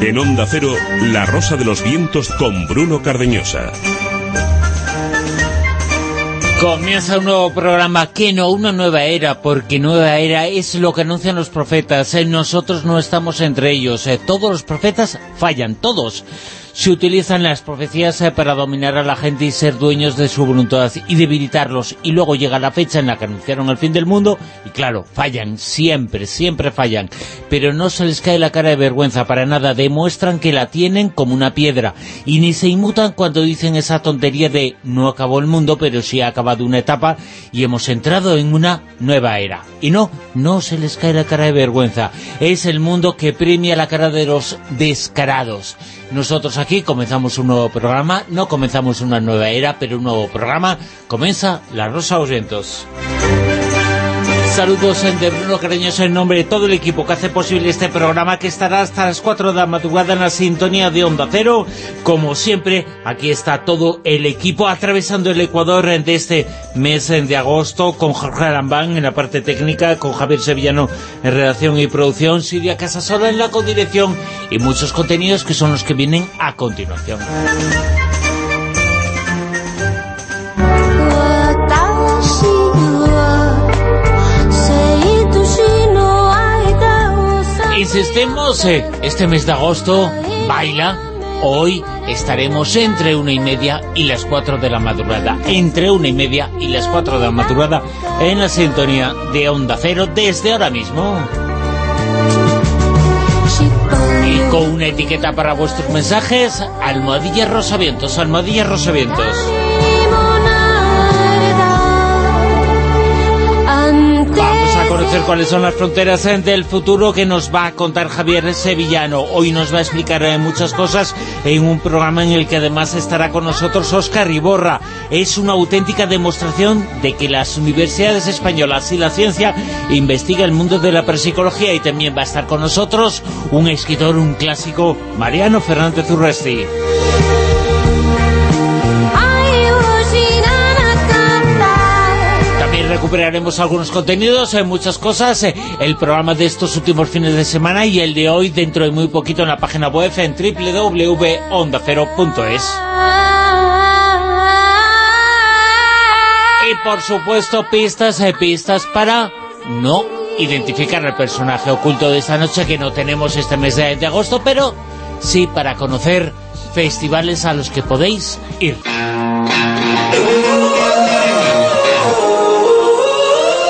En Onda Cero, La Rosa de los Vientos con Bruno Cardeñosa. Comienza un nuevo programa, que no, una nueva era, porque nueva era es lo que anuncian los profetas. Eh, nosotros no estamos entre ellos. Eh, todos los profetas fallan, todos se utilizan las profecías eh, para dominar a la gente y ser dueños de su voluntad y debilitarlos. Y luego llega la fecha en la que anunciaron el fin del mundo y claro, fallan, siempre, siempre fallan. Pero no se les cae la cara de vergüenza para nada, demuestran que la tienen como una piedra y ni se inmutan cuando dicen esa tontería de no acabó el mundo, pero sí ha acabado una etapa y hemos entrado en una nueva era. Y no, no se les cae la cara de vergüenza. Es el mundo que premia la cara de los descarados. Nosotros aquí comenzamos un nuevo programa, no comenzamos una nueva era, pero un nuevo programa. Comienza La Rosa Vientos. Saludos de Bruno Cariñoso en nombre de todo el equipo que hace posible este programa que estará hasta las 4 de la madrugada en la sintonía de Onda Cero. Como siempre, aquí está todo el equipo atravesando el Ecuador de este mes de agosto con Jorge Arambán en la parte técnica, con Javier Sevillano en redacción y producción, Silvia Casasola en la codirección y muchos contenidos que son los que vienen a continuación. Insistimos, eh, este mes de agosto, baila, hoy estaremos entre una y media y las cuatro de la madrugada, entre una y media y las cuatro de la madrugada, en la sintonía de Onda Cero desde ahora mismo. Y con una etiqueta para vuestros mensajes, Almohadilla Rosavientos, Almohadilla Rosavientos. Conocer cuáles son las fronteras del futuro que nos va a contar Javier Sevillano. Hoy nos va a explicar eh, muchas cosas en un programa en el que además estará con nosotros Óscar Iborra. Es una auténtica demostración de que las universidades españolas y la ciencia investiga el mundo de la parapsicología y también va a estar con nosotros un escritor, un clásico, Mariano Fernández Urresti. Recuperaremos algunos contenidos, en muchas cosas, eh, el programa de estos últimos fines de semana y el de hoy dentro de muy poquito en la página web en www.ondacero.es. Y por supuesto pistas, y eh, pistas para no identificar al personaje oculto de esta noche que no tenemos este mes de agosto, pero sí para conocer festivales a los que podéis ir.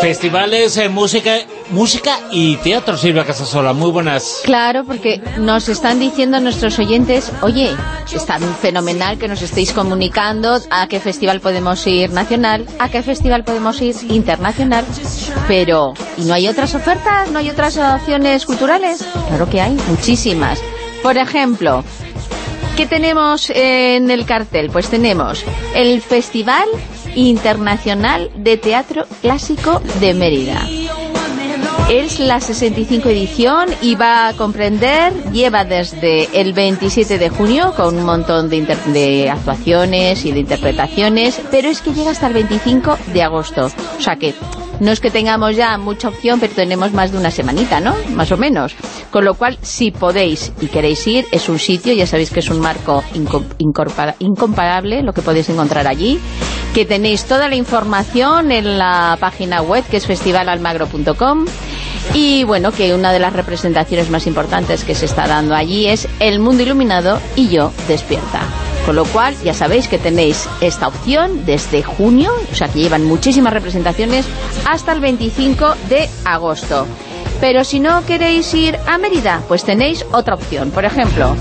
Festivales, eh, música música y teatro, Silvia Casasola. Muy buenas. Claro, porque nos están diciendo nuestros oyentes, oye, está fenomenal que nos estéis comunicando a qué festival podemos ir nacional, a qué festival podemos ir internacional, pero ¿y no hay otras ofertas? ¿No hay otras opciones culturales? Claro que hay, muchísimas. Por ejemplo, ¿qué tenemos en el cartel? Pues tenemos el Festival Internacional de Teatro Clásico de Mérida. Es la 65 edición y va a comprender, lleva desde el 27 de junio con un montón de, de, actuaciones y de interpretaciones, pero es que llega hasta el 25 de agosto. O sea que no es que tengamos ya mucha opción, pero tenemos más de una semanita, ¿no? Más o menos. Con lo cual, si podéis y queréis ir, es un sitio, ya sabéis que es un marco incomparable lo que podéis encontrar allí, que tenéis toda la información en la página web, que es festivalalmagro.com, y bueno, que una de las representaciones más importantes que se está dando allí es El Mundo Iluminado y Yo Despierta. Con lo cual, ya sabéis que tenéis esta opción desde junio, o sea que llevan muchísimas representaciones, hasta el 25 de agosto. Pero si no queréis ir a Mérida, pues tenéis otra opción. Por ejemplo,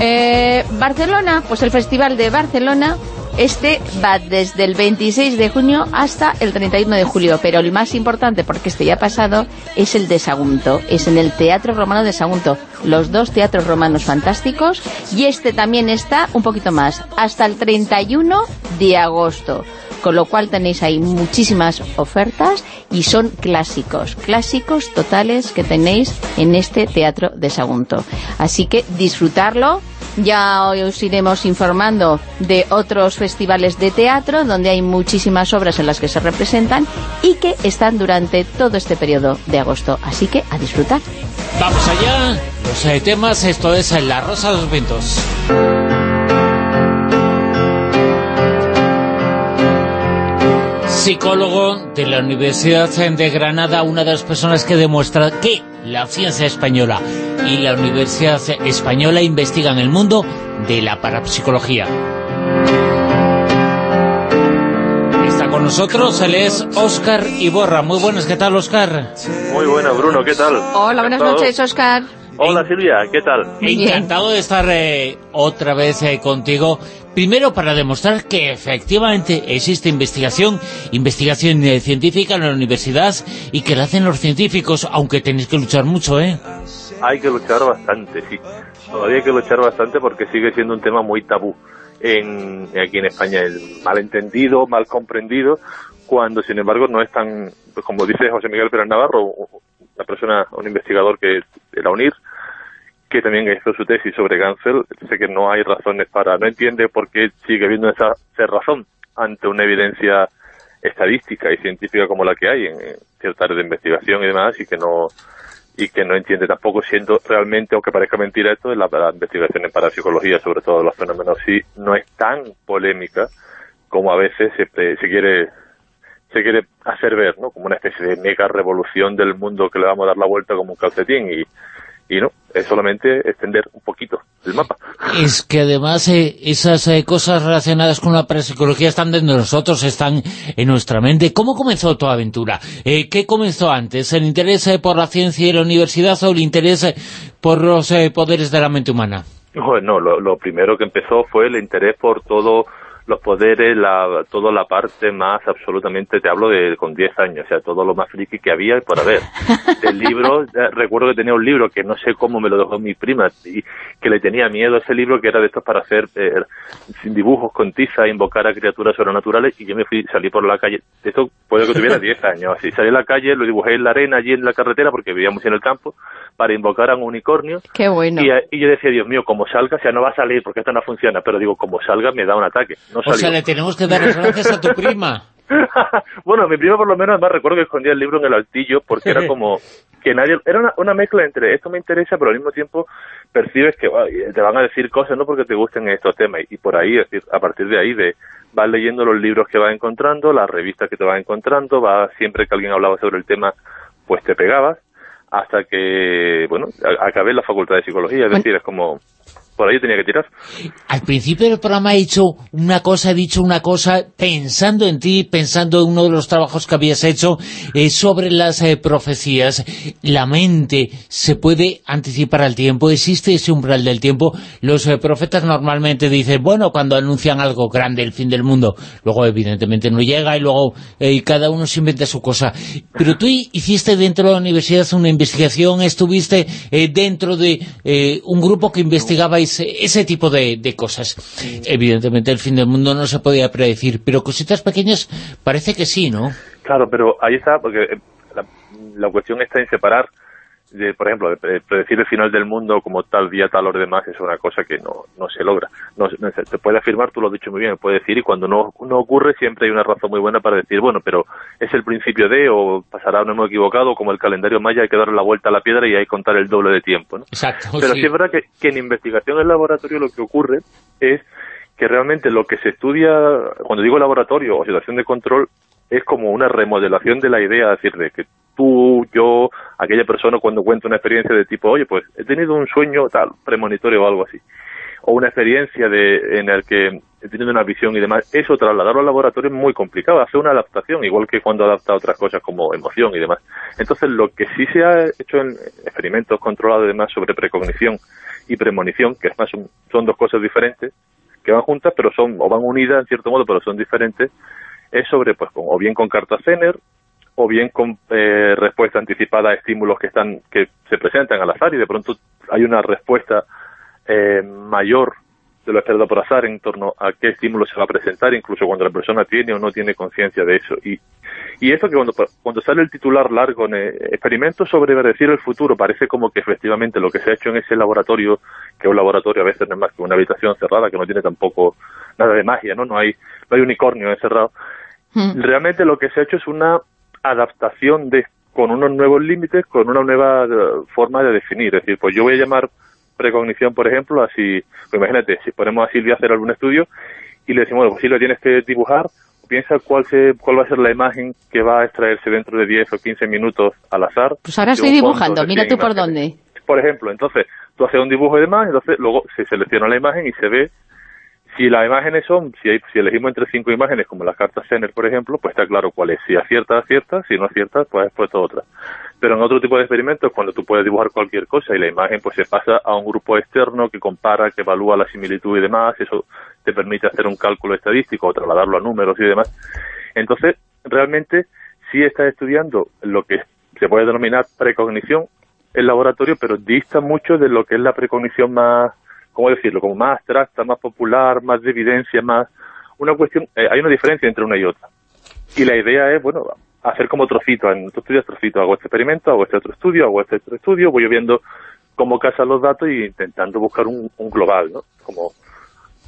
eh, Barcelona, pues el Festival de Barcelona este va desde el 26 de junio hasta el 31 de julio, pero el más importante, porque este ya ha pasado, es el de Sagunto. Es en el Teatro Romano de Sagunto. Los dos teatros romanos fantásticos. Y este también está un poquito más, hasta el 31 de agosto con lo cual tenéis ahí muchísimas ofertas y son clásicos, clásicos totales que tenéis en este Teatro de Sagunto. Así que disfrutarlo Ya os iremos informando de otros festivales de teatro donde hay muchísimas obras en las que se representan y que están durante todo este periodo de agosto. Así que a disfrutar. Vamos allá, los eh, temas, esto es La Rosa de los Vientos. psicólogo de la Universidad de Granada, una de las personas que demuestra que la ciencia española y la Universidad Española investigan el mundo de la parapsicología. Está con nosotros, él es Óscar Iborra. Muy buenas, ¿qué tal, Óscar? Muy buenas, Bruno, ¿qué tal? Hola, buenas noches, Óscar. Hola, Silvia, ¿qué tal? Encantado de estar eh, otra vez eh, contigo Primero, para demostrar que efectivamente existe investigación, investigación eh, científica en la universidad y que la hacen los científicos, aunque tenéis que luchar mucho, ¿eh? Hay que luchar bastante, sí. Todavía hay que luchar bastante porque sigue siendo un tema muy tabú en, aquí en España. El malentendido, mal comprendido, cuando sin embargo no es tan, pues como dice José Miguel Pérez Navarro, una persona, un investigador que de la UNIR, que también hizo su tesis sobre cáncer, dice que no hay razones para, no entiende por qué sigue habiendo esa, razón ante una evidencia estadística y científica como la que hay en, cierta área de investigación y demás y que no y que no entiende tampoco siendo realmente, aunque parezca mentira esto, la, la investigación en parapsicología, sobre todo los fenómenos sí, no es tan polémica como a veces se, se quiere se quiere hacer ver, ¿no? Como una especie de mega revolución del mundo que le vamos a dar la vuelta como un calcetín y y no, es solamente extender un poquito el mapa. Es que además eh, esas eh, cosas relacionadas con la parapsicología están dentro de nosotros, están en nuestra mente. ¿Cómo comenzó tu aventura? Eh, ¿Qué comenzó antes? ¿El interés por la ciencia y la universidad o el interés por los poderes de la mente humana? Bueno, lo, lo primero que empezó fue el interés por todo los poderes, la, toda la parte más absolutamente, te hablo de con 10 años, o sea, todo lo más friki que había por haber. El libro, eh, recuerdo que tenía un libro que no sé cómo me lo dejó mi prima, y que le tenía miedo a ese libro, que era de estos para hacer eh, sin dibujos con tiza, invocar a criaturas sobrenaturales, y yo me fui, salí por la calle, esto puede que tuviera 10 años, así, salí a la calle, lo dibujé en la arena, allí en la carretera, porque vivíamos en el campo, para invocar a un unicornio. Qué bueno. Y, y yo decía, Dios mío, como salga, o sea, no va a salir, porque esto no funciona, pero digo, como salga, me da un ataque o sea, le tenemos que dar las gracias a tu prima. bueno, mi prima por lo menos además recuerdo que escondía el libro en el altillo porque era como que nadie... Era una, mezcla entre esto me interesa, pero al mismo tiempo percibes que te van a decir cosas no porque te gusten estos temas. Y por ahí, es decir, a partir de ahí de vas leyendo los libros que vas encontrando, las revistas que te vas encontrando, va siempre que alguien hablaba sobre el tema, pues te pegabas hasta que, bueno, acabé en la facultad de psicología, es decir, es como por ahí tenía que tirar. Al principio del programa he dicho una cosa, he dicho una cosa, pensando en ti, pensando en uno de los trabajos que habías hecho eh, sobre las eh, profecías. La mente se puede anticipar al tiempo, existe ese umbral del tiempo. Los eh, profetas normalmente dicen, bueno, cuando anuncian algo grande, el fin del mundo, luego evidentemente no llega y luego cada uno se inventa su cosa. Pero tú hiciste dentro de la universidad una investigación, estuviste dentro de un grupo que investigaba ese, tipo de, cosas. Evidentemente el fin del mundo no se podía predecir, pero cositas pequeñas parece que sí, ¿no? Claro, pero ahí está, porque eh, la, cuestión está en separar de, por ejemplo, de predecir el final del mundo como tal día, tal hora demás, es una cosa que no, no se logra. No, se puede afirmar, tú lo has dicho muy bien, puede decir, y cuando no, no ocurre siempre hay una razón muy buena para decir, bueno, pero es el principio de, o pasará, no hemos equivocado, como el calendario maya, hay que darle la vuelta a la piedra y hay que contar el doble de tiempo, ¿no? Exacto. Pero sí, es verdad que, que en investigación en laboratorio lo que ocurre es que realmente lo que se estudia, cuando digo laboratorio o situación de control, es como una remodelación de la idea, es decir, de que tú, yo, aquella persona cuando cuenta una experiencia de tipo, oye, pues he tenido un sueño tal, premonitorio o algo así, o una experiencia de, en el que he tenido una visión y demás, eso trasladarlo al laboratorio es muy complicado, hace una adaptación, igual que cuando adapta otras cosas como emoción y demás. Entonces, lo que sí se ha hecho en experimentos controlados y demás sobre precognición y premonición, que además son, son dos cosas diferentes, que van juntas, pero son, o van unidas en cierto modo, pero son diferentes, es sobre, pues, o bien con cartas Zener, o bien con eh, respuesta anticipada a estímulos que están que se presentan al azar y de pronto hay una respuesta eh, mayor de lo esperado por azar en torno a qué estímulo se va a presentar, incluso cuando la persona tiene o no tiene conciencia de eso. Y, y eso que cuando, cuando sale el titular largo en experimento sobre predecir el futuro, parece como que efectivamente lo que se ha hecho en ese laboratorio, que es un laboratorio a veces no es más que una habitación cerrada, que no tiene tampoco nada de magia, ¿no? No hay, no hay unicornio encerrado. Hmm. Realmente lo que se ha hecho es una adaptación de con unos nuevos límites, con una nueva eh, forma de definir. Es decir, pues yo voy a llamar precognición, por ejemplo, así, pues imagínate, si ponemos a Silvia a hacer algún estudio y le decimos, bueno, pues Silvia tienes que dibujar, piensa cuál, se, cuál va a ser la imagen que va a extraerse dentro de 10 o 15 minutos al azar. Pues ahora estoy dibujando, mira tú por dónde. Por ejemplo, entonces tú haces un dibujo y demás, entonces luego se selecciona la imagen y se ve si las imágenes son, si, hay, si elegimos entre cinco imágenes, como las cartas Zener, por ejemplo, pues está claro cuál es. Si acierta, acierta, si no acierta, pues has puesto otra. Pero en otro tipo de experimentos, cuando tú puedes dibujar cualquier cosa y la imagen pues se pasa a un grupo externo que compara, que evalúa la similitud y demás, eso te permite hacer un cálculo estadístico o trasladarlo a números y demás. Entonces, realmente sí estás estudiando lo que se puede denominar precognición en laboratorio, pero dista mucho de lo que es la precognición más ¿cómo decirlo?, como más abstracta, más popular, más de evidencia, más... Una cuestión, eh, hay una diferencia entre una y otra. Y la idea es, bueno, hacer como trocitos, en tu estudias trocitos, hago este experimento, hago este otro estudio, hago este otro estudio, voy viendo cómo casan los datos y intentando buscar un, global, ¿no? Como,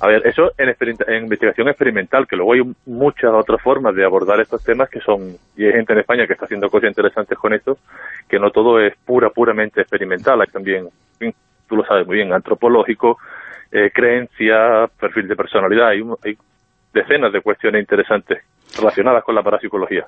a ver, eso en, en, investigación experimental, que luego hay muchas otras formas de abordar estos temas que son, y hay gente en España que está haciendo cosas interesantes con esto, que no todo es pura, puramente experimental, hay también tú lo sabes muy bien, antropológico, eh, creencia, perfil de personalidad, hay, hay decenas de cuestiones interesantes relacionadas con la parapsicología.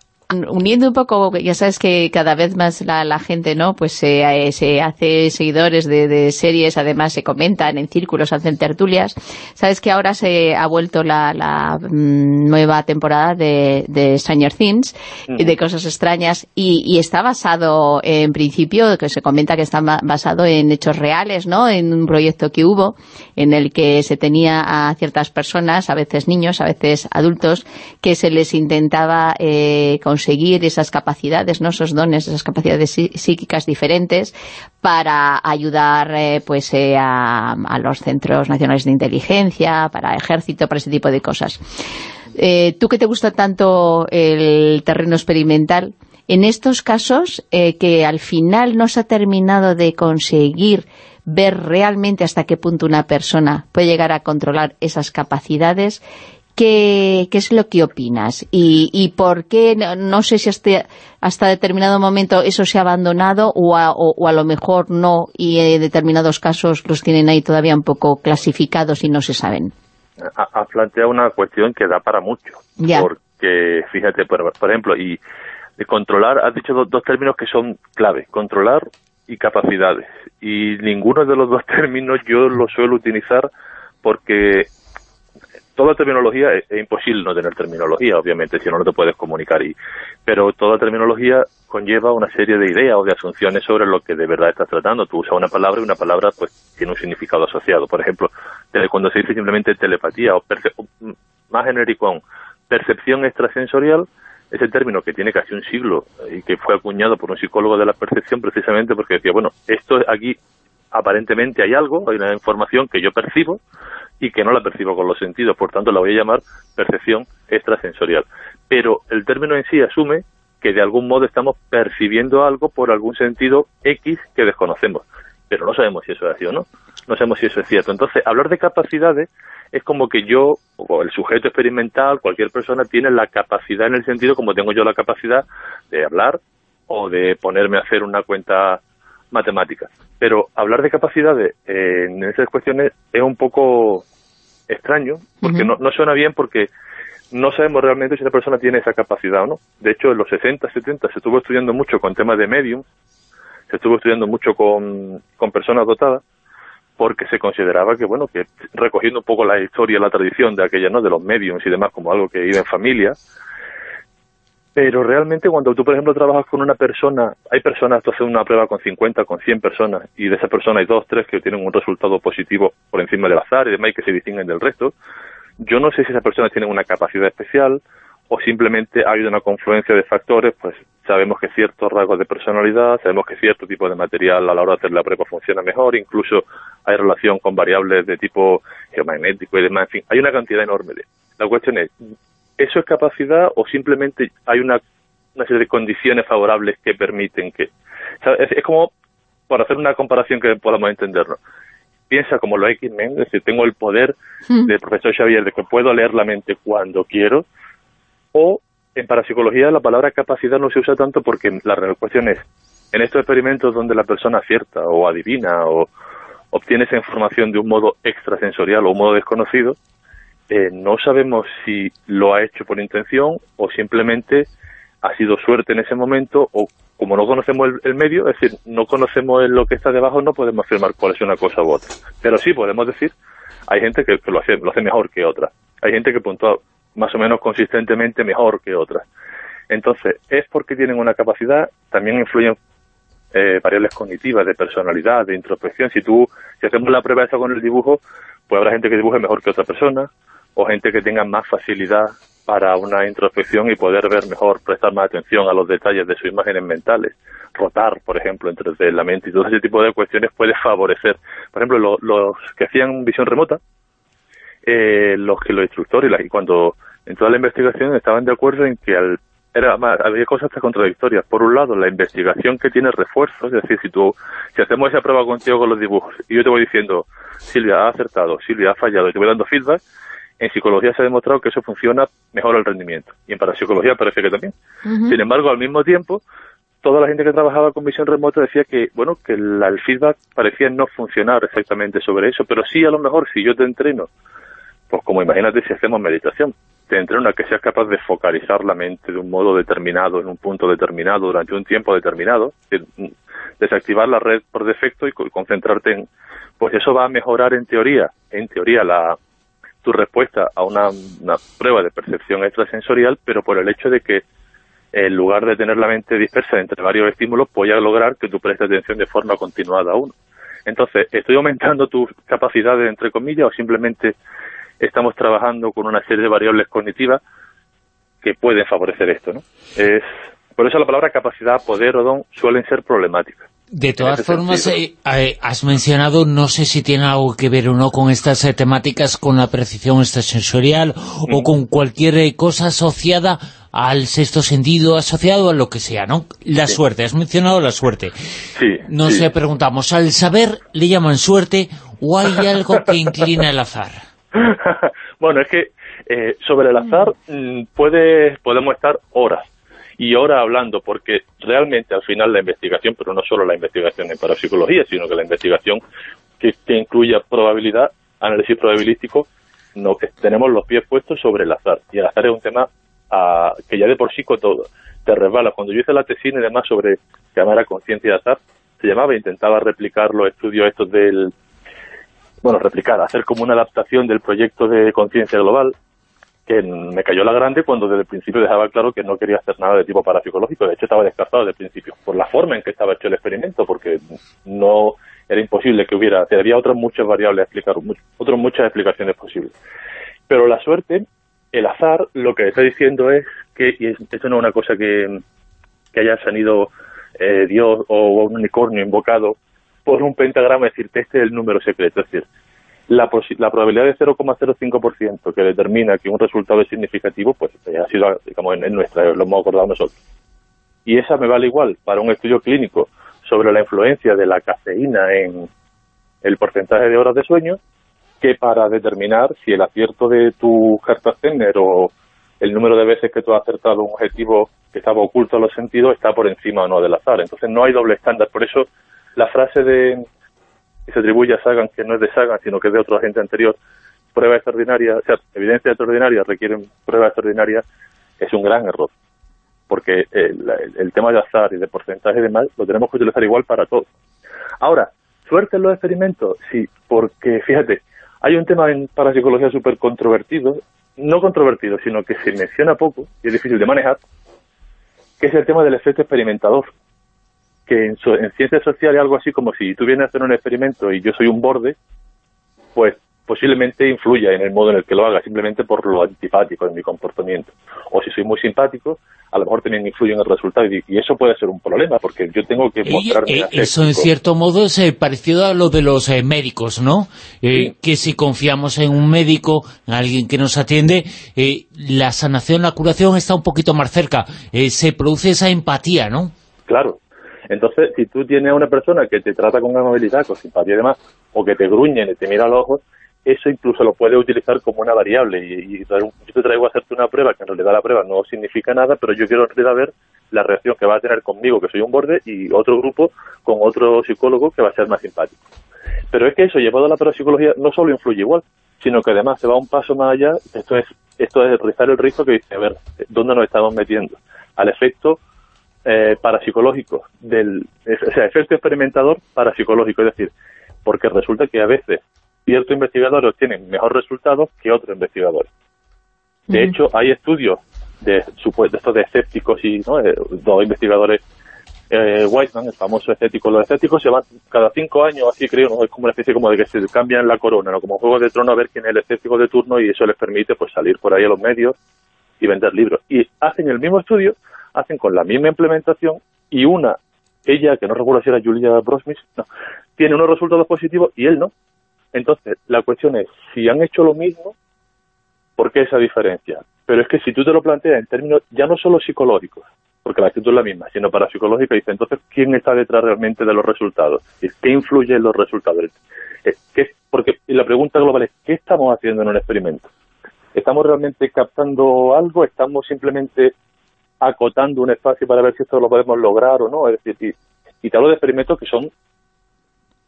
Uniendo un poco, ya sabes que cada vez más la, gente no pues se, eh, se hace seguidores de, series, además se comentan en círculos, hacen tertulias. Sabes que ahora se ha vuelto la, mm, nueva temporada de, de Stranger Things, y de cosas extrañas, y, está basado en principio, que se comenta que está basado en hechos reales, ¿no? En un proyecto que hubo, en el que se tenía a ciertas personas, a veces niños, a veces adultos, que se les intentaba eh, conseguir esas capacidades, ¿no? esos dones, esas capacidades psíquicas diferentes para ayudar eh, pues eh, a, los centros nacionales de inteligencia, para ejército, para ese tipo de cosas. tú que te gusta tanto el terreno experimental, en estos casos que al final no se ha terminado de conseguir ver realmente hasta qué punto una persona puede llegar a controlar esas capacidades, ¿Qué, es lo que opinas? ¿Y, por qué, no, sé si hasta, hasta, determinado momento eso se ha abandonado o a, lo mejor no y en determinados casos los tienen ahí todavía un poco clasificados y no se saben? Has planteado una cuestión que da para mucho. Porque, fíjate, por, ejemplo, y de controlar, has dicho dos, dos términos que son clave, controlar y capacidades. Y ninguno de los dos términos yo los suelo utilizar porque toda terminología es, imposible no tener terminología, obviamente, si no, no te puedes comunicar. Y, pero toda terminología conlleva una serie de ideas o de asunciones sobre lo que de verdad estás tratando. Tú usas una palabra y una palabra pues tiene un significado asociado. Por ejemplo, cuando se dice simplemente telepatía o, más genérico percepción extrasensorial, ese término que tiene casi un siglo y que fue acuñado por un psicólogo de la percepción precisamente porque decía, bueno, esto aquí aparentemente hay algo, hay una información que yo percibo, y que no la percibo con los sentidos, por tanto la voy a llamar percepción extrasensorial. Pero el término en sí asume que de algún modo estamos percibiendo algo por algún sentido X que desconocemos, pero no sabemos si eso es así o no, no sabemos si eso es cierto. Entonces, hablar de capacidades es como que yo, o el sujeto experimental, cualquier persona tiene la capacidad en el sentido como tengo yo la capacidad de hablar o de ponerme a hacer una cuenta matemática. Pero hablar de capacidades en esas cuestiones es un poco extraño, porque no, no suena bien porque no sabemos realmente si esa persona tiene esa capacidad o no. De hecho, en los 60, 70 se estuvo estudiando mucho con temas de medium, se estuvo estudiando mucho con, con personas dotadas, porque se consideraba que, bueno, que recogiendo un poco la historia, la tradición de aquella, ¿no?, de los mediums y demás, como algo que iba en familia, pero realmente cuando tú, por ejemplo, trabajas con una persona, hay personas, tú haces una prueba con 50, con 100 personas, y de esa persona hay dos, tres que tienen un resultado positivo por encima del azar y demás y que se distinguen del resto. Yo no sé si esas personas tienen una capacidad especial o simplemente ha habido una confluencia de factores, pues sabemos que ciertos rasgos de personalidad, sabemos que cierto tipo de material a la hora de hacer la prueba funciona mejor, incluso hay relación con variables de tipo geomagnético y demás, en fin, hay una cantidad enorme de... La cuestión es, ¿eso es capacidad o simplemente hay una, una serie de condiciones favorables que permiten que... Es, es, como, para hacer una comparación que podamos entenderlo, piensa como los X-Men, es decir, tengo el poder mm. del profesor Xavier de que puedo leer la mente cuando quiero, o en parapsicología la palabra capacidad no se usa tanto porque la cuestión es, en estos experimentos donde la persona acierta o adivina o obtiene esa información de un modo extrasensorial o un modo desconocido, eh, no sabemos si lo ha hecho por intención o simplemente ha sido suerte en ese momento o como no conocemos el, medio, es decir, no conocemos lo que está debajo, no podemos afirmar cuál es una cosa u otra. Pero sí podemos decir, hay gente que, lo, hace, lo hace mejor que otra. Hay gente que puntúa más o menos consistentemente mejor que otras. Entonces, es porque tienen una capacidad, también influyen eh, variables cognitivas, de personalidad, de introspección. Si tú, si hacemos la prueba esa con el dibujo, pues habrá gente que dibuje mejor que otra persona, o gente que tenga más facilidad para una introspección y poder ver mejor, prestar más atención a los detalles de sus imágenes mentales. Rotar, por ejemplo, entre la mente y todo ese tipo de cuestiones puede favorecer. Por ejemplo, los que hacían visión remota, eh, los que los instructores y, cuando en toda la investigación estaban de acuerdo en que al, era había cosas hasta contradictorias. Por un lado, la investigación que tiene refuerzos, es decir, si tú si hacemos esa prueba contigo con los dibujos y yo te voy diciendo, Silvia ha acertado, Silvia ha fallado y te voy dando feedback, en psicología se ha demostrado que eso funciona mejor el rendimiento. Y en parapsicología parece que también. Sin embargo, al mismo tiempo, toda la gente que trabajaba con visión remota decía que, bueno, que el feedback parecía no funcionar exactamente sobre eso, pero sí a lo mejor si yo te entreno pues como imagínate si hacemos meditación, te entrena que seas capaz de focalizar la mente de un modo determinado, en un punto determinado, durante un tiempo determinado, desactivar la red por defecto y concentrarte en, pues eso va a mejorar en teoría, en teoría la tu respuesta a una, prueba de percepción extrasensorial, pero por el hecho de que en lugar de tener la mente dispersa entre varios estímulos, voy lograr que tú prestes atención de forma continuada a uno. Entonces, ¿estoy aumentando tus capacidades, entre comillas, o simplemente estamos trabajando con una serie de variables cognitivas que pueden favorecer esto, ¿no? Es, por eso la palabra capacidad, poder o don suelen ser problemáticas. De todas formas, eh, eh, has mencionado, no sé si tiene algo que ver o no con estas eh, temáticas, con la precisión extrasensorial o con cualquier cosa asociada al sexto sentido, asociado a lo que sea, ¿no? La suerte, has mencionado la suerte. Sí. Nos preguntamos, ¿al saber le llaman suerte o hay algo que inclina el azar? bueno, es que eh, sobre el azar mm, puede, podemos estar horas y horas hablando, porque realmente al final la investigación, pero no solo la investigación en parapsicología, sino que la investigación que, incluya probabilidad, análisis probabilístico, no, que tenemos los pies puestos sobre el azar. Y el azar es un tema ah, que ya de por sí todo te resbala. Cuando yo hice la tesina y demás sobre llamar a conciencia de azar, se llamaba, intentaba replicar los estudios estos del bueno, replicar, hacer como una adaptación del proyecto de conciencia global, que me cayó la grande cuando desde el principio dejaba claro que no quería hacer nada de tipo parapsicológico, de hecho estaba descartado desde el principio, por la forma en que estaba hecho el experimento, porque no era imposible que hubiera, había otras muchas variables a explicar, otras muchas explicaciones posibles. Pero la suerte, el azar, lo que está diciendo es que, y esto no es una cosa que, que haya salido eh, Dios o un unicornio invocado por un pentagrama, es decir, este es el número secreto, es decir, la, la probabilidad de 0,05% que determina que un resultado es significativo, pues eh, ha sido, digamos, en, nuestra, lo hemos acordado nosotros. Y esa me vale igual para un estudio clínico sobre la influencia de la cafeína en el porcentaje de horas de sueño que para determinar si el acierto de tu carta o el número de veces que tú has acertado un objetivo que estaba oculto a los sentidos está por encima o no del azar. Entonces no hay doble estándar. Por eso la frase de que se atribuye a Sagan, que no es de Sagan, sino que es de otro agente anterior, prueba extraordinaria, o sea, evidencia extraordinaria requieren prueba extraordinaria, es un gran error. Porque el, tema de azar y de porcentaje de mal lo tenemos que utilizar igual para todos. Ahora, suerte en los experimentos, sí, porque fíjate, hay un tema en parapsicología súper controvertido, no controvertido, sino que se menciona poco y es difícil de manejar, que es el tema del efecto experimentador que en, ciencias sociales algo así como si tú vienes a hacer un experimento y yo soy un borde, pues posiblemente influya en el modo en el que lo haga, simplemente por lo antipático de mi comportamiento. O si soy muy simpático, a lo mejor también influye en el resultado y, eso puede ser un problema, porque yo tengo que mostrarme eh, Eso en cierto modo es eh, parecido a lo de los eh, médicos, ¿no? Que si confiamos en un médico, en alguien que nos atiende, la sanación, la curación está un poquito más cerca. se produce esa empatía, ¿no? Claro. Entonces, si tú tienes a una persona que te trata con amabilidad, con simpatía y demás, o que te gruñen y te mira a los ojos, eso incluso lo puedes utilizar como una variable y, yo te traigo a hacerte una prueba que en realidad la prueba no significa nada, pero yo quiero en realidad ver la reacción que va a tener conmigo, que soy un borde, y otro grupo con otro psicólogo que va a ser más simpático. Pero es que eso, llevado a la parapsicología, no solo influye igual, sino que además se va un paso más allá, esto es esto es rizar el rizo que dice, a ver, ¿dónde nos estamos metiendo? Al efecto eh, parapsicológico, del, o sea, efecto experimentador parapsicológico, es decir, porque resulta que a veces ciertos investigadores obtienen mejor resultados que otros investigadores. De hecho, hay estudios de, de estos de escépticos y ¿no? Eh, dos investigadores, eh, el famoso escéptico, los escépticos se van cada cinco años, así creo, ¿no? es como una especie como de que se cambian la corona, ¿no? como Juego de Tronos a ver quién es el escéptico de turno y eso les permite pues salir por ahí a los medios y vender libros. Y hacen el mismo estudio, hacen con la misma implementación y una, ella, que no recuerdo si era Julia Brosmis, no, tiene unos resultados positivos y él no. Entonces, la cuestión es, si han hecho lo mismo, ¿por qué esa diferencia? Pero es que si tú te lo planteas en términos ya no solo psicológicos, porque la actitud es la misma, sino para psicológica, dice, entonces, ¿quién está detrás realmente de los resultados? ¿Qué influye en los resultados? ¿Qué, porque la pregunta global es, ¿qué estamos haciendo en un experimento? ¿Estamos realmente captando algo? ¿Estamos simplemente acotando un espacio para ver si esto lo podemos lograr o no? Es decir, y, y te hablo de experimentos que son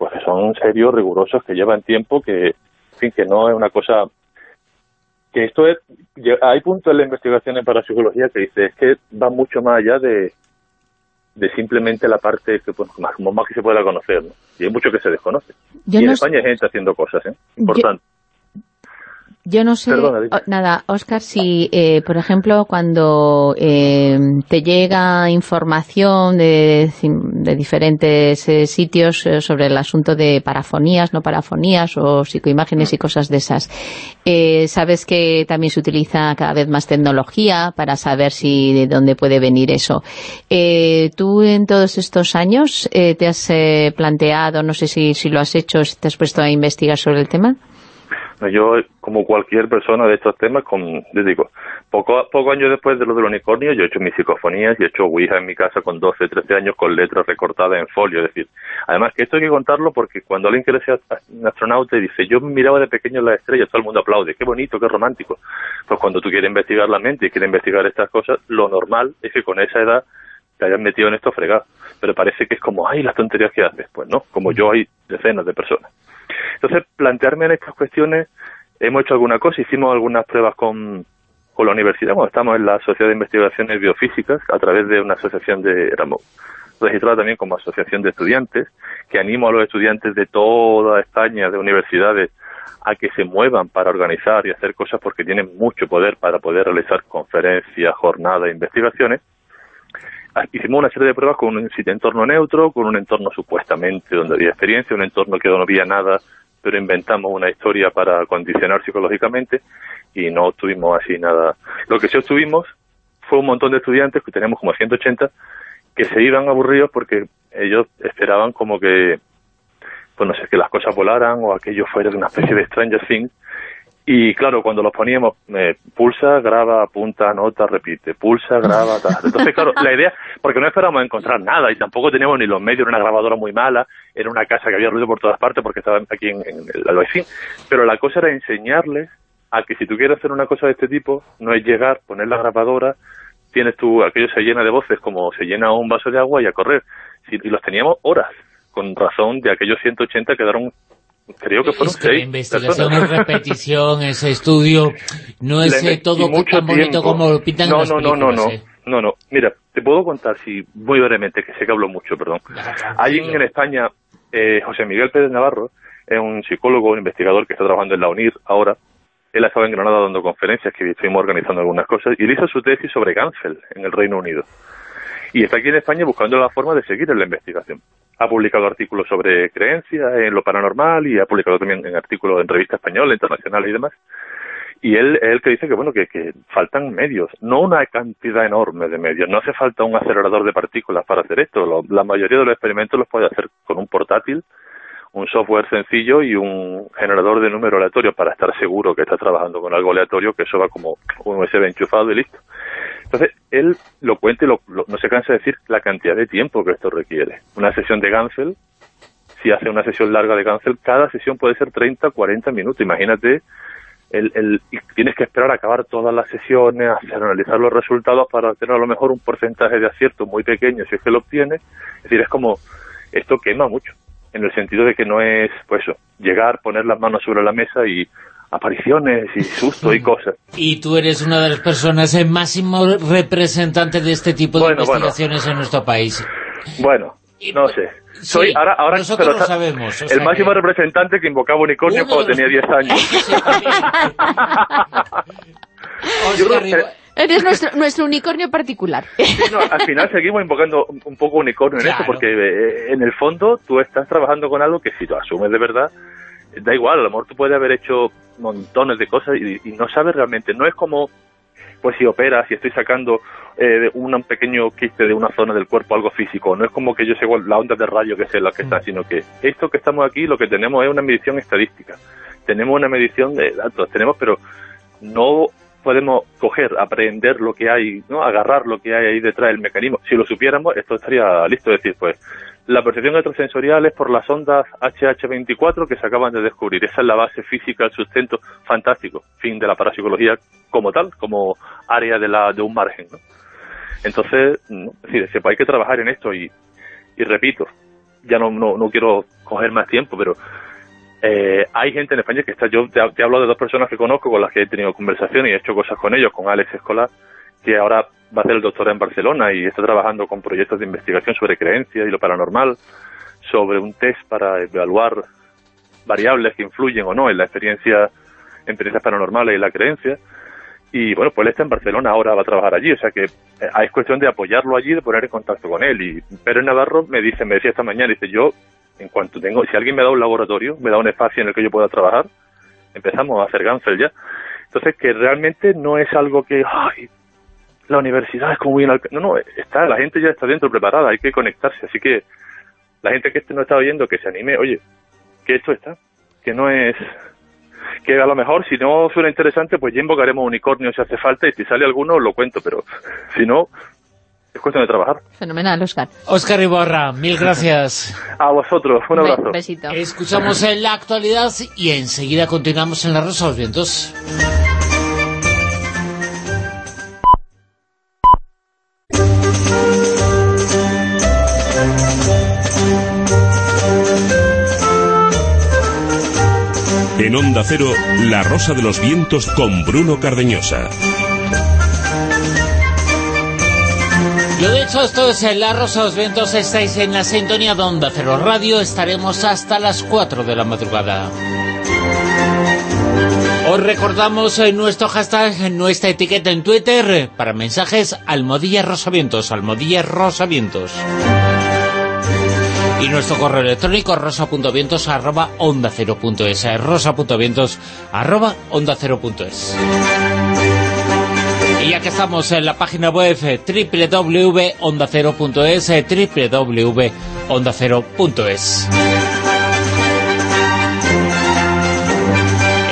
pues que son serios, rigurosos, que llevan tiempo, que, en fin, que no es una cosa que esto es, hay puntos en la investigación en parapsicología que dice, es que va mucho más allá de, de simplemente la parte que pues, más, más que se pueda conocer, ¿no? y hay mucho que se desconoce. y en España hay gente haciendo cosas, ¿eh? Importante. Yo no sé, nada, Oscar, si, eh, por ejemplo, cuando eh, te llega información de, de diferentes eh, sitios sobre el asunto de parafonías, no parafonías o psicoimágenes y cosas de esas, sabes que también se utiliza cada vez más tecnología para saber si de dónde puede venir eso. ¿Tú en todos estos años te has planteado, no sé si, si lo has hecho, si te has puesto a investigar sobre el tema? Yo, como cualquier persona de estos temas, con, les digo, poco, poco años después de lo del unicornio, yo he hecho mis psicofonías y he hecho Ouija en mi casa con 12, 13 años con letras recortadas en folio. Es decir, además que esto hay que contarlo porque cuando alguien quiere ser astronauta y dice, yo miraba de pequeño las estrellas, todo el mundo aplaude, qué bonito, qué romántico. Pues cuando tú quieres investigar la mente y quieres investigar estas cosas, lo normal es que con esa edad te hayas metido en esto fregado. Pero parece que es como, ay, las tonterías que haces. Pues no, como yo hay decenas de personas. Entonces, plantearme en estas cuestiones, hemos hecho alguna cosa, hicimos algunas pruebas con, con la universidad, bueno, estamos en la Sociedad de Investigaciones Biofísicas, a través de una asociación de, éramos registrada también como asociación de estudiantes, que animo a los estudiantes de toda España, de universidades, a que se muevan para organizar y hacer cosas porque tienen mucho poder para poder realizar conferencias, jornadas, investigaciones. Ah, hicimos una serie de pruebas con un entorno neutro, con un entorno supuestamente donde había experiencia, un entorno que no había nada, pero inventamos una historia para condicionar psicológicamente y no obtuvimos así nada. Lo que sí obtuvimos fue un montón de estudiantes, que tenemos como 180, que se iban aburridos porque ellos esperaban como que, pues no sé, que las cosas volaran o aquello fuera de una especie de Stranger Things y claro, cuando los poníamos, eh, pulsa, graba, apunta, nota, repite, pulsa, graba, tal. Entonces, claro, la idea, porque no esperábamos encontrar nada y tampoco teníamos ni los medios, era una grabadora muy mala, era una casa que había ruido por todas partes porque estaba aquí en, el albaicín. Pero la cosa era enseñarles a que si tú quieres hacer una cosa de este tipo, no es llegar, poner la grabadora, tienes tú, aquello se llena de voces como se llena un vaso de agua y a correr. y los teníamos horas, con razón de aquellos 180 quedaron creo que fueron seis investigación es repetición, ese estudio, no es eh, todo tan bonito como lo pintan no, en las no, no, no, no, ¿eh? no, no, mira, te puedo contar, si muy brevemente, que sé que hablo mucho, perdón. Hay en, España, eh, José Miguel Pérez Navarro, es un psicólogo, un investigador que está trabajando en la UNIR ahora, él ha estado en Granada dando conferencias, que estuvimos organizando algunas cosas, y él hizo su tesis sobre cáncer en el Reino Unido. Y está aquí en España buscando la forma de seguir en la investigación. Ha publicado artículos sobre creencias en lo paranormal y ha publicado también en artículos en revistas españolas, internacionales y demás. Y él el que dice que, bueno, que, que faltan medios, no una cantidad enorme de medios. No hace falta un acelerador de partículas para hacer esto. Lo- la mayoría de los experimentos los puede hacer con un portátil, un software sencillo y un generador de número aleatorio para estar seguro que está trabajando con algo aleatorio, que eso va como un USB enchufado y listo. Entonces, él lo cuenta y lo- lo- no se cansa de decir la cantidad de tiempo que esto requiere. Una sesión de Gansel, si hace una sesión larga de Gansel, cada sesión puede ser 30, 40 minutos. Imagínate, el, tienes que esperar a acabar todas las sesiones, hacer, analizar los resultados para tener a lo mejor un porcentaje de acierto muy pequeño si es que lo obtienes. Es decir, es como, esto quema mucho, en el sentido de que no es, pues eso, llegar, poner las manos sobre la mesa y apariciones y susto y cosas. Y tú eres una de las personas el máximo representante de este tipo de Bueno, bueno. investigaciones en nuestro país. Bueno, no sé. Soy sí, ahora, ahora nosotros lo sa- sabemos, o el sea máximo que- representante que invocaba unicornio cuando los- tenía 10 años. Yo creo que- Eres nuestro, nuestro unicornio particular. No, al final seguimos invocando un poco unicornio en Claro. esto, porque eh, en el fondo tú estás trabajando con algo que si lo asumes de verdad, da igual, a lo mejor tú puedes haber hecho montones de cosas y, y no sabes realmente, no es como, pues si operas y estoy sacando eh, un pequeño quiste de una zona del cuerpo, algo físico, no es como que yo sé la onda de rayo que sé la que está, sino que esto que estamos aquí lo que tenemos es una medición estadística, tenemos una medición de datos, tenemos, pero no podemos coger, aprender lo que hay, ¿no? agarrar lo que hay ahí detrás del mecanismo. Si lo supiéramos, esto estaría listo. Es decir, pues, la percepción extrasensorial es por las ondas HH24 que se acaban de descubrir. Esa es la base física, el sustento fantástico, fin de la parapsicología como tal, como área de, la, de un margen. ¿no? Entonces, ¿no? es decir, hay que trabajar en esto y, y repito, ya no, no, no quiero coger más tiempo, pero eh, hay gente en España que está, yo te, te hablo de dos personas que conozco con las que he tenido conversaciones y he hecho cosas con ellos, con Alex Escolar, que ahora va a hacer el doctorado en Barcelona y está trabajando con proyectos de investigación sobre creencias y lo paranormal, sobre un test para evaluar variables que influyen o no en la experiencia, en experiencias paranormales y la creencia. Y bueno, pues él está en Barcelona, ahora va a trabajar allí, o sea que eh, es cuestión de apoyarlo allí, de poner en contacto con él. Y Pérez Navarro me dice, me decía esta mañana, dice, yo, en cuanto tengo, si alguien me da un laboratorio, me da un espacio en el que yo pueda trabajar, empezamos a hacer Gansel ya. Entonces, que realmente no es algo que, ay, la universidad es como bien... No, no, está, la gente ya está dentro preparada, hay que conectarse. Así que la gente que este no está oyendo, que se anime, oye, que esto está, que no es... Que a lo mejor, si no suena interesante, pues ya invocaremos unicornio si hace falta, y si sale alguno, lo cuento, pero si no, es cuestión de trabajar. Fenomenal, Oscar. Oscar Iborra, mil gracias. A vosotros, un abrazo. Be- besito. Escuchamos en la actualidad y enseguida continuamos en La Rosa de los Vientos. En Onda Cero, La Rosa de los Vientos con Bruno Cardeñosa. Yo de hecho esto es La Rosa de los Vientos, estáis en la sintonía de Onda Cero Radio, estaremos hasta las 4 de la madrugada. Os recordamos en nuestro hashtag, en nuestra etiqueta en Twitter, eh, para mensajes almodilla rosavientos, almodilla rosavientos. Y nuestro correo electrónico rosa.vientos arroba onda cero punto es, eh, rosa.vientos arroba onda cero punto es. Y ya que estamos en la página web eh, www.ondacero.es, eh, www.ondacero.es.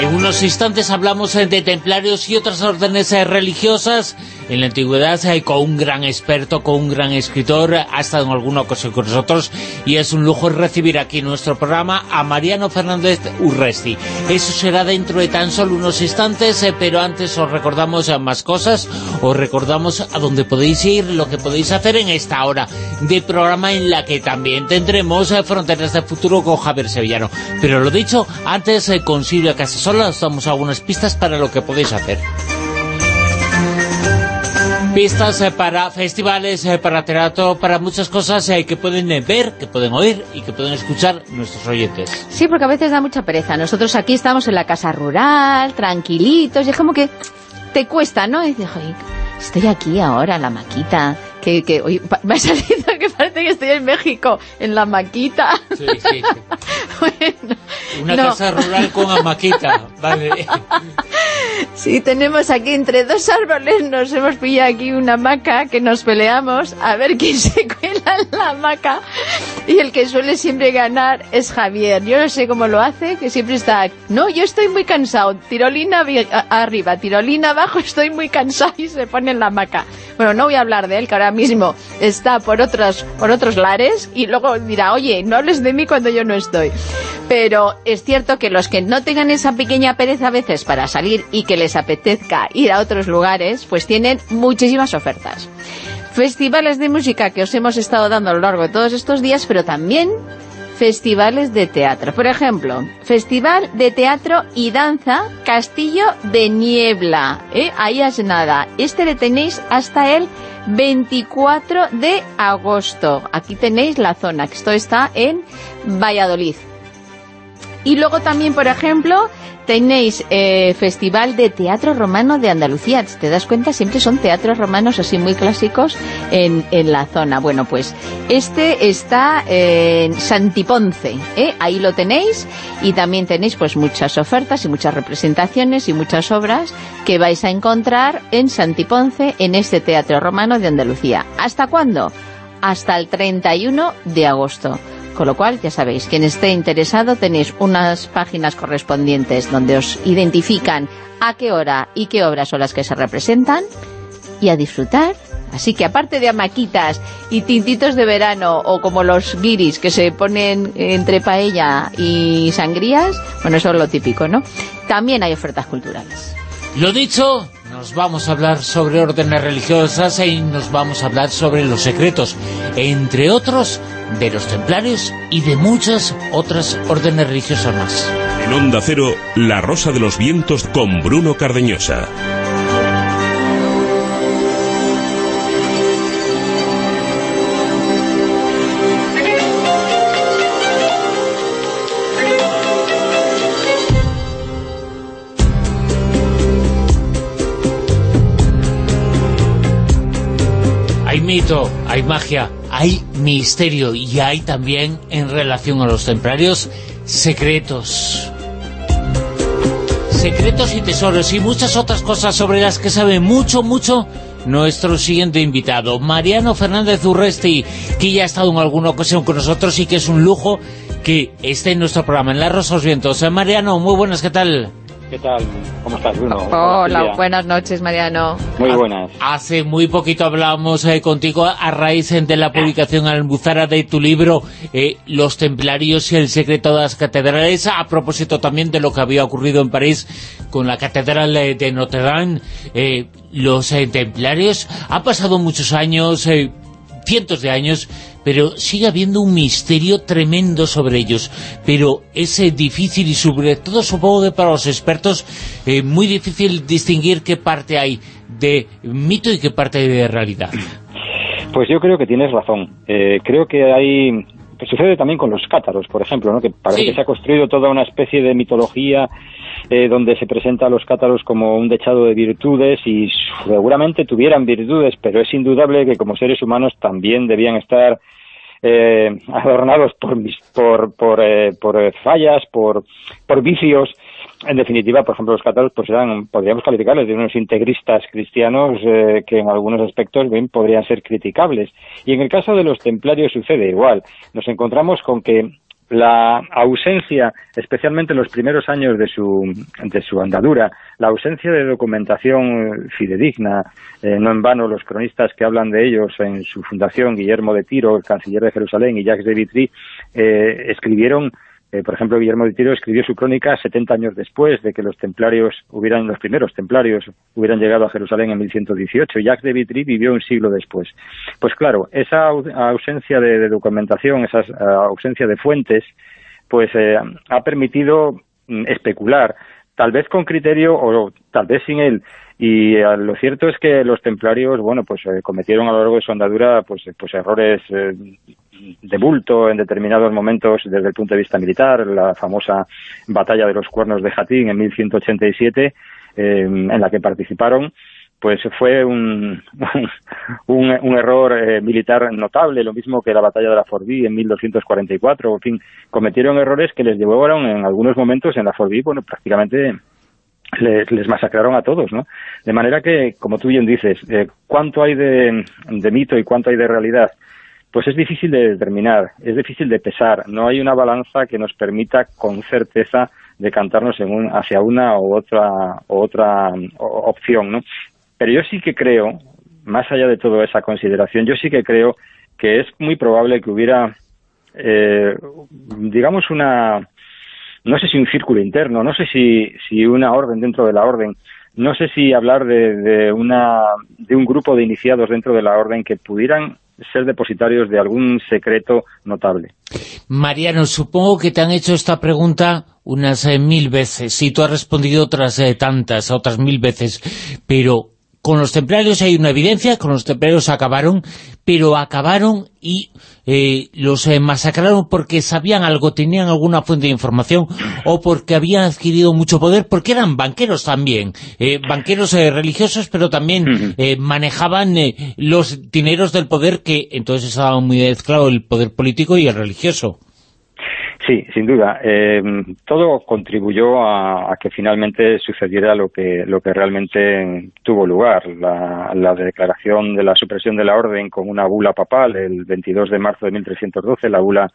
En unos instantes hablamos eh, de templarios y otras órdenes religiosas. En la antigüedad eh, con un gran experto, con un gran escritor, ha estado en alguna ocasión con nosotros y es un lujo recibir aquí en nuestro programa a Mariano Fernández Urresti. Eso será dentro de tan solo unos instantes, eh, pero antes os recordamos más cosas, os recordamos a dónde podéis ir, lo que podéis hacer en esta hora de programa en la que también tendremos eh, Fronteras del Futuro con Javier Sevillano. Pero lo dicho, antes con Silvia Casasola os damos algunas pistas para lo que podéis hacer. Pistas eh, para festivales, eh, para teatro, para muchas cosas eh, que pueden ver, que pueden oír y que pueden escuchar nuestros oyentes. Sí, porque a veces da mucha pereza. Nosotros aquí estamos en la casa rural, tranquilitos, y es como que te cuesta, ¿no? Y dices, "Joder, estoy aquí ahora, la maquita, que, que oye, me ha salido que parece que estoy en México, en la maquita. Sí, sí. Una casa rural con amaquita, vale. Sí, tenemos aquí entre dos árboles, nos hemos pillado aquí una hamaca que nos peleamos a ver quién se cuela en la hamaca. Y el que suele siempre ganar es Javier. Yo no sé cómo lo hace, que siempre está... No, yo estoy muy cansado. Tirolina arriba, tirolina abajo, estoy muy cansado y se pone en la hamaca. Bueno, no voy a hablar de él, que ahora mismo está por otros, por otros lares y luego dirá, oye, no hables de mí cuando yo no estoy. Pero es cierto que los que no tengan esa pequeña pereza a veces para salir y que les apetezca ir a otros lugares, pues tienen muchísimas ofertas. Festivales de música que os hemos estado dando a lo largo de todos estos días, pero también festivales de teatro. Por ejemplo, Festival de Teatro y Danza Castillo de Niebla. ¿eh? Ahí es nada. Este le tenéis hasta el 24 de agosto. Aquí tenéis la zona, esto está en Valladolid. Y luego también, por ejemplo, tenéis eh, Festival de Teatro Romano de Andalucía. Te das cuenta, siempre son teatros romanos así muy clásicos en, en la zona. Bueno, pues este está en Santiponce, ¿eh? ahí lo tenéis. Y también tenéis pues muchas ofertas y muchas representaciones y muchas obras que vais a encontrar en Santiponce, en este Teatro Romano de Andalucía. ¿Hasta cuándo? Hasta el 31 de agosto. Con lo cual, ya sabéis, quien esté interesado tenéis unas páginas correspondientes donde os identifican a qué hora y qué obras son las que se representan y a disfrutar. Así que aparte de amaquitas y tintitos de verano o como los guiris que se ponen entre paella y sangrías, bueno, eso es lo típico, ¿no? También hay ofertas culturales. Lo dicho, nos vamos a hablar sobre órdenes religiosas y nos vamos a hablar sobre los secretos, entre otros, de los templarios y de muchas otras órdenes religiosas más. En Onda Cero, La Rosa de los Vientos con Bruno Cardeñosa. Hay magia, hay misterio y hay también, en relación a los templarios, secretos. Secretos y tesoros y muchas otras cosas sobre las que sabe mucho, mucho nuestro siguiente invitado, Mariano Fernández Urresti, que ya ha estado en alguna ocasión con nosotros y que es un lujo que esté en nuestro programa, en La Rosa los Vientos. Eh, Mariano, muy buenas, ¿qué tal? ¿Qué tal? ¿Cómo estás, Bruno? Hola, buenas noches, Mariano. Muy buenas. Hace muy poquito hablábamos eh, contigo a raíz de la publicación Almuzara de tu libro eh, Los Templarios y el secreto de las catedrales, a propósito también de lo que había ocurrido en París con la catedral de Notre Dame. Eh, los templarios, ha pasado muchos años, cientos de años, pero sigue habiendo un misterio tremendo sobre ellos. Pero es eh, difícil y sobre todo supongo que para los expertos eh, muy difícil distinguir qué parte hay de mito y qué parte hay de realidad. Pues yo creo que tienes razón. Eh, creo que hay... sucede también con los cátaros, por ejemplo, ¿no? que parece Sí. que se ha construido toda una especie de mitología eh, donde se presenta a los cátaros como un dechado de virtudes y seguramente tuvieran virtudes, pero es indudable que como seres humanos también debían estar eh, adornados por, por, por, eh, por eh, fallas, por, por vicios. En definitiva, por ejemplo, los cátaros pues eran, podríamos calificarles de unos integristas cristianos eh, que en algunos aspectos bien podrían ser criticables. Y en el caso de los templarios sucede igual. Nos encontramos con que la ausencia, especialmente en los primeros años de su, de su andadura, la ausencia de documentación fidedigna, eh, no en vano los cronistas que hablan de ellos en su fundación, Guillermo de Tiro, el canciller de Jerusalén, y Jacques de Vitry, eh, escribieron eh, por ejemplo, Guillermo de Tiro escribió su crónica 70 años después de que los templarios hubieran, los primeros templarios hubieran llegado a Jerusalén en 1118. Jacques de Vitry vivió un siglo después. Pues claro, esa au- ausencia de, documentación, esa eh, ausencia de fuentes, pues eh, ha permitido mm, especular, tal vez con criterio o tal vez sin él. Y eh, lo cierto es que los templarios, bueno, pues cometieron a lo largo de su andadura pues, pues errores de bulto en determinados momentos desde el punto de vista militar, la famosa batalla de los cuernos de Jatín en 1187, eh, en la que participaron pues fue un, un, error eh, militar notable, lo mismo que la batalla de la Forbí en 1244, en fin, cometieron errores que les llevaron en algunos momentos en la Forbí, bueno, prácticamente les, masacraron a todos, ¿no? De manera que, como tú bien dices, eh, ¿cuánto hay de, mito y cuánto hay de realidad? Pues es difícil de determinar, es difícil de pesar, no hay una balanza que nos permita con certeza decantarnos en hacia una u otra, otra opción, ¿no? Pero yo sí que creo, más allá de toda esa consideración, yo sí que creo que es muy probable que hubiera, eh, digamos, una, no sé si un círculo interno, no sé si, si una orden dentro de la orden, no sé si hablar de, de, una, de un grupo de iniciados dentro de la orden que pudieran ser depositarios de algún secreto notable. Mariano, supongo que te han hecho esta pregunta unas eh, mil veces y tú has respondido otras eh, tantas, otras mil veces, pero con los templarios hay una evidencia, con los templarios acabaron, pero acabaron y eh, los eh, masacraron porque sabían algo, tenían alguna fuente de información, o porque habían adquirido mucho poder, porque eran banqueros también, eh, banqueros religiosos, pero también manejaban los dineros del poder, que entonces estaba muy mezclado el poder político y el religioso. Sí, sin duda. Eh, todo contribuyó a, que finalmente sucediera lo que, lo que realmente tuvo lugar. La, la, declaración de la supresión de la orden con una bula papal el 22 de marzo de 1312, la bula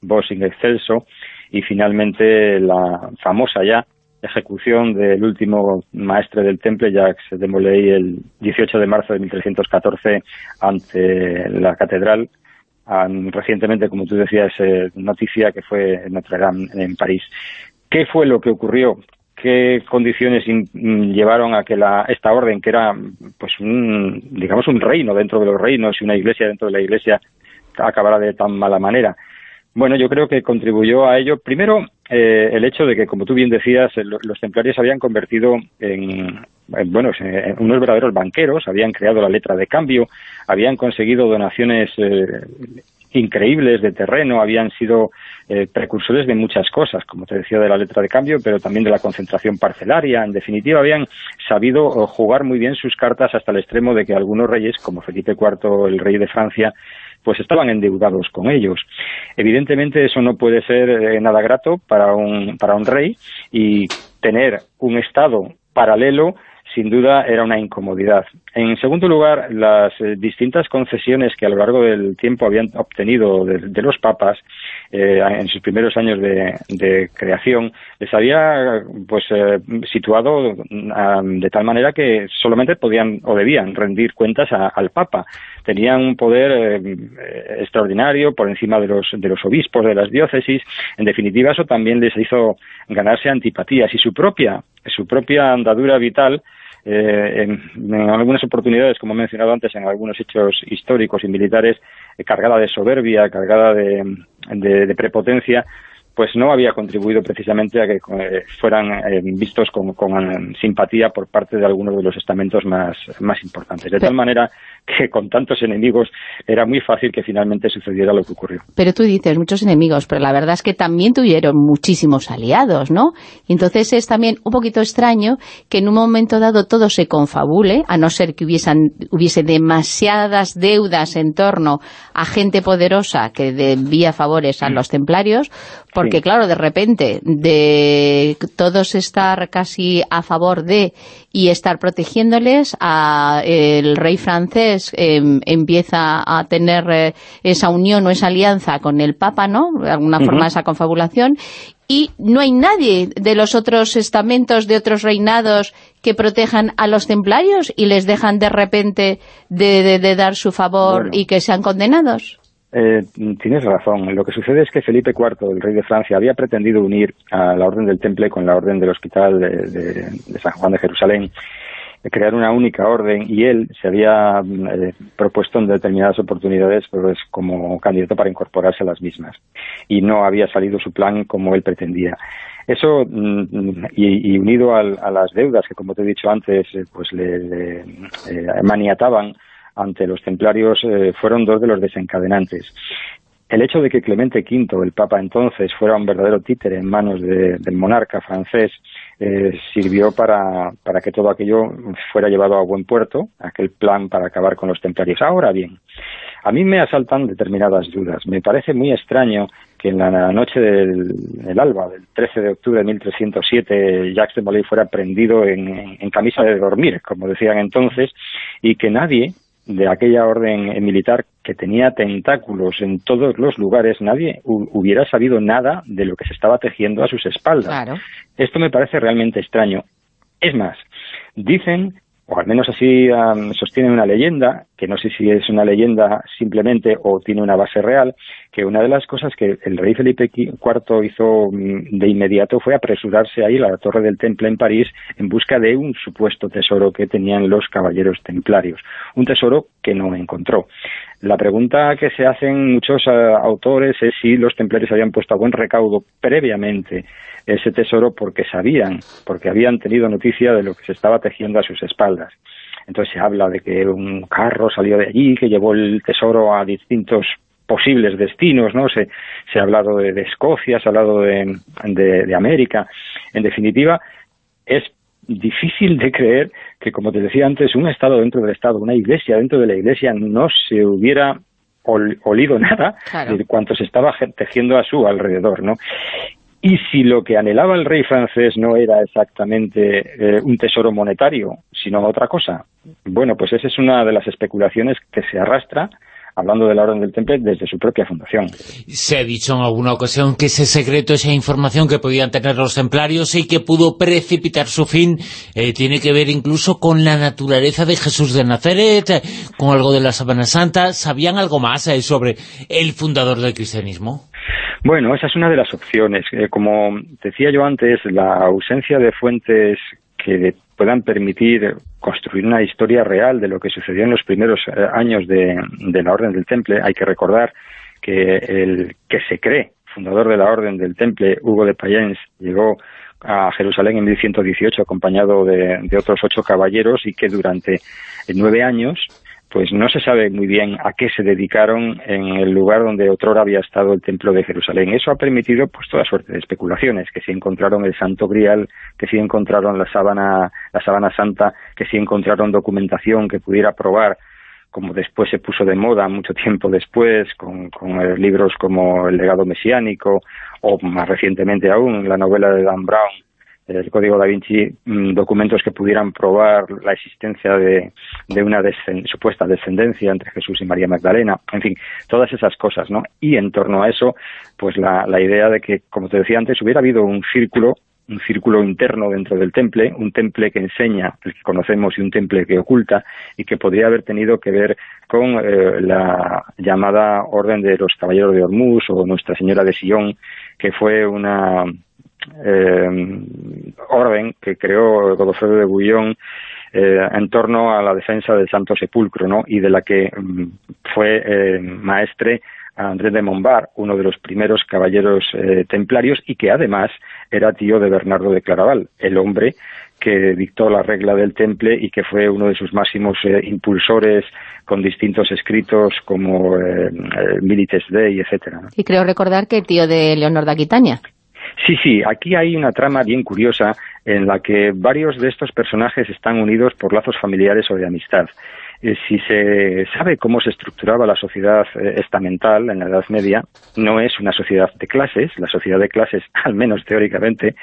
Bossing Excelso, y finalmente la famosa ya ejecución del último maestre del temple, Jacques de Molay, el 18 de marzo de 1314 ante la catedral recientemente, como tú decías, eh, noticia que fue en Notre Dame en París. ¿Qué fue lo que ocurrió? ¿Qué condiciones llevaron a que la, esta orden, que era pues un, digamos un reino dentro de los reinos y una iglesia dentro de la iglesia, acabara de tan mala manera? Bueno, yo creo que contribuyó a ello, primero, eh, el hecho de que, como tú bien decías, los templarios se habían convertido en, bueno, en unos verdaderos banqueros, habían creado la letra de cambio, habían conseguido donaciones eh, increíbles de terreno, habían sido eh, precursores de muchas cosas, como te decía, de la letra de cambio, pero también de la concentración parcelaria. En definitiva, habían sabido jugar muy bien sus cartas hasta el extremo de que algunos reyes, como Felipe IV, el rey de Francia, pues estaban endeudados con ellos. Evidentemente eso no puede ser eh, nada grato para un, para un rey y tener un Estado paralelo sin duda era una incomodidad. En segundo lugar, las eh, distintas concesiones que a lo largo del tiempo habían obtenido de, los papas eh, en sus primeros años de, creación les había pues eh, situado de tal manera que solamente podían o debían rendir cuentas al papa. Tenían un poder extraordinario por encima de los, de los obispos de las diócesis. En definitiva, eso también les hizo ganarse antipatías y su propia, su propia andadura vital eh, en, algunas oportunidades, como he mencionado antes, en algunos hechos históricos y militares, eh, cargada de soberbia, cargada de, de prepotencia, pues no había contribuido precisamente a que eh, fueran eh, vistos con, con, simpatía por parte de algunos de los estamentos más, más importantes. De tal manera que con tantos enemigos era muy fácil que finalmente sucediera lo que ocurrió. Pero tú dices muchos enemigos, pero la verdad es que también tuvieron muchísimos aliados, ¿no? Entonces es también un poquito extraño que en un momento dado todo se confabule, a no ser que hubiesen, hubiese demasiadas deudas en torno a gente poderosa que debía favores a los templarios, porque claro, de repente, de todos estar casi a favor de y estar protegiéndoles, a, el rey francés em, empieza a tener eh, esa unión o esa alianza con el Papa, ¿no? De alguna forma esa confabulación, y no hay nadie de los otros estamentos, de otros reinados, que protejan a los templarios y les dejan de repente de, dar su favor y que sean condenados. Eh, tienes razón. Lo que sucede es que Felipe IV, el rey de Francia, había pretendido unir a la Orden del Temple con la Orden del Hospital de, San Juan de Jerusalén, crear una única orden, y él se había eh, propuesto en determinadas oportunidades pues, como candidato para incorporarse a las mismas. Y no había salido su plan como él pretendía. Eso, mm, y, unido a las deudas que, como te he dicho antes, eh, pues le, maniataban ante los templarios eh, fueron dos de los desencadenantes. El hecho de que Clemente V, el Papa entonces, fuera un verdadero títere en manos del monarca francés, eh, sirvió para, para que todo aquello fuera llevado a buen puerto, aquel plan para acabar con los templarios. Ahora bien, a mí me asaltan determinadas dudas. Me parece muy extraño que en la noche del alba, del 13 de octubre de 1307, Jacques de Molay fuera prendido en, en camisa de dormir, como decían entonces, y que nadie de aquella orden militar que tenía tentáculos en todos los lugares, nadie hubiera sabido nada de lo que se estaba tejiendo a sus espaldas. Esto me parece realmente extraño. Es más, dicen o al menos así sostiene una leyenda, que no sé si es una leyenda simplemente o tiene una base real, que una de las cosas que el rey Felipe IV hizo mm, de inmediato fue apresurarse a ir a la Torre del Temple en París en busca de un supuesto tesoro que tenían los caballeros templarios, un tesoro que no encontró. La pregunta que se hacen muchos eh, autores es si los templarios habían puesto a buen recaudo previamente ese tesoro porque sabían, porque habían tenido noticia de lo que se estaba tejiendo a sus espaldas. Entonces se habla de que un carro salió de allí, que llevó el tesoro a distintos posibles destinos, ¿no? Se, se ha hablado de, Escocia, se ha hablado de, de, América. En definitiva, es difícil de creer que, como te decía antes, un Estado dentro del Estado, una iglesia dentro de la iglesia, no se hubiera olido nada de cuanto se estaba tejiendo a su alrededor, ¿no? Y si lo que anhelaba el rey francés no era exactamente eh, un tesoro monetario, sino otra cosa, bueno, pues esa es una de las especulaciones que se arrastra hablando de la Orden del Temple desde su propia fundación. Se ha dicho en alguna ocasión que ese secreto, esa información que podían tener los templarios y que pudo precipitar su fin, eh, tiene que ver incluso con la naturaleza de Jesús de Nazaret, con algo de la Sabana Santa. ¿Sabían algo más eh, sobre el fundador del cristianismo? Bueno, esa es una de las opciones. Eh, como decía yo antes, la ausencia de fuentes que puedan permitir construir una historia real de lo que sucedió en los primeros eh, años de, la Orden del Temple. Hay que recordar que el que se cree fundador de la Orden del Temple, Hugo de Payens, llegó a Jerusalén en 1118 acompañado de, de otros ocho caballeros y que durante nueve años pues no se sabe muy bien a qué se dedicaron en el lugar donde otrora había estado el templo de Jerusalén. Eso ha permitido pues toda suerte de especulaciones, que si encontraron el Santo Grial, que si encontraron la sábana, la sábana santa, que si encontraron documentación que pudiera probar como después se puso de moda mucho tiempo después, con, con eh, libros como El legado mesiánico, o más recientemente aún la novela de Dan Brown, el Código da Vinci mm, documentos que pudieran probar la existencia de, una supuesta descendencia entre Jesús y María Magdalena, en fin, todas esas cosas, ¿no? Y en torno a eso, pues la, la idea de que, como te decía antes, hubiera habido un círculo un círculo interno dentro del temple, un temple que enseña, el que conocemos, y un temple que oculta, y que podría haber tenido que ver con eh, la llamada Orden de los Caballeros de Hormuz o Nuestra Señora de Sion, que fue una, orden que creó Godofredo de Bouillon eh, en torno a la defensa del Santo Sepulcro, ¿no? y de la que mm, fue eh, maestre Andrés de Montbar, uno de los primeros caballeros eh, templarios, y que además era tío de Bernardo de Claraval, el hombre que dictó la regla del temple y que fue uno de sus máximos impulsores con distintos escritos como Milites Dei, etcétera. Y creo recordar que tío de Leonor de Aquitania. Sí, sí, aquí hay una trama bien curiosa en la que varios de estos personajes están unidos por lazos familiares o de amistad. Eh, si se sabe cómo se estructuraba la sociedad eh, estamental en la Edad Media, no es una sociedad de clases, la sociedad de clases, al menos teóricamente,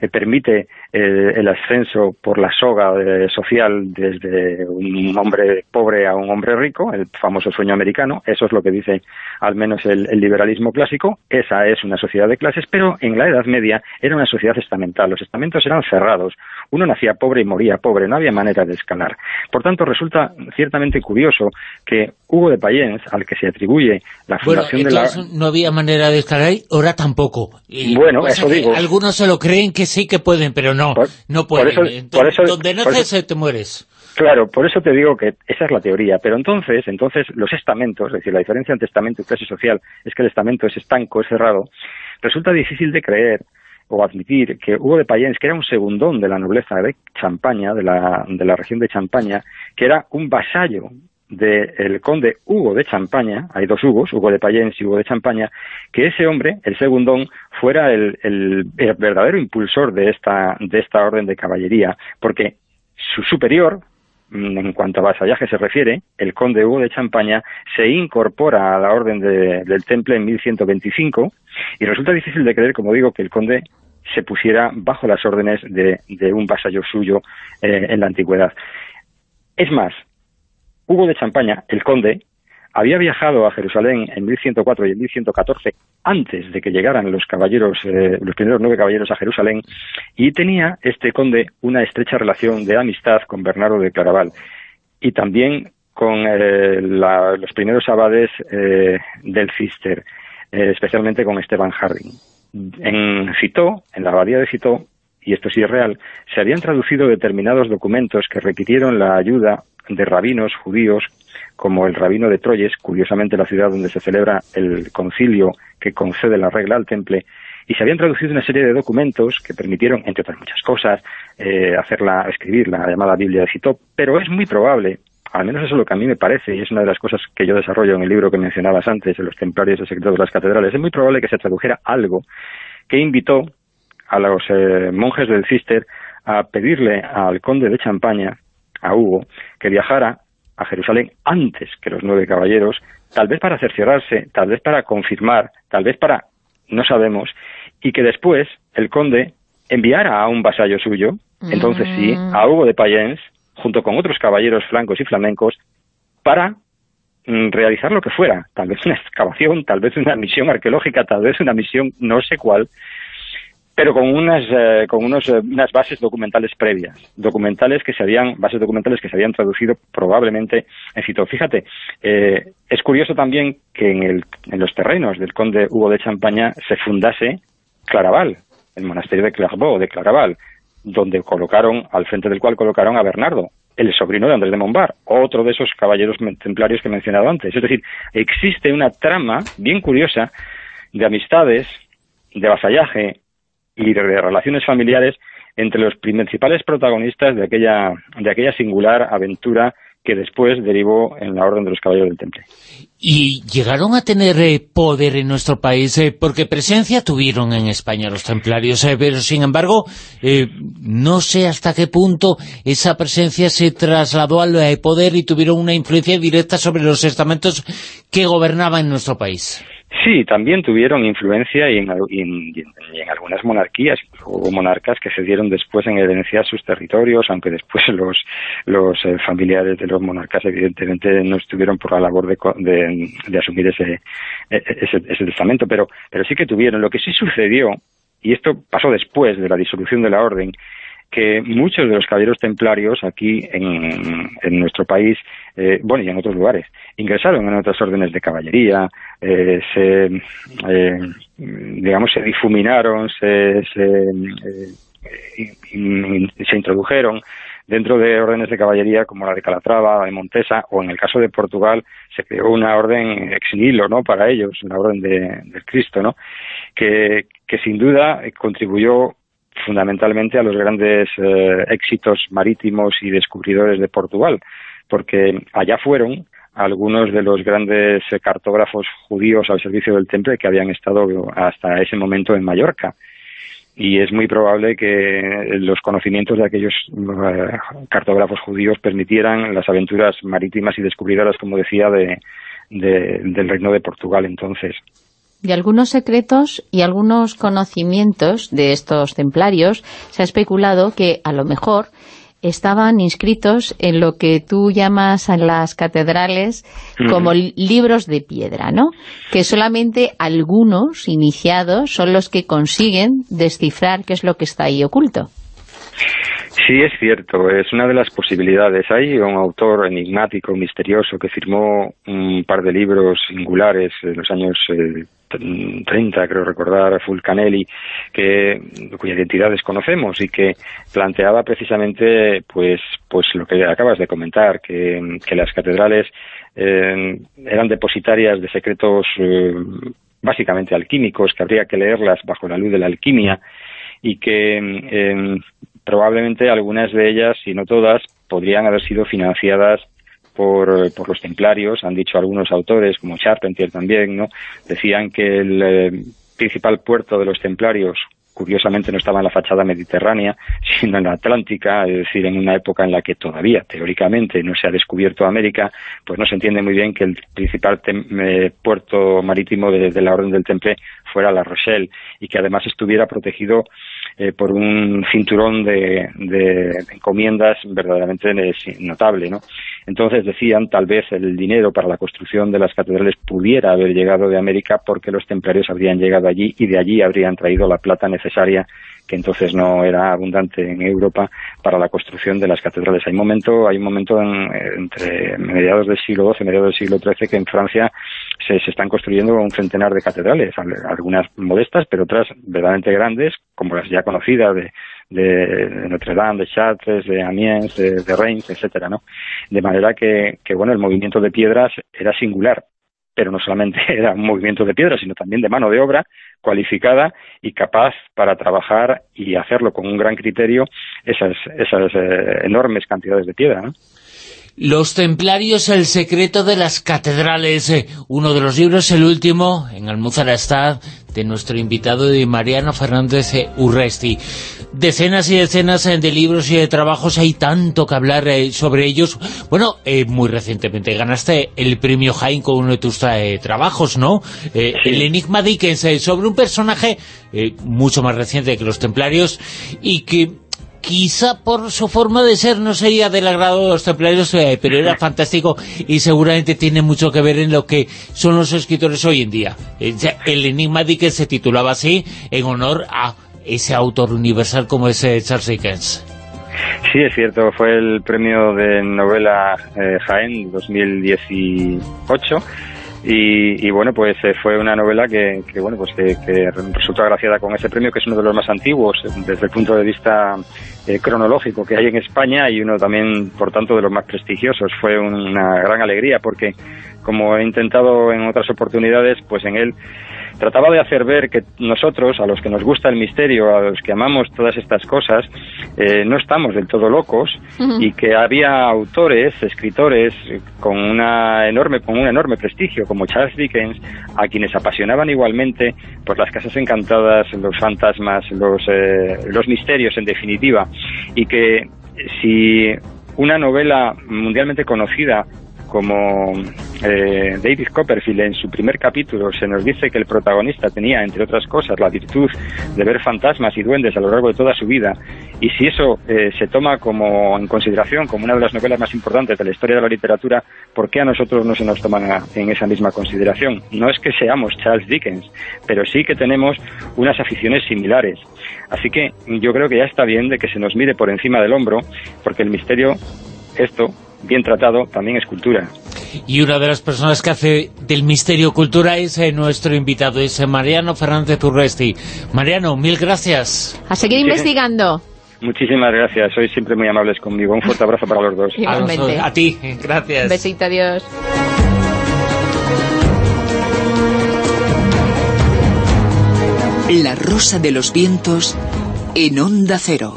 eh, permite el ascenso por la soga social desde un hombre pobre a un hombre rico, el famoso sueño americano, eso es lo que dice al menos el, liberalismo clásico, esa es una sociedad de clases, pero en la Edad Media era una sociedad estamental, los estamentos eran cerrados, uno nacía pobre y moría pobre, no había manera de escalar. Por tanto, resulta ciertamente curioso que Hugo de Payens, al que se atribuye la fundación de la... no había manera de escalar, ahora tampoco. bueno, eso digo. Algunos se lo creen que sí que pueden, pero no, no pueden. Por eso, donde naces te mueres. Claro, por eso te digo que esa es la teoría, pero entonces, entonces los estamentos, es decir, la diferencia entre estamento y clase social es que el estamento es estanco, es cerrado, resulta difícil de creer o admitir que Hugo de Payens, que era un segundón de la nobleza de Champaña, de la, de la región de Champaña, que era un vasallo del conde Hugo de Champaña, hay dos Hugos, Hugo de Payens y Hugo de Champaña, que ese hombre, el segundón, fuera el, el, verdadero impulsor de esta, de esta orden de caballería, porque su superior, en cuanto a vasallaje se refiere, el conde Hugo de Champaña se incorpora a la orden del Temple en 1125 y resulta difícil de creer, como digo, que el conde se pusiera bajo las órdenes de, un vasallo suyo eh, en la antigüedad. Es más, Hugo de Champaña, el conde, había viajado a Jerusalén en 1104 y en 1114 antes de que llegaran los caballeros, eh, los primeros nueve caballeros a Jerusalén, y tenía este conde una estrecha relación de amistad con Bernardo de Claraval y también con eh, los primeros abades eh, del Cister, especialmente con Esteban Harding. En Citó, en la abadía de Citó, y esto sí es real, se habían traducido determinados documentos que requirieron la ayuda de rabinos judíos como el rabino de Troyes, curiosamente la ciudad donde se celebra el concilio que concede la regla al temple, y se habían traducido una serie de documentos que permitieron, entre otras muchas cosas, eh, hacerla, escribir la llamada Biblia de Citó, pero es muy probable, al menos eso es lo que a mí me parece, y es una de las cosas que yo desarrollo en el libro que mencionabas antes, de los templarios del secreto de las catedrales, es muy probable que se tradujera algo que invitó a los eh, monjes del Cister a pedirle al conde de Champaña a Hugo que viajara a Jerusalén antes que los nueve caballeros, tal vez para cerciorarse, tal vez para confirmar, tal vez para, no sabemos, y que después el conde enviara a un vasallo suyo, entonces sí, a mm. Hugo de Payens, junto con otros caballeros flancos y flamencos, para mm, realizar lo que fuera, tal vez una excavación, tal vez una misión arqueológica, tal vez una misión no sé cuál, pero con unas eh, con unos, eh, unas bases documentales previas, documentales que se habían bases documentales que se habían traducido probablemente en Cito. Fíjate, eh, es curioso también que en, el, en los terrenos del conde Hugo de Champaña se fundase Claraval, el monasterio de Clairvaux, de Claraval, donde colocaron, al frente del cual colocaron a Bernardo, el sobrino de Andrés de Montbar, otro de esos caballeros templarios que he mencionado antes. Es decir, existe una trama bien curiosa de amistades, de vasallaje, y de relaciones familiares entre los principales protagonistas de aquella, de aquella singular aventura que después derivó en la Orden de los Caballeros del Temple. ¿Y llegaron a tener eh, poder en nuestro país? Eh, porque presencia tuvieron en España los templarios, eh, pero sin embargo, no sé hasta qué punto esa presencia se trasladó al poder y tuvieron una influencia directa sobre los estamentos que gobernaban en nuestro país. Sí, también tuvieron influencia y en, algunas monarquías. Hubo monarcas que se dieron después en herencia sus territorios, aunque después los, los eh, familiares de los monarcas evidentemente no estuvieron por la labor de, de, asumir ese, e, ese, ese testamento, pero, pero sí que tuvieron. Lo que sí sucedió, y esto pasó después de la disolución de la orden, que muchos de los caballeros templarios aquí en, en nuestro país, eh, bueno, y en otros lugares, ingresaron en otras órdenes de caballería, eh, se, eh, digamos, se difuminaron, se, se, se introdujeron dentro de órdenes de caballería como la de Calatrava, la de Montesa, o en el caso de Portugal se creó una orden ex ¿no?, para ellos, una orden de, Cristo, ¿no?, que, que sin duda contribuyó fundamentalmente a los grandes eh, éxitos marítimos y descubridores de Portugal, porque allá fueron algunos de los grandes cartógrafos judíos al servicio del temple que habían estado hasta ese momento en Mallorca. Y es muy probable que los conocimientos de aquellos eh, cartógrafos judíos permitieran las aventuras marítimas y descubridoras, como decía, de, del reino de Portugal entonces de algunos secretos y algunos conocimientos de estos templarios, se ha especulado que a lo mejor estaban inscritos en lo que tú llamas en las catedrales como libros de piedra, ¿no? Que solamente algunos iniciados son los que consiguen descifrar qué es lo que está ahí oculto. Sí, es cierto, es una de las posibilidades. Hay un autor enigmático, misterioso, que firmó un par de libros singulares en los años 30, eh, creo recordar, Fulcanelli, que, cuya identidad desconocemos y que planteaba precisamente pues, pues lo que acabas de comentar, que, las catedrales eh, eran depositarias de secretos eh, básicamente alquímicos, que habría que leerlas bajo la luz de la alquimia y que probablemente algunas de ellas, si no todas, podrían haber sido financiadas por, por los templarios, han dicho algunos autores, como Charpentier también, ¿no? decían que el eh, principal puerto de los templarios curiosamente no estaba en la fachada mediterránea, sino en la Atlántica, es decir, en una época en la que todavía, teóricamente, no se ha descubierto América, pues no se entiende muy bien que el principal eh, puerto marítimo de, de, la Orden del Temple fuera La Rochelle y que además estuviera protegido eh, por un cinturón de, de, encomiendas verdaderamente notable, ¿no? Entonces decían, tal vez el dinero para la construcción de las catedrales pudiera haber llegado de América porque los templarios habrían llegado allí y de allí habrían traído la plata necesaria que entonces no era abundante en Europa para la construcción de las catedrales. Hay un momento, hay un momento entre mediados del siglo XII y mediados del siglo XIII que en Francia se, se, están construyendo un centenar de catedrales, algunas modestas, pero otras verdaderamente grandes, como las ya conocidas de, de, Notre Dame, de Chartres, de Amiens, de, Reims, etcétera, ¿no? De manera que, que, bueno, el movimiento de piedras era singular, pero no solamente era un movimiento de piedras, sino también de mano de obra cualificada y capaz para trabajar y hacerlo con un gran criterio esas, esas eh, enormes cantidades de piedra, ¿no? Los templarios, el secreto de las catedrales, eh, uno de los libros, el último, en Almuzara de nuestro invitado de Mariano Fernández eh, Urresti. Decenas y decenas eh, de libros y de trabajos, hay tanto que hablar sobre ellos. Bueno, muy recientemente ganaste el premio Jaime con uno de tus trabajos, ¿no? El Enigma Dickens, sobre un personaje mucho más reciente que los templarios y que quizá por su forma de ser no sería del agrado de los templarios, eh, pero era fantástico y seguramente tiene mucho que ver en lo que son los escritores hoy en día. Eh, el Enigma Dickens se titulaba así en honor a ese autor universal como es eh, Charles Dickens. Sí, es cierto, fue el premio de novela eh, Jaén 2018 y, y, bueno, pues eh, fue una novela que, que bueno, pues que, resultó agraciada con ese premio, que es uno de los más antiguos desde el punto de vista eh, cronológico que hay en España y uno también, por tanto, de los más prestigiosos. Fue una gran alegría porque, como he intentado en otras oportunidades, pues en él trataba de hacer ver que nosotros, a los que nos gusta el misterio, a los que amamos todas estas cosas, eh, no estamos del todo locos uh -huh. y que había autores, escritores con una enorme con un enorme prestigio como Charles Dickens, a quienes apasionaban igualmente pues las casas encantadas, los fantasmas, los eh, los misterios en definitiva y que si una novela mundialmente conocida como eh, David Copperfield en su primer capítulo se nos dice que el protagonista tenía, entre otras cosas, la virtud de ver fantasmas y duendes a lo largo de toda su vida, y si eso eh, se toma como en consideración como una de las novelas más importantes de la historia de la literatura, ¿por qué a nosotros no se nos toma en esa misma consideración? No es que seamos Charles Dickens, pero sí que tenemos unas aficiones similares. Así que yo creo que ya está bien de que se nos mire por encima del hombro, porque el misterio, esto, bien tratado, también es cultura. Y una de las personas que hace del misterio cultura es eh, nuestro invitado, es eh, Mariano Fernández Urresti. Mariano, mil gracias. A seguir investigando. Muchísimas gracias, sois siempre muy amables conmigo. Un fuerte abrazo para los dos. Igualmente. A, a ti, gracias. Un besito, adiós. La rosa de los vientos en onda cero.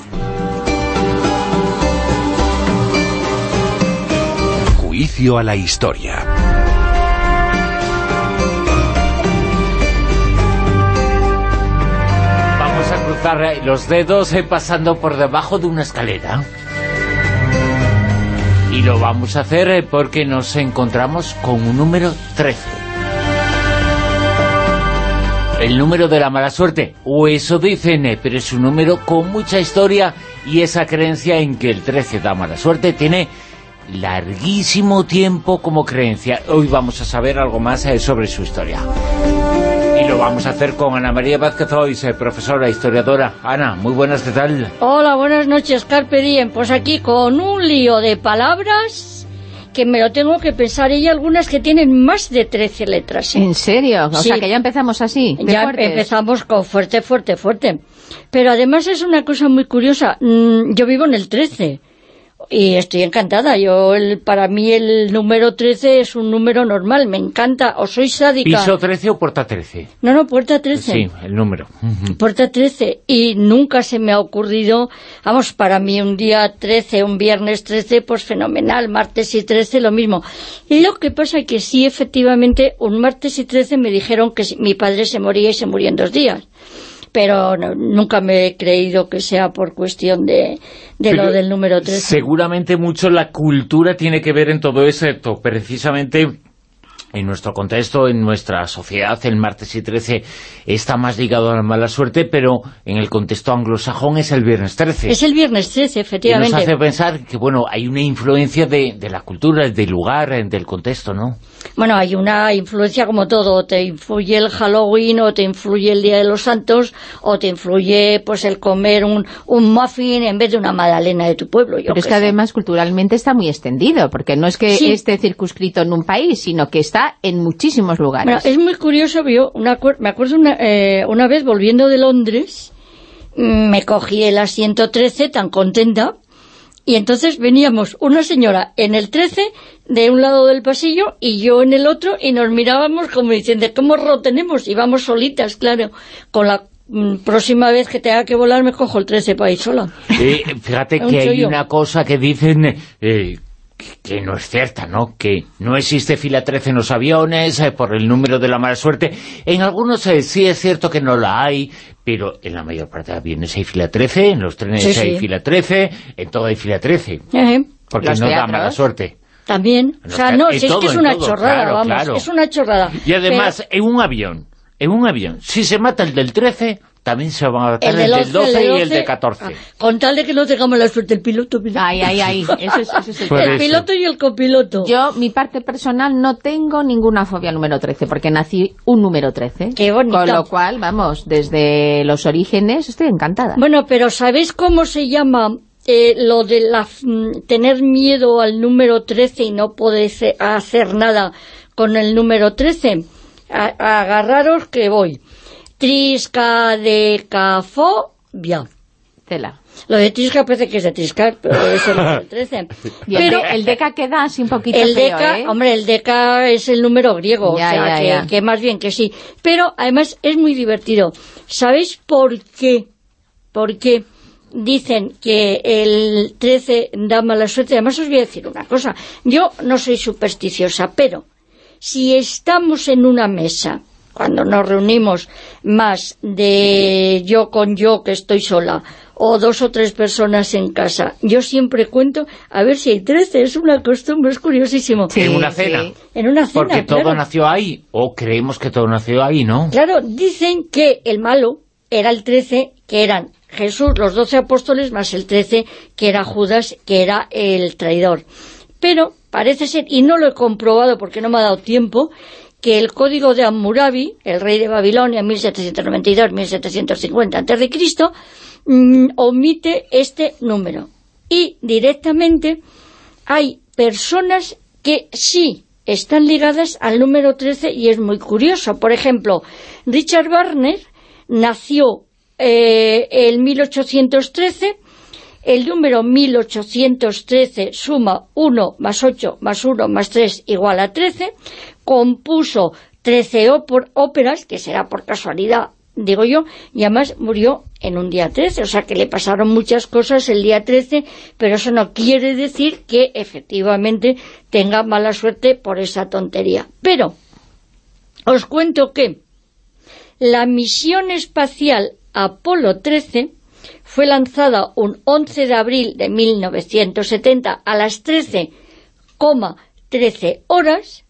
Juicio a la historia. Vamos a cruzar los dedos eh, pasando por debajo de una escalera. Y lo vamos a hacer eh, porque nos encontramos con un número 13. El número de la mala suerte, o eso dicen, eh, pero es un número con mucha historia y esa creencia en que el 13 da mala suerte tiene larguísimo tiempo como creencia. Hoy vamos a saber algo más eh, sobre su historia. Y lo vamos a hacer con Ana María Vázquez Hoy, eh, profesora, historiadora. Ana, muy buenas, ¿qué tal? Hola, buenas noches, Carpe Diem. Pues aquí con un lío de palabras que me lo tengo que pensar. Hay algunas que tienen más de 13 letras. ¿eh? ¿En serio? O sí. sea, que ya empezamos así, Ya fuertes. empezamos con fuerte, fuerte, fuerte. Pero además es una cosa muy curiosa. Mm, yo vivo en el 13. Y estoy encantada. Yo el, Para mí el número 13 es un número normal, me encanta. ¿O soy sádica? ¿Piso 13 o puerta 13? No, no, puerta 13. Sí, el número. Puerta 13. Y nunca se me ha ocurrido, vamos, para mí un día 13, un viernes 13, pues fenomenal. Martes y 13, lo mismo. Y lo que pasa es que sí, efectivamente, un martes y 13 me dijeron que mi padre se moría y se murió en dos días pero nunca me he creído que sea por cuestión de, lo del número 13. Seguramente mucho la cultura tiene que ver en todo esto, precisamente en nuestro contexto, en nuestra sociedad, el martes y 13 está más ligado a la mala suerte, pero en el contexto anglosajón es el viernes 13. Es el viernes 13, efectivamente. Y nos hace pensar que, bueno, hay una influencia de, de la cultura, del lugar, del contexto, ¿no? Bueno, hay una influencia como todo, te influye el Halloween, o te influye el Día de los Santos, o te influye pues el comer un, un muffin en vez de una magdalena de tu pueblo. Pero es que además culturalmente está muy extendido, porque no es que esté circunscrito en un país, sino que está en muchísimos lugares. Bueno, es muy curioso, yo una, me acuerdo una, eh, una vez volviendo de Londres, mm, me cogí el asiento 13 tan contenta, y entonces veníamos una señora en el 13 de un lado del pasillo y yo en el otro y nos mirábamos como diciendo, ¿cómo tenemos? Y vamos solitas, claro, con la mm, próxima vez que tenga que volar me cojo el 13 para ir sola. Eh, fíjate que hay una cosa que dicen eh, que no es cierta, ¿no? Que no existe fila 13 en los aviones eh, por el número de la mala suerte. En algunos eh, sí es cierto que no la hay, pero en la mayor parte de aviones hay fila 13, en los trenes hay fila 13, en todo hay fila 13. Porque no da mala suerte. También. O sea, no, si es que es una chorrada, vamos, es una chorrada. Y además, en un avión, en un avión, si se mata el del 13, también se van a matar el, del 12, y el de 14. Ah, con tal de que no tengamos la suerte el piloto. Ay, ay, ay. Eso es, eso el, el piloto y el copiloto. Yo, mi parte personal, no tengo ninguna fobia número 13, porque nací un número 13. Qué bonito. Con lo cual, vamos, desde los orígenes estoy encantada. Bueno, pero ¿sabéis cómo se llama eh, lo de la, mm, tener miedo al número 13 y no poder hacer nada con el número 13? agarraros que voy trisca de bien. Tela. Lo de trisca parece que es de triscar, pero es el 13. pero el, deca queda así un poquito el deca, ¿eh? Hombre, el deca es el número griego, o sea, que, más bien que sí. Pero además es muy divertido. ¿Sabéis por qué? ¿Por qué dicen que el 13 da mala suerte? Además os voy a decir una cosa. Yo no soy supersticiosa, pero si estamos en una mesa cuando nos reunimos más de yo con yo que estoy sola o dos o tres personas en casa, yo siempre cuento a ver si hay trece, es una costumbre, es curiosísimo. en una cena. En una cena, Porque todo nació ahí, o creemos que todo nació ahí, ¿no? Claro, dicen que el malo era el trece, que eran Jesús, los doce apóstoles, más el trece, que era Judas, que era el traidor. Pero parece ser, y no lo he comprobado porque no me ha dado tiempo, que el código de Hammurabi, el rey de Babilonia, 1792-1750 a.C., mm, omite este número. Y directamente hay personas que sí están ligadas al número 13 y es muy curioso. Por ejemplo, Richard Barner nació eh, en 1813 el número 1813 suma 1 más 8 más 1 más 3 igual a 13, compuso 13 óperas, que será por casualidad, digo yo, y además murió en un día 13, o sea que le pasaron muchas cosas el día 13, pero eso no quiere decir que efectivamente tenga mala suerte por esa tontería. Pero os cuento que la misión espacial Apolo 13 fue lanzada un 11 de abril de 1970 a las 13,13 horas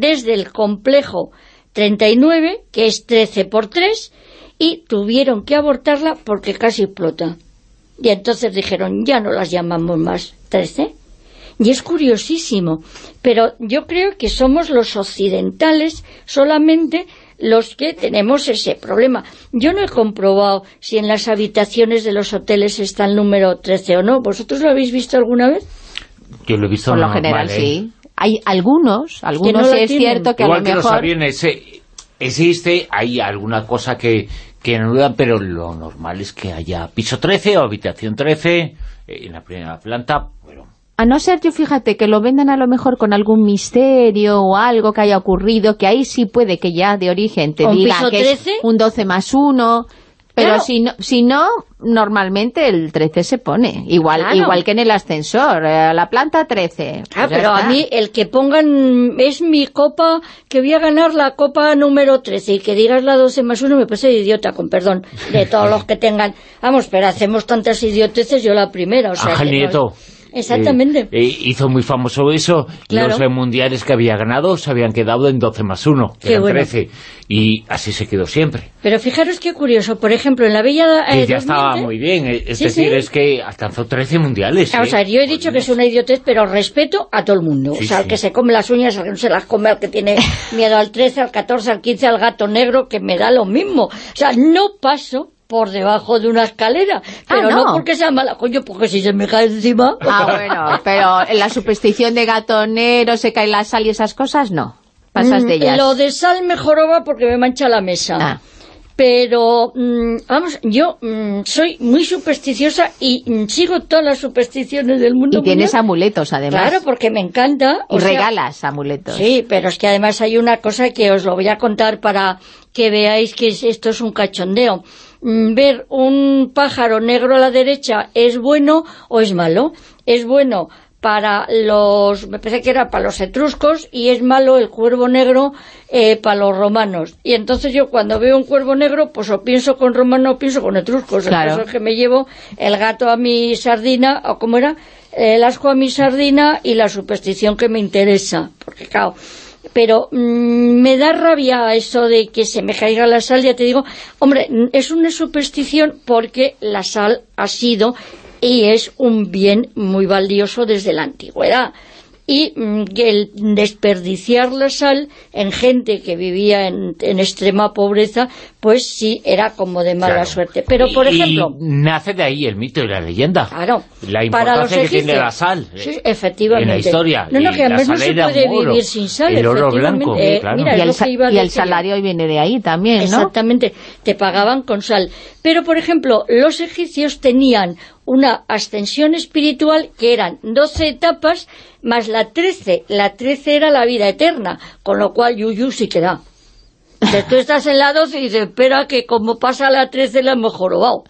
desde el complejo 39, que es 13 por 3, y tuvieron que abortarla porque casi explota. Y entonces dijeron, ya no las llamamos más 13. Y es curiosísimo, pero yo creo que somos los occidentales solamente los que tenemos ese problema. Yo no he comprobado si en las habitaciones de los hoteles está el número 13 o no. ¿Vosotros lo habéis visto alguna vez? Yo lo he visto Por lo general, ¿eh? sí. Hay algunos, algunos es cierto que a lo mejor... los aviones eh, existe, hay alguna cosa que, que anulan, pero lo normal es que haya piso 13 o habitación 13 eh, en la primera planta, bueno, A no ser, yo fíjate, que lo vendan a lo mejor con algún misterio o algo que haya ocurrido, que ahí sí puede que ya de origen te ¿Un diga que es 13? un 12 más 1... Pero Claro. si no, si no, normalmente el 13 se pone. Igual Claro. igual que en el ascensor. eh, la planta 13. Ah, Pues pero a mí el que pongan es mi copa, que voy a ganar la copa número 13 y que digas la 12 más 1 me parece idiota, con perdón, de todos los que tengan. Vamos, pero hacemos tantas idioteces, yo la primera, o sea... Ángel que no- Nieto. Exactamente. eh, hizo muy famoso eso. Claro. Los mundiales que había ganado se habían quedado en 12 más 1, que eran bueno. 13. Y así se quedó siempre. Pero fijaros qué curioso, por ejemplo, en la Bella... Que eh, ya estaba muy bien. eh, Es Sí, decir, sí. es que alcanzó 13 mundiales. O ¿eh? sea, yo he dicho que es una idiotez, pero respeto a todo el mundo. O sea, al que se come las uñas, al que no se las come, al que tiene miedo al 13, al 14, al 15, al gato negro, que me da lo mismo. O sea, no paso por debajo de una escalera. Pero no. no. porque sea mala, coño, porque si se me cae encima... Ah, bueno, pero en la superstición de gatonero, se cae la sal y esas cosas, no. Pasas de Mm, ellas. Lo de sal me joroba porque me mancha la mesa. Ah. Pero, mm, vamos, yo mm, soy muy supersticiosa y mm, sigo todas las supersticiones del mundo. Y tienes mundial. amuletos, además. Claro, porque me encanta. y o sea, regalas amuletos. Sí, pero es que además hay una cosa que os lo voy a contar para que veáis que es- esto es un cachondeo. Mm, Ver un pájaro negro a la derecha es bueno o es malo. Es bueno para los, me parece que era para los etruscos y es malo el cuervo negro eh, para los romanos. Y entonces yo cuando veo un cuervo negro, pues o pienso con romano o pienso con etruscos. Claro. Entonces es que me llevo el gato a mi sardina, o como era, el asco a mi sardina y la superstición que me interesa. Porque claro, pero mm, me da rabia eso de que se me caiga la sal, ya te digo, hombre, es una superstición porque la sal ha sido y es un bien muy valioso desde la antigüedad. Y mm, el desperdiciar la sal en gente que vivía en, en extrema pobreza, pues sí era como de mala Claro. suerte. Pero, por Y ejemplo... nace de ahí el mito y la leyenda. Claro. La Para los importancia que tiene la sal. Sí, eh, efectivamente. En la historia. No, no, que la además no se puede oro. vivir sin sal, El oro blanco, Eh, claro. mira, y el, sa- y salario viene de ahí también, ¿no? Exactamente, te pagaban con sal. Pero, por ejemplo, los egipcios tenían una ascensión espiritual que eran 12 etapas más la 13. La 13 era la vida eterna, con lo cual Yuyu sí que da. Entonces, tú estás en la 12 y dices, espera que como pasa la 13 la hemos jorobado.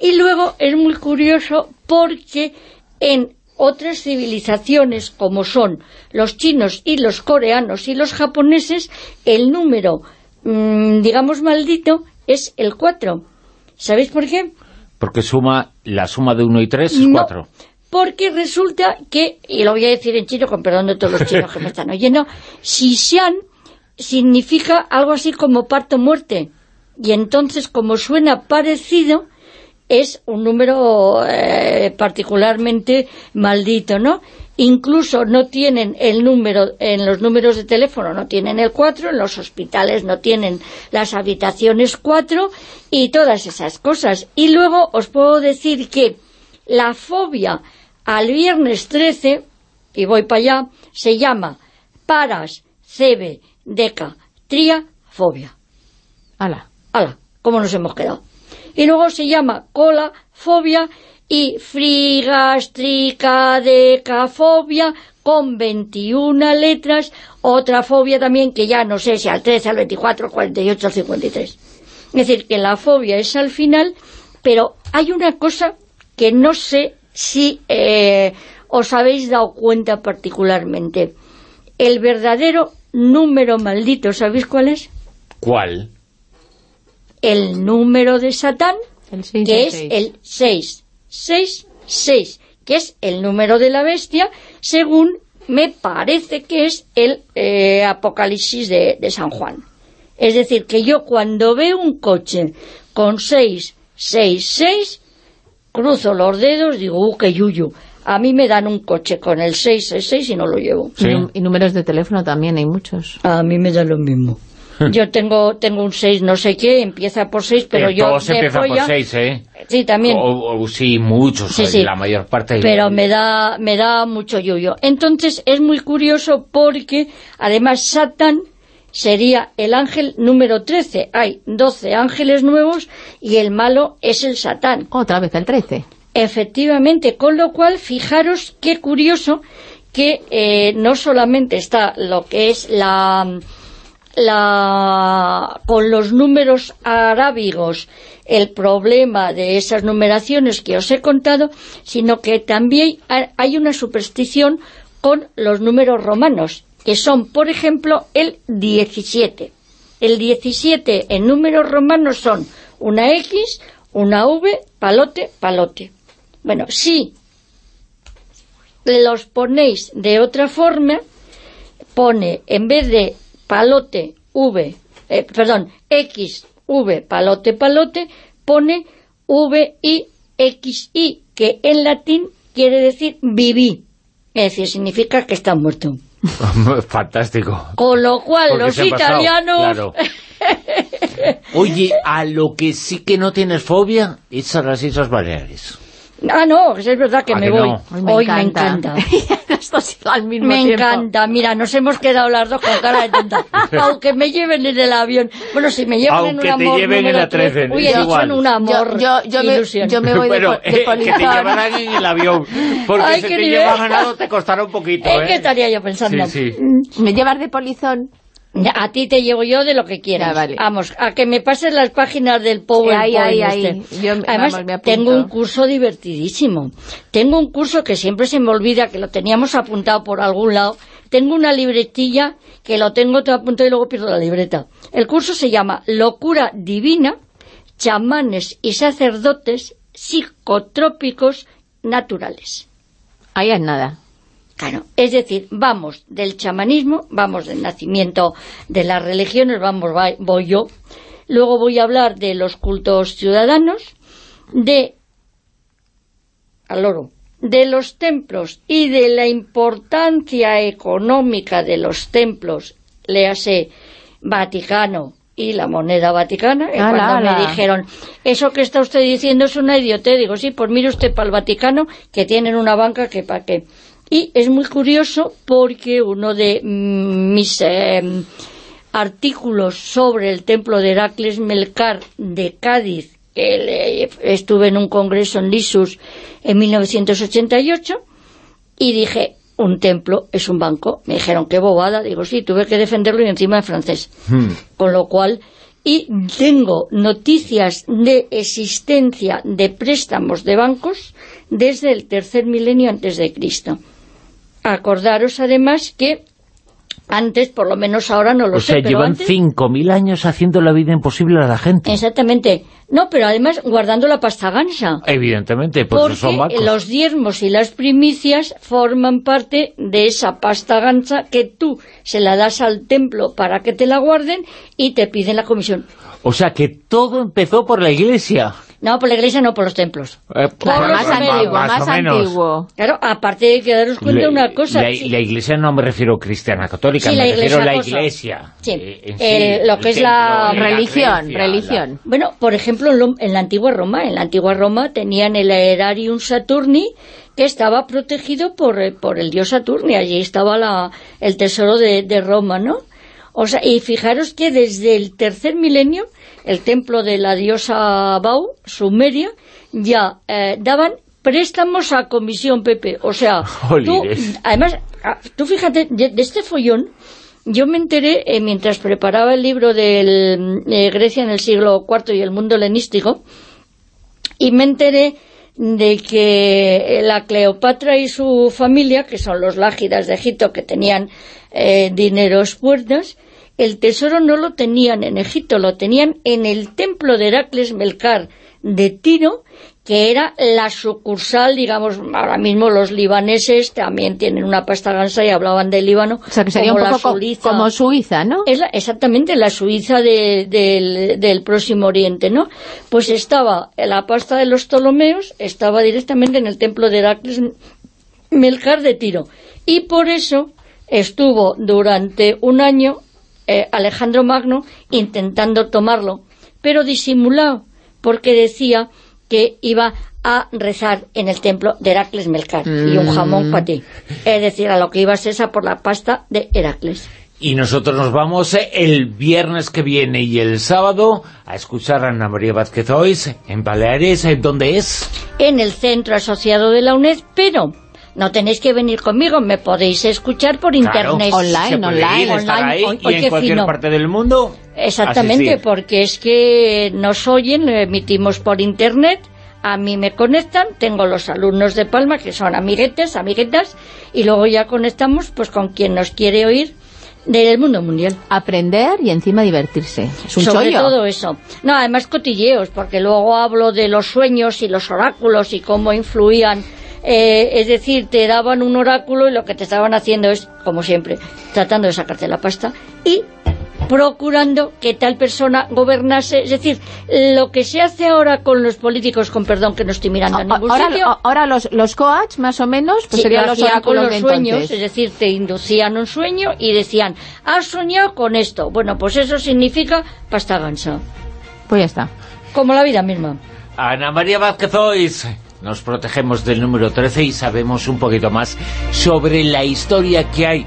Y luego es muy curioso porque en otras civilizaciones como son los chinos y los coreanos y los japoneses, el número, mm, digamos, maldito es el 4. ¿Sabéis por qué? Porque suma la suma de 1 y 3 es No, 4. Porque resulta que, y lo voy a decir en chino, con perdón de todos los chinos que me están oyendo, Xishan significa algo así como parto-muerte. Y entonces, como suena parecido, es un número eh, particularmente maldito, ¿no? Incluso no tienen el número, en los números de teléfono no tienen el 4, en los hospitales no tienen las habitaciones 4 y todas esas cosas. Y luego os puedo decir que la fobia al viernes 13, y voy para allá, se llama paras, cebe, deca, tria, fobia. Ala. ¡Hala! ¿Cómo nos hemos quedado? Y luego se llama cola, fobia y frigastricadecafobia con 21 letras. Otra fobia también que ya no sé si al 13, al 24, al 48, al 53. Es decir, que la fobia es al final, pero hay una cosa que no sé si eh, os habéis dado cuenta particularmente. El verdadero número maldito, ¿sabéis cuál es? ¿Cuál? el número de Satán, El seis, que el es seis. el 666, que es el número de la bestia, según me parece que es el eh, Apocalipsis de, de San Juan. Es decir, que yo cuando veo un coche con 666, cruzo los dedos, digo, ¡uh, qué yuyu! A mí me dan un coche con el 666 y no lo llevo. Sí. Y, números de teléfono también hay muchos. A mí me da lo mismo. Yo tengo tengo un 6 no sé qué, empieza por 6, pero Eh, yo Todos empiezan por polla- 6, ¿eh? Sí, también. O, o sí, muchos, Sí, sí. la mayor parte. pero me da me da mucho yuyo. Entonces es muy curioso porque además Satán sería el ángel número 13. Hay 12 ángeles nuevos y el malo es el Satán. Otra vez el 13. Efectivamente, con lo cual, fijaros qué curioso que eh, no solamente está lo que es la, la con los números arábigos el problema de esas numeraciones que os he contado, sino que también hay una superstición con los números romanos, que son, por ejemplo, el 17. El 17 en números romanos son una X, una V, palote, palote. Bueno, si los ponéis de otra forma, pone en vez de palote, V, eh, perdón, X, V, palote, palote, pone V, I, X, I, que en latín quiere decir viví. Es decir, significa que está muerto. Fantástico. Con lo cual, los italianos... Oye, a lo que sí que no tienes fobia es a las Islas Baleares. Ah, no, es verdad que me voy. Hoy me encanta. me encanta. Mira, nos hemos quedado las dos con cara de tonta. Aunque me lleven en el avión. Bueno, si me llevan en un amor te lleven en la 13. Uy, he dicho en un amor. Yo, yo, me, yo me, voy de, de eh, Que te llevarán en el avión. Porque Ay, si te llevan ganado te costará un poquito, ¿eh? qué estaría yo pensando? Sí, sí. Mm, ¿Me llevas de polizón? A ti te llevo yo de lo que quieras. Vamos, a que me pases las páginas del PowerPoint. Ahí, ahí, este. Además, tengo un curso divertidísimo. Tengo un curso que siempre se me olvida, que lo teníamos apuntado por algún lado. Tengo una libretilla que lo tengo todo apuntado y luego pierdo la libreta. El curso se llama Locura Divina, chamanes y sacerdotes psicotrópicos naturales. Ahí es nada. Claro, es decir, vamos del chamanismo, vamos del nacimiento de las religiones, vamos, voy yo, luego voy a hablar de los cultos ciudadanos, de al oro, de los templos y de la importancia económica de los templos, léase Vaticano y la moneda vaticana, y cuando me dijeron, eso que está usted diciendo es una idiotez, digo, sí, pues mire usted para el Vaticano, que tienen una banca que para qué. Y es muy curioso porque uno de mis em, artículos sobre el templo de Heracles Melcar de Cádiz, que estuve en un congreso en Lisus en 1988, y dije, un templo es un banco. Me dijeron, qué bobada. Digo, sí, tuve que defenderlo y encima en francés. Hmm. Con lo cual, y tengo noticias de existencia de préstamos de bancos desde el tercer milenio antes de Cristo. Acordaros además que antes, por lo menos ahora no lo sé. O sea, llevan 5.000 años haciendo la vida imposible a la gente. Exactamente. No, pero además guardando la pasta gansa. Evidentemente, pues porque son los diezmos y las primicias forman parte de esa pasta gansa que tú se la das al templo para que te la guarden y te piden la comisión. O sea, que todo empezó por la iglesia. No, por la iglesia no, por los templos. Eh, por más, antiguo, más, antiguo. Claro, aparte de que daros cuenta una cosa... La, la, iglesia no me refiero cristiana católica, me refiero a la iglesia. Sí, eh, lo que es la religión, religión. Bueno, por ejemplo, en, la antigua Roma, en la antigua Roma tenían el Aerarium Saturni, que estaba protegido por, eh, por el dios Saturni, allí estaba la, el tesoro de, de Roma, ¿no? O sea, y fijaros que desde el tercer milenio el templo de la diosa Bau, Sumeria, ya eh, daban préstamos a comisión, Pepe. O sea, tú, además, ah, tú fíjate, de, este follón, yo me enteré, eh, mientras preparaba el libro de eh, Grecia en el siglo IV y el mundo helenístico, y me enteré de que la Cleopatra y su familia, que son los lágidas de Egipto, que tenían dineros puertas, el tesoro no lo tenían en Egipto, lo tenían en el templo de Heracles Melcar de Tiro, que era la sucursal, digamos, ahora mismo los libaneses también tienen una pasta gansa y hablaban del Líbano. O sea, que sería un poco como Suiza, ¿no? Es exactamente, la Suiza del Próximo Oriente, ¿no? Pues estaba la pasta de los Ptolomeos, estaba directamente en el templo de Heracles Melcar de Tiro. Y por eso estuvo durante un año eh, Alejandro Magno intentando tomarlo, pero disimulado, porque decía que iba a rezar en el templo de Heracles Melcar y un jamón mm. para ti. Es decir, a lo que iba a ser por la pasta de Heracles. Y nosotros nos vamos eh, el viernes que viene y el sábado a escuchar a Ana María Vázquez Ois en Baleares. eh, ¿Dónde es? En el centro asociado de la UNED, pero no tenéis que venir conmigo, me podéis escuchar por internet. Online, Se puede online, ir, estar online. ahí y en qué cualquier fino. parte del mundo Exactamente, asistir. porque es que nos oyen, lo emitimos por internet, a mí me conectan, tengo los alumnos de Palma que son amiguetes, amiguetas, y luego ya conectamos pues con quien nos quiere oír del mundo mundial. Aprender y encima divertirse. Es un Sobre chollo. todo eso. No, además cotilleos, porque luego hablo de los sueños y los oráculos y cómo influían. Eh, es decir, te daban un oráculo y lo que te estaban haciendo es, como siempre, tratando de sacarte la pasta y procurando que tal persona gobernase. Es decir, lo que se hace ahora con los políticos, con perdón que no estoy mirando en A- ningún Ahora, sitio, ahora los, los coach, más o menos, pues Sí, serían lo los con los sueños, entonces. es decir, te inducían un sueño y decían, has soñado con esto. Bueno, pues eso significa pasta gansa, Pues ya está. como la vida misma. Ana María Vázquez Ois. Nos protegemos del número 13 y sabemos un poquito más sobre la historia que hay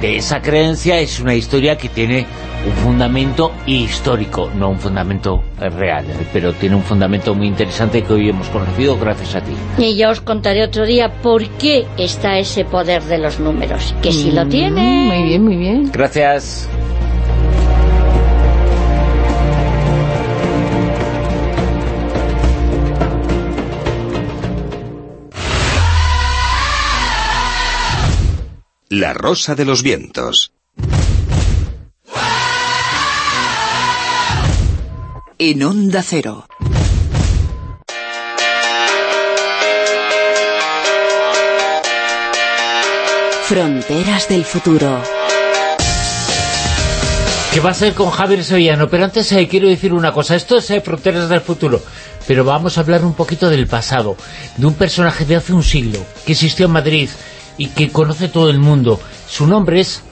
de esa creencia. Es una historia que tiene un fundamento histórico, no un fundamento real, eh, pero tiene un fundamento muy interesante que hoy hemos conocido gracias a ti. Y ya os contaré otro día por qué está ese poder de los números, que si lo Mm, tiene... Muy bien, muy bien. Gracias. La Rosa de los Vientos. En Onda Cero. Fronteras del futuro. ¿Qué va a ser con Javier Sevillano? Pero antes eh, quiero decir una cosa. Esto es eh, Fronteras del Futuro. Pero vamos a hablar un poquito del pasado. De un personaje de hace un siglo que existió en Madrid y que conoce todo el mundo. Su nombre es...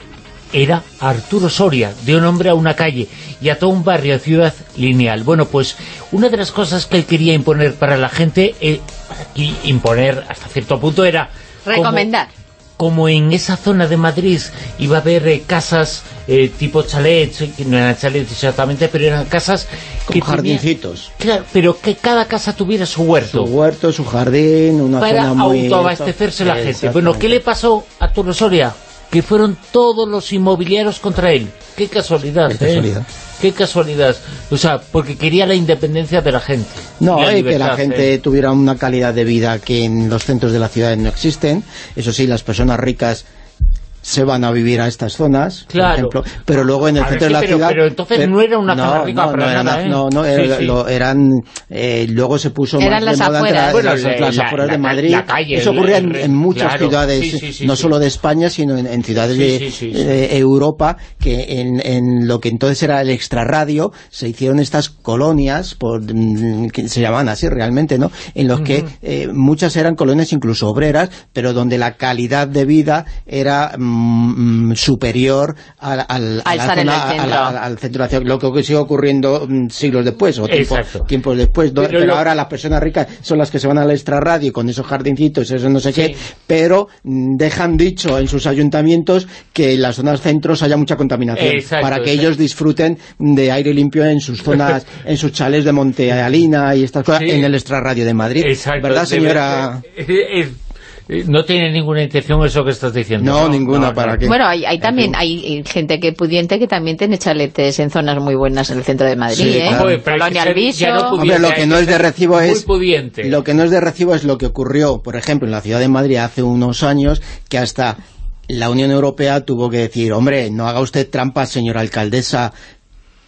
Era Arturo Soria, dio nombre a una calle y a todo un barrio de Ciudad Lineal. Bueno, pues una de las cosas que él quería imponer para la gente, eh, y imponer hasta cierto punto era... Recomendar. En esa zona de Madrid iba a haber eh, casas eh, tipo chalets, eh, que no eran chalets exactamente, pero eran casas Con que jardincitos. claro, pero que cada casa tuviera su huerto Su huerto, su jardín, una para zona muy... autoabastecerse la gente. Bueno, ¿qué le pasó a Soria? Que fueron todos los inmobiliarios contra él. Qué casualidad, Qué ¿eh? Qué casualidad. O sea, porque quería la independencia de la gente. No, la que la gente ¿eh? tuviera una calidad de vida que en los centros de la ciudad no existen. Eso sí, las personas ricas se van a vivir a estas zonas, Claro. por ejemplo, pero luego en el A ver, centro sí, de la pero- ciudad... pero entonces no era una zona rica para era nada, ¿eh? No, no, Sí, era- sí. lo- eran... eh, luego se puso Eran más las de moda entre afueras. las- Bueno, las, la- las la- afueras la- de Madrid. la calle, Eso ocurría el- en, en muchas claro. ciudades, Sí, sí, sí, no sí. solo de España, sino en, en ciudades Sí, de, sí, sí, sí. de Europa, que en, en lo que entonces era el extrarradio, se hicieron estas colonias, por, mm, que se llamaban así realmente, ¿no? En los que eh, muchas eran colonias incluso obreras, pero donde la calidad de vida era mm, superior al, al, a la zona- centro. la- al centro de la ciudad, lo que sigue ocurriendo mm, siglos después, o tiempo- tiempos después, Pero pero, lo- ahora las personas ricas son las que se van al extrarradio con esos jardincitos, eso no sé Sí. qué, pero mm, dejan dicho en sus ayuntamientos que en las zonas centros haya mucha contaminación, Exacto, para que exacto. ellos disfruten de aire limpio en sus zonas, en sus chales de Monte Alina y estas cosas, Sí. en el extrarradio de Madrid. Exacto, ¿Verdad, señora? No tiene ninguna intención eso que estás diciendo. No, ninguna, ¿para qué? Bueno, hay, hay también hay eh, gente que pudiente que también tiene chaletes en zonas muy buenas en el centro de Madrid, Sí, ¿eh? claro. Pero Colonia Alviso. no Hombre, lo que no es de recibo muy es pudiente. lo que no es de recibo es lo que ocurrió, por ejemplo, en la ciudad de Madrid hace unos años, que hasta la Unión Europea tuvo que decir, hombre, no haga usted trampas, señora alcaldesa,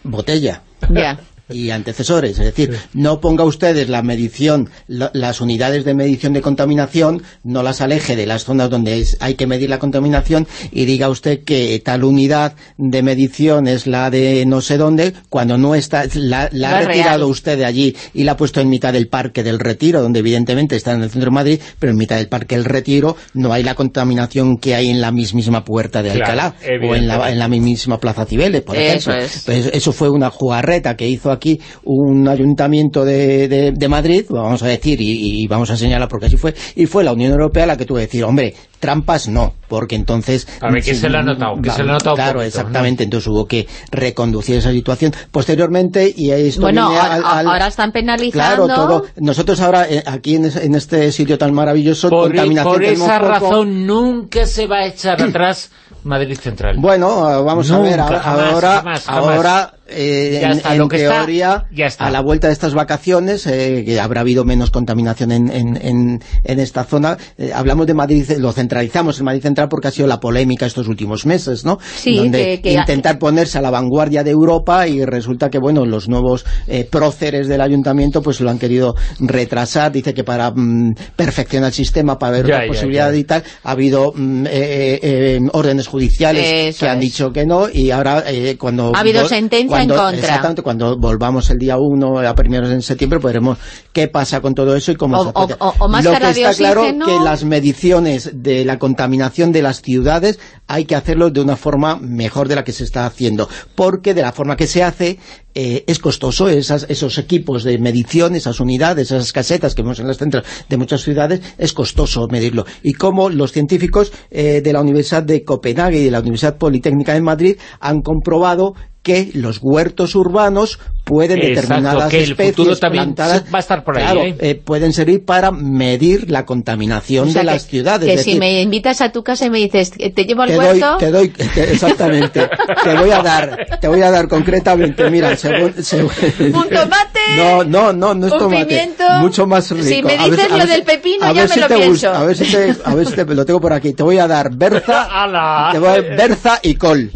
botella Ya. y antecesores, es decir, no ponga ustedes la medición, la- las unidades de medición de contaminación, no las aleje de las zonas donde es- hay que medir la contaminación y diga usted que tal unidad de medición es la de no sé dónde, cuando no está, la, la No ha es retirado real. usted de allí y la ha puesto en mitad del Parque del Retiro, donde evidentemente está en el centro de Madrid, pero en mitad del Parque del Retiro no hay la contaminación que hay en la mismísima puerta de Claro, Alcalá o en la, en la mismísima Plaza Cibeles, por Eso ejemplo. es. Pues eso fue una jugarreta que hizo aquí un ayuntamiento de, de, de Madrid, vamos a decir, y, y, vamos a señalar porque así fue, y fue la Unión Europea la que tuvo que decir, hombre, trampas no, porque entonces... A ver, que se le ha notado, que se le ha notado Claro, poquito, exactamente, entonces hubo que reconducir esa situación. Posteriormente, y esto Bueno, viene al- al- ahora están penalizando... Claro, todo. Nosotros ahora, eh, aquí en, en este sitio tan maravilloso, Por, contaminación por esa poco. razón nunca se va a echar atrás Madrid Central. Bueno, vamos a ver, Nunca, ahora, jamás, ahora, jamás, jamás. ahora, eh, Ya en, está, en lo que está, teoría, ya está. a la vuelta de estas vacaciones, eh, que habrá habido menos contaminación en, en, en, en esta zona, eh, hablamos de Madrid, lo centralizamos en Madrid Central porque ha sido la polémica estos últimos meses, ¿no? Sí, Donde que- que- intentar ponerse a la vanguardia de Europa y resulta que, bueno, los nuevos eh, próceres del ayuntamiento pues lo han querido retrasar, dice que para mm, perfeccionar el sistema, para ver Ya, posibilidades ya. y tal, ha habido mm, eh, eh, eh, órdenes judiciales Eso que han dicho que no y ahora eh, cuando... Ha habido vol- en cuando- contra. Exactamente, cuando volvamos el día 1 a primeros de septiembre podremos qué pasa con todo eso y cómo O- se o- Lo que está claro que las mediciones de la contaminación de las ciudades hay que hacerlo de una forma mejor de la que se está haciendo, porque de la forma que se hace eh, es costoso, esas, esos equipos de medición, esas unidades, esas casetas que vemos en las centros de muchas ciudades, es costoso medirlo. Y como los científicos eh, de la Universidad de Copenhague y de la Universidad Politécnica de Madrid han comprobado que los huertos urbanos pueden Exacto, determinadas que el especies futuro también plantadas, va a estar por ahí, claro, ¿eh? eh, pueden servir para medir la contaminación O sea, de que- las ciudades. Que Es si decir, me invitas a tu casa y me dices, te llevo al te doy, huerto... te doy, te- exactamente, te voy a dar, te voy a dar concretamente, mira, según, según- Un tomate, no, no, no, no es un tomate, pimiento. mucho más rico. Si me ver dices a lo ver del pepino, ya ver me si lo pienso. gusta, a ver si te, a ver si te, lo tengo por aquí, te voy a dar berza, te voy a dar berza y col.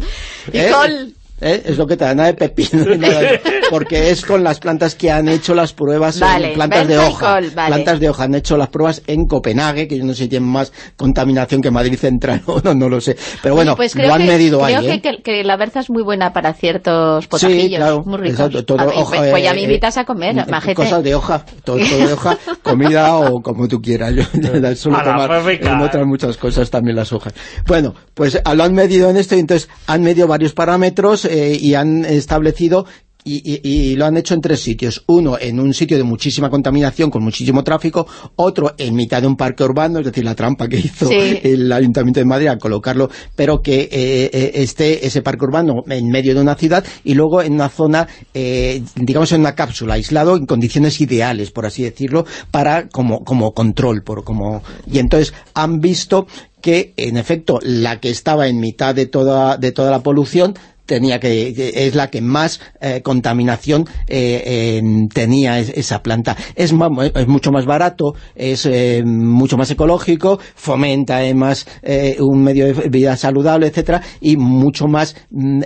Y ¿eh? col. ¿Eh? Es lo que te da, nada de pepino, de- porque es con las plantas que han hecho las pruebas, Vale, plantas de hoja, col, vale. plantas de hoja, han hecho las pruebas en Copenhague, que yo no sé si tienen más contaminación que Madrid Central, o no, no lo sé, pero bueno, pues creo lo han que, medido creo ahí, que, ¿eh? que- que la berza es muy buena para ciertos potajillos, claro, muy ricos. exacto, todo A ver, hoja, pues, pues ya eh, me invitas a comer, majete. Cosas de hoja, todo, todo de hoja, comida o como tú quieras. Yo fábrica, en otras muchas cosas también las hojas. Bueno, pues ah, lo han medido en esto y entonces han medido varios parámetros eh, y han establecido y, y- y lo han hecho en tres sitios. Uno, en un sitio de muchísima contaminación, con muchísimo tráfico. Otro, en mitad de un parque urbano, es decir, la trampa que hizo Sí. el Ayuntamiento de Madrid al colocarlo, pero que eh, eh, esté ese parque urbano en medio de una ciudad y luego en una zona, eh, digamos en una cápsula, aislado en condiciones ideales, por así decirlo, para como, como control. por como Y entonces han visto que, en efecto, la que estaba en mitad de toda, de toda la polución tenía que, que es la que más eh, contaminación eh, en- tenía es- esa planta. Es, mucho más barato, es eh, mucho más ecológico, fomenta además eh, un medio de vida saludable, etcétera, y mucho más mm,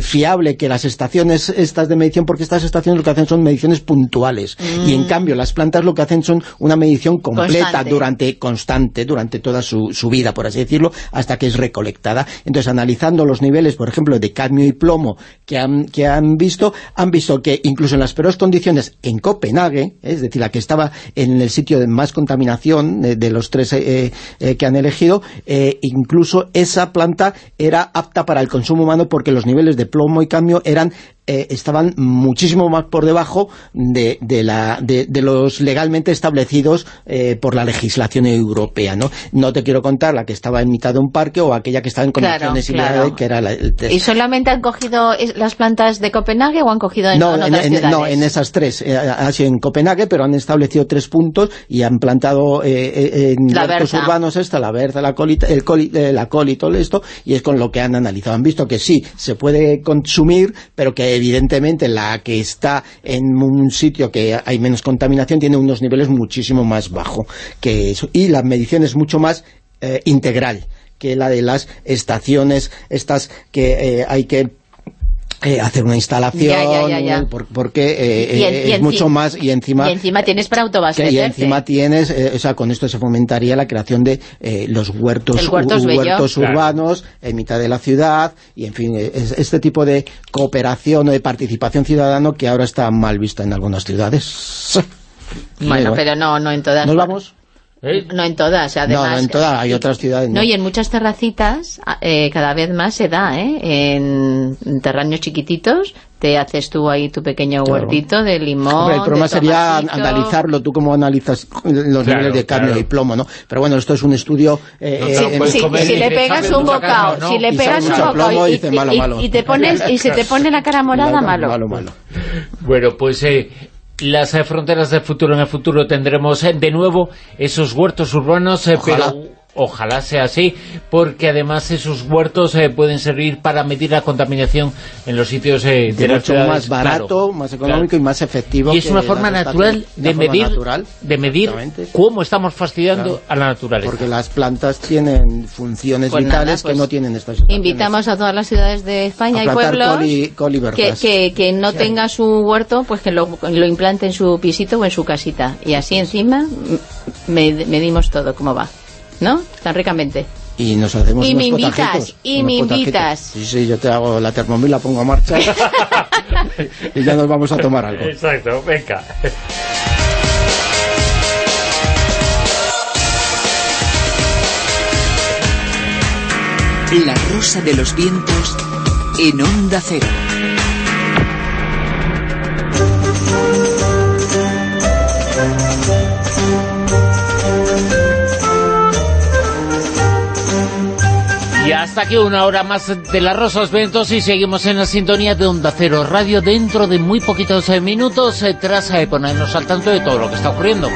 fiable que las estaciones estas de medición, porque estas estaciones lo que hacen son mediciones puntuales. Y en cambio las plantas lo que hacen son una medición completa Constante. durante constante durante toda su, su vida, por así decirlo, hasta que es recolectada. Entonces, analizando los niveles, por ejemplo, de cadmio y plomo que han, que han visto, han visto que incluso en las peores condiciones en Copenhague, es decir, la que estaba en el sitio de más contaminación de los tres eh, eh, que han elegido, eh, incluso esa planta era apta para el consumo humano porque los niveles de plomo y cadmio eran eh, estaban muchísimo más por debajo de, de, la, de, de los legalmente establecidos eh, por la legislación europea, ¿no? No te quiero contar la que estaba en mitad de un parque o aquella que estaba en condiciones claro. que era la, el. ¿Y solamente han cogido las plantas de Copenhague o han cogido en, no, en otras en- ciudades? no, en esas tres. Eh, ha sido en Copenhague, pero han establecido tres puntos y han plantado eh, eh, en La huertos urbanos esta, la berza, la colita, el coli, eh, la col y todo esto, y es con lo que han analizado. Han visto que sí, se puede consumir, pero que evidentemente la que está en un sitio que hay menos contaminación tiene unos niveles muchísimo más bajo que eso. Y la medición es mucho más eh, integral que la de las estaciones estas que eh, hay que eh, hacer una instalación Ya, ya, ya, ya. por- porque eh, Y en- eh, y es mucho más y encima Y encima tienes para autoabastecerte. y encima tienes, eh, o sea, con esto se fomentaría la creación de eh, los huertos, huertos Claro. urbanos en mitad de la ciudad y, en fin, es- este tipo de cooperación o de participación ciudadano que ahora está mal vista en algunas ciudades. Bueno, Pero, pero no, no en todas. ¿Nos vamos? ¿Eh? No en todas, además. no, no en todas, hay otras ciudades. No, y en muchas terracitas eh, cada vez más se da, ¿eh? En, en terrenos chiquititos te haces tú ahí tu pequeño Claro. huertito de limón, Hombre, el problema de sería analizarlo, tú cómo analizas los Claro, niveles de cadmio claro. y plomo, ¿no? Pero bueno, esto es un estudio... si le pegas un bocado, si le pegas un bocado y, y dice y- malo, y- malo. y te pones y se te pone la cara morada, malo. malo, malo. Bueno, pues eh, las eh, fronteras del futuro, en el futuro tendremos eh, de nuevo esos huertos urbanos, eh, Ojalá. pero ojalá sea así, porque además esos huertos eh, pueden servir para medir la contaminación en los sitios eh, de De las mucho ciudades. más barato, Claro, más económico claro. y más efectivo. Y es que una forma natural de forma medir, natural, de medir cómo estamos fastidiando Claro. a la naturaleza. Porque las plantas tienen funciones Pues nada, vitales pues que no tienen estas. Invitamos a todas las ciudades de España A y pueblos coli- coli que, verjas. que, que no tenga su huerto, pues que lo, lo implante en su pisito o en su casita. Y así encima mm, me- medimos todo cómo va. ¿No? Tan ricamente. Y nos hacemos Y unos me invitas, potajitos, y unos me potajitos. invitas. Sí, sí, yo te hago la termomil, la pongo a marcha y ya nos vamos a tomar algo. Exacto, venga. La rosa de los vientos en Onda Cero. Y hasta aquí una hora más de la Rosa de los Vientos y seguimos en la sintonía de Onda Cero Radio dentro de muy poquitos eh, minutos eh, tras eh, ponernos al tanto de todo lo que está ocurriendo.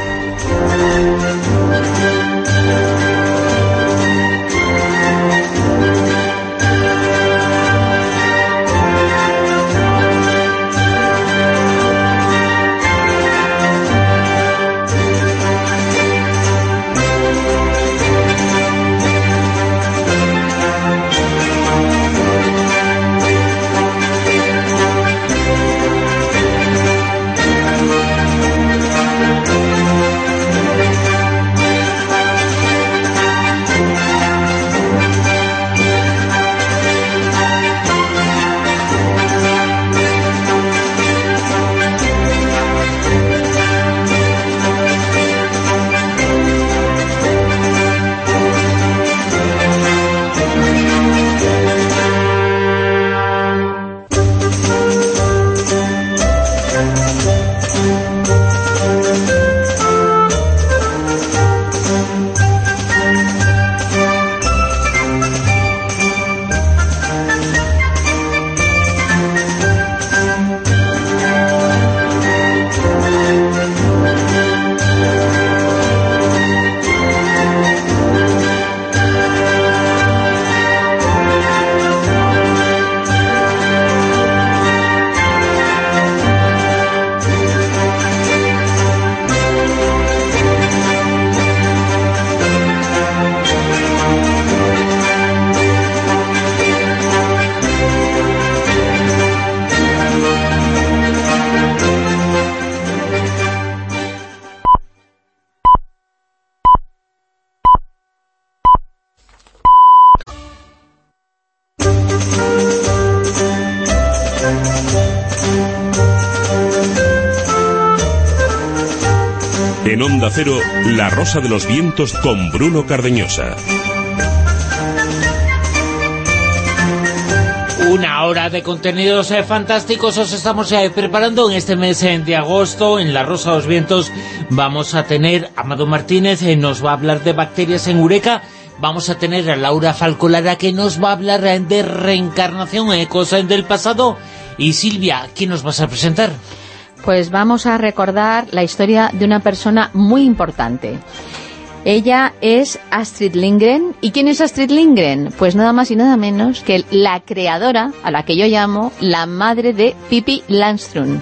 La Rosa de los Vientos con Bruno Cardeñosa. Una hora de contenidos eh, fantásticos os estamos eh, preparando en este mes eh, de agosto en La Rosa de los Vientos. Vamos a tener a Amado Martínez, eh, nos va a hablar de bacterias en Eureka. Vamos a tener a Laura Falcolara que nos va a hablar eh, de reencarnación, cosas del pasado. Y Silvia, ¿quién nos vas a presentar? Pues vamos a recordar la historia de una persona muy importante. Ella es Astrid Lindgren. ¿Y quién es Astrid Lindgren? Pues nada más y nada menos que la creadora, a la que yo llamo la madre de Pippi Landström.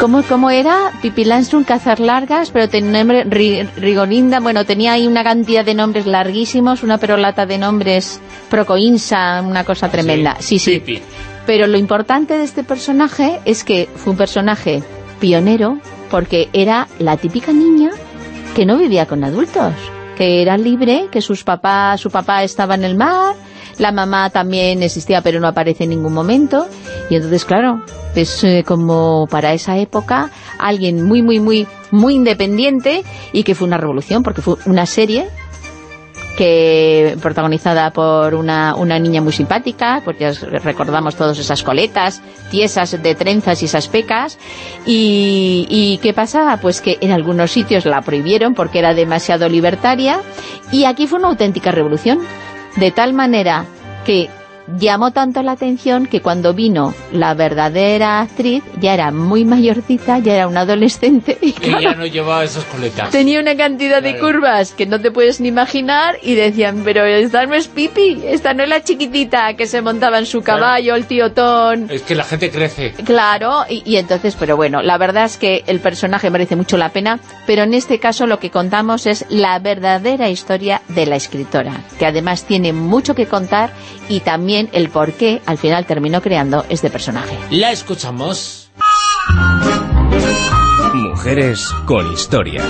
¿Cómo, ¿Cómo era? Pippi Landström, cazar largas, pero tenía nombre Ri- Rigolinda. Bueno, tenía ahí una cantidad de nombres larguísimos, una perolata de nombres Procoinsa, una cosa tremenda. Sí, sí. Pipi. Pero lo importante de este personaje es que fue un personaje pionero porque era la típica niña que no vivía con adultos, que era libre, que sus papás, su papá estaba en el mar, la mamá también existía pero no aparece en ningún momento. Y entonces claro, es eh, como para esa época alguien muy muy muy muy independiente y que fue una revolución porque fue una serie que protagonizada por una, una niña muy simpática, porque recordamos todas esas coletas, tiesas de trenzas y esas pecas, y, y ¿qué pasaba? Pues que en algunos sitios la prohibieron porque era demasiado libertaria, y aquí fue una auténtica revolución, de tal manera que llamó tanto la atención que cuando vino la verdadera actriz ya era muy mayorcita, ya era una adolescente y, ya no llevaba esas coletas. Tenía una cantidad de curvas que no te puedes ni imaginar y decían, pero esta no es Pipi, esta no es la chiquitita que se montaba en su caballo, el tío Ton. Es que la gente crece. Claro, y, y entonces, pero bueno, la verdad es que el personaje merece mucho la pena, pero en este caso lo que contamos es la verdadera historia de la escritora, que además tiene mucho que contar y también el por qué al final terminó creando este personaje. La escuchamos. Mujeres con historia.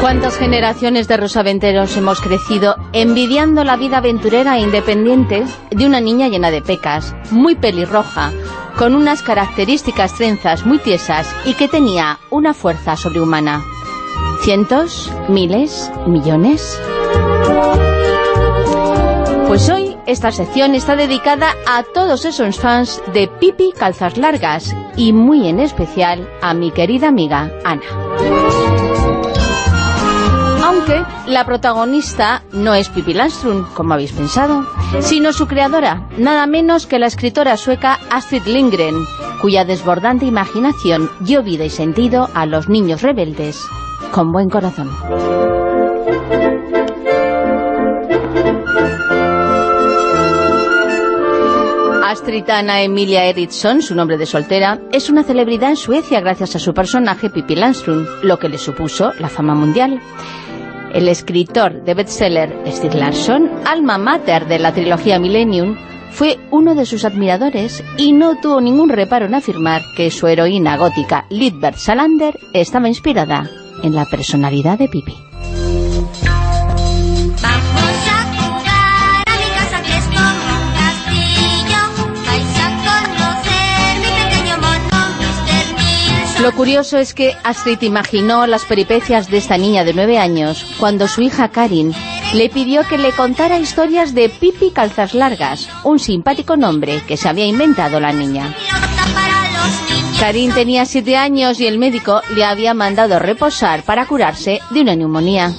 ¿Cuántas generaciones de rosaventeros hemos crecido envidiando la vida aventurera e independiente de una niña llena de pecas, muy pelirroja, con unas características trenzas muy tiesas y que tenía una fuerza sobrehumana? ¿Cientos? ¿Miles? ¿Millones? Pues hoy esta sección está dedicada a todos esos fans de Pipi Calzas Largas y muy en especial a mi querida amiga Ana. Aunque la protagonista no es Pippi Landström, como habéis pensado, sino su creadora, nada menos que la escritora sueca Astrid Lindgren, cuya desbordante imaginación dio vida y sentido a los niños rebeldes con buen corazón. Astritana Emilia Eriksson, su nombre de soltera, es una celebridad en Suecia gracias a su personaje Pippi Landström, lo que le supuso la fama mundial. El escritor de bestseller Stig Larsson, alma mater de la trilogía Millennium, fue uno de sus admiradores y no tuvo ningún reparo en afirmar que su heroína gótica Lidbert Salander estaba inspirada en la personalidad de Pipi. Lo curioso es que Astrid imaginó las peripecias de esta niña de nueve años cuando su hija Karin le pidió que le contara historias de Pipi Calzas Largas, un simpático nombre que se había inventado la niña. Karin tenía siete años y el médico le había mandado reposar para curarse de una neumonía.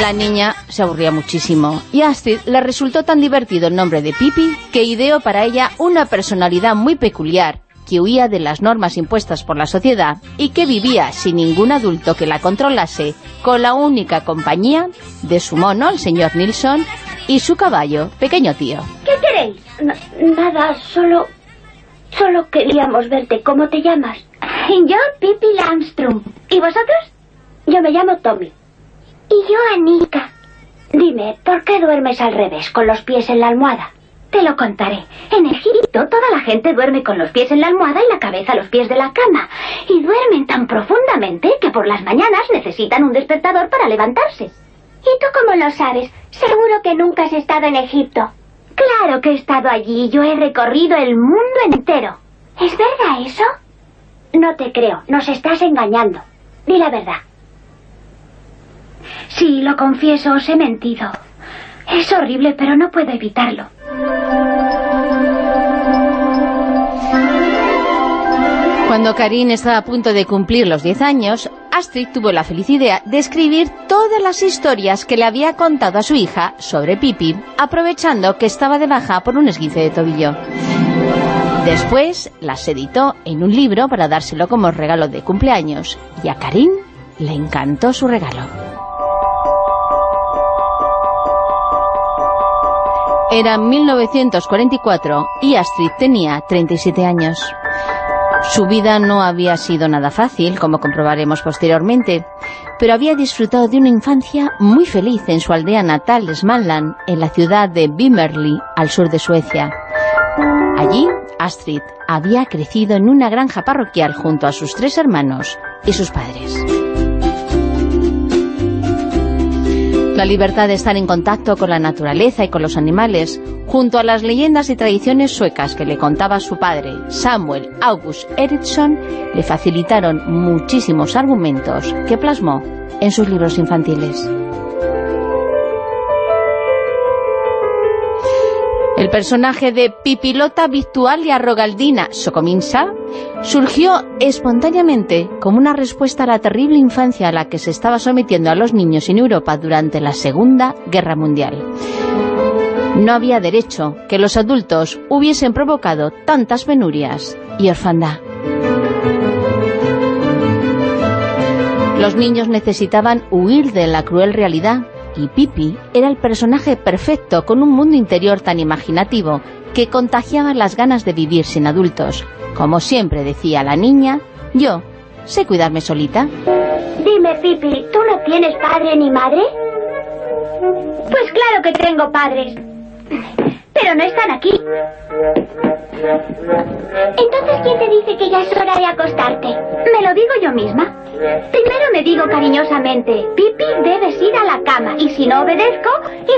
La niña se aburría muchísimo y a Astrid le resultó tan divertido el nombre de Pipi que ideó para ella una personalidad muy peculiar que huía de las normas impuestas por la sociedad y que vivía sin ningún adulto que la controlase, con la única compañía de su mono, el señor Nilsson, y su caballo, pequeño tío. ¿Qué queréis? nada, solo... Solo queríamos verte. ¿Cómo te llamas? Yo, Pippi Landstrom. ¿Y vosotros? Yo me llamo Tommy. Y yo, Anika. Dime, ¿por qué duermes al revés, con los pies en la almohada? Te lo contaré. En Egipto toda la gente duerme con los pies en la almohada y la cabeza a los pies de la cama. Y duermen tan profundamente que por las mañanas necesitan un despertador para levantarse. ¿Y tú cómo lo sabes? Seguro que nunca has estado en Egipto. Claro que he estado allí. Yo he recorrido el mundo entero. ¿Es verdad eso? No te creo. Nos estás engañando. Di la verdad. Sí, lo confieso, os he mentido. Es horrible, pero no puedo evitarlo. Cuando Karin estaba a punto de cumplir los 10 años, Astrid tuvo la feliz idea de escribir todas las historias que le había contado a su hija sobre Pipi, aprovechando que estaba de baja por un esguince de tobillo. Después las editó en un libro para dárselo como regalo de cumpleaños, y a Karin le encantó su regalo. Era 1944 y Astrid tenía 37 años. Su vida no había sido nada fácil, como comprobaremos posteriormente, pero había disfrutado de una infancia muy feliz en su aldea natal Smanland, en la ciudad de Bimmerli, al sur de Suecia. Allí, Astrid había crecido en una granja parroquial junto a sus tres hermanos y sus padres. La libertad de estar en contacto con la naturaleza y con los animales, junto a las leyendas y tradiciones suecas que le contaba su padre, Samuel August Eriksson, le facilitaron muchísimos argumentos que plasmó en sus libros infantiles. El personaje de Pipilota Victualia Rogaldina Socominsa surgió espontáneamente como una respuesta a la terrible infancia a la que se estaba sometiendo a los niños en Europa durante la Segunda Guerra Mundial. No había derecho que los adultos hubiesen provocado tantas penurias y orfandad. Los niños necesitaban huir de la cruel realidad y Pipi era el personaje perfecto con un mundo interior tan imaginativo que contagiaba las ganas de vivir sin adultos. Como siempre decía la niña, yo sé cuidarme solita. Dime, Pipi, ¿tú no tienes padre ni madre? Pues claro que tengo padres. Pero no están aquí. Entonces, ¿quién te dice que ya es hora de acostarte? Me lo digo yo misma. Primero me digo cariñosamente, Pipi, debes ir a la cama. Y si no obedezco,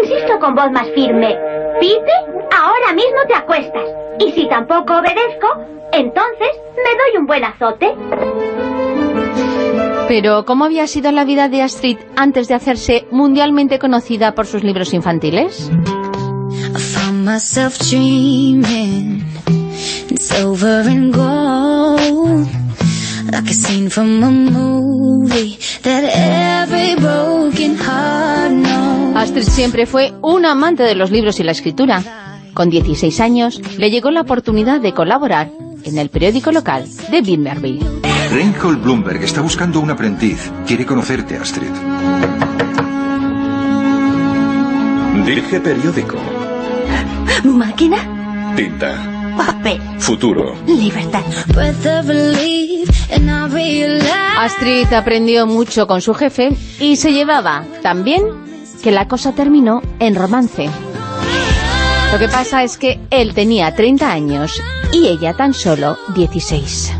insisto con voz más firme, Pipi, ahora mismo te acuestas. Y si tampoco obedezco, entonces me doy un buen azote. Pero, ¿cómo había sido la vida de Astrid antes de hacerse mundialmente conocida por sus libros infantiles? Found myself dreaming in silver and gold, like a scene from a movie that every broken heart knows. Astrid siempre fue un amante de los libros y la escritura. Con 16 años le llegó la oportunidad de colaborar en el periódico local de Bimberby. Reinhold Bloomberg está buscando un aprendiz. Quiere conocerte, Astrid. Dirige periódico. ¿Máquina? Tinta. Papel. Futuro. Libertad. Astrid aprendió mucho con su jefe y se llevaba tan bien que la cosa terminó en romance. Lo que pasa es que él tenía 30 años y ella tan solo 16.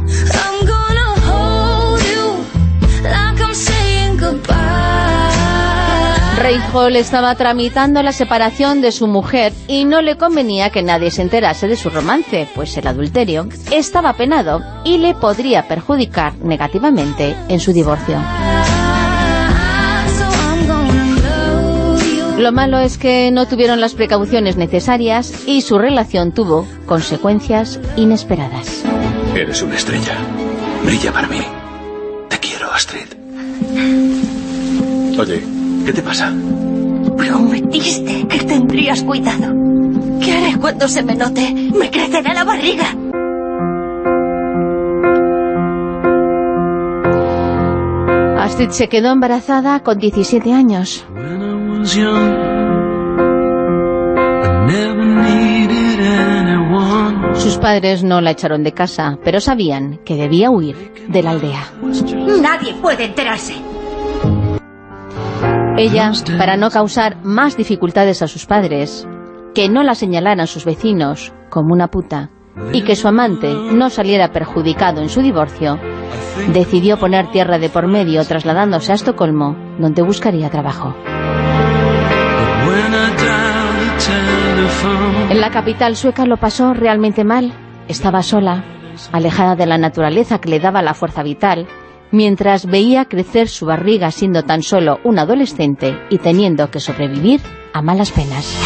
Reinhold estaba tramitando la separación de su mujer y no le convenía que nadie se enterase de su romance, pues el adulterio estaba penado y le podría perjudicar negativamente en su divorcio. Lo malo es que no tuvieron las precauciones necesarias y su relación tuvo consecuencias inesperadas. Eres una estrella. Brilla para mí. Te quiero, Astrid. Oye, ¿qué te pasa? Prometiste que tendrías cuidado. ¿Qué haré cuando se me note? Me crecerá la barriga. Astrid se quedó embarazada con 17 años. Sus padres no la echaron de casa, pero sabían que debía huir de la aldea. Nadie puede enterarse. Ella, para no causar más dificultades a sus padres, que no la señalaran sus vecinos como una puta y que su amante no saliera perjudicado en su divorcio, decidió poner tierra de por medio trasladándose a Estocolmo, donde buscaría trabajo. En la capital sueca lo pasó realmente mal. Estaba sola, alejada de la naturaleza que le daba la fuerza vital, mientras veía crecer su barriga siendo tan solo un adolescente y teniendo que sobrevivir a malas penas.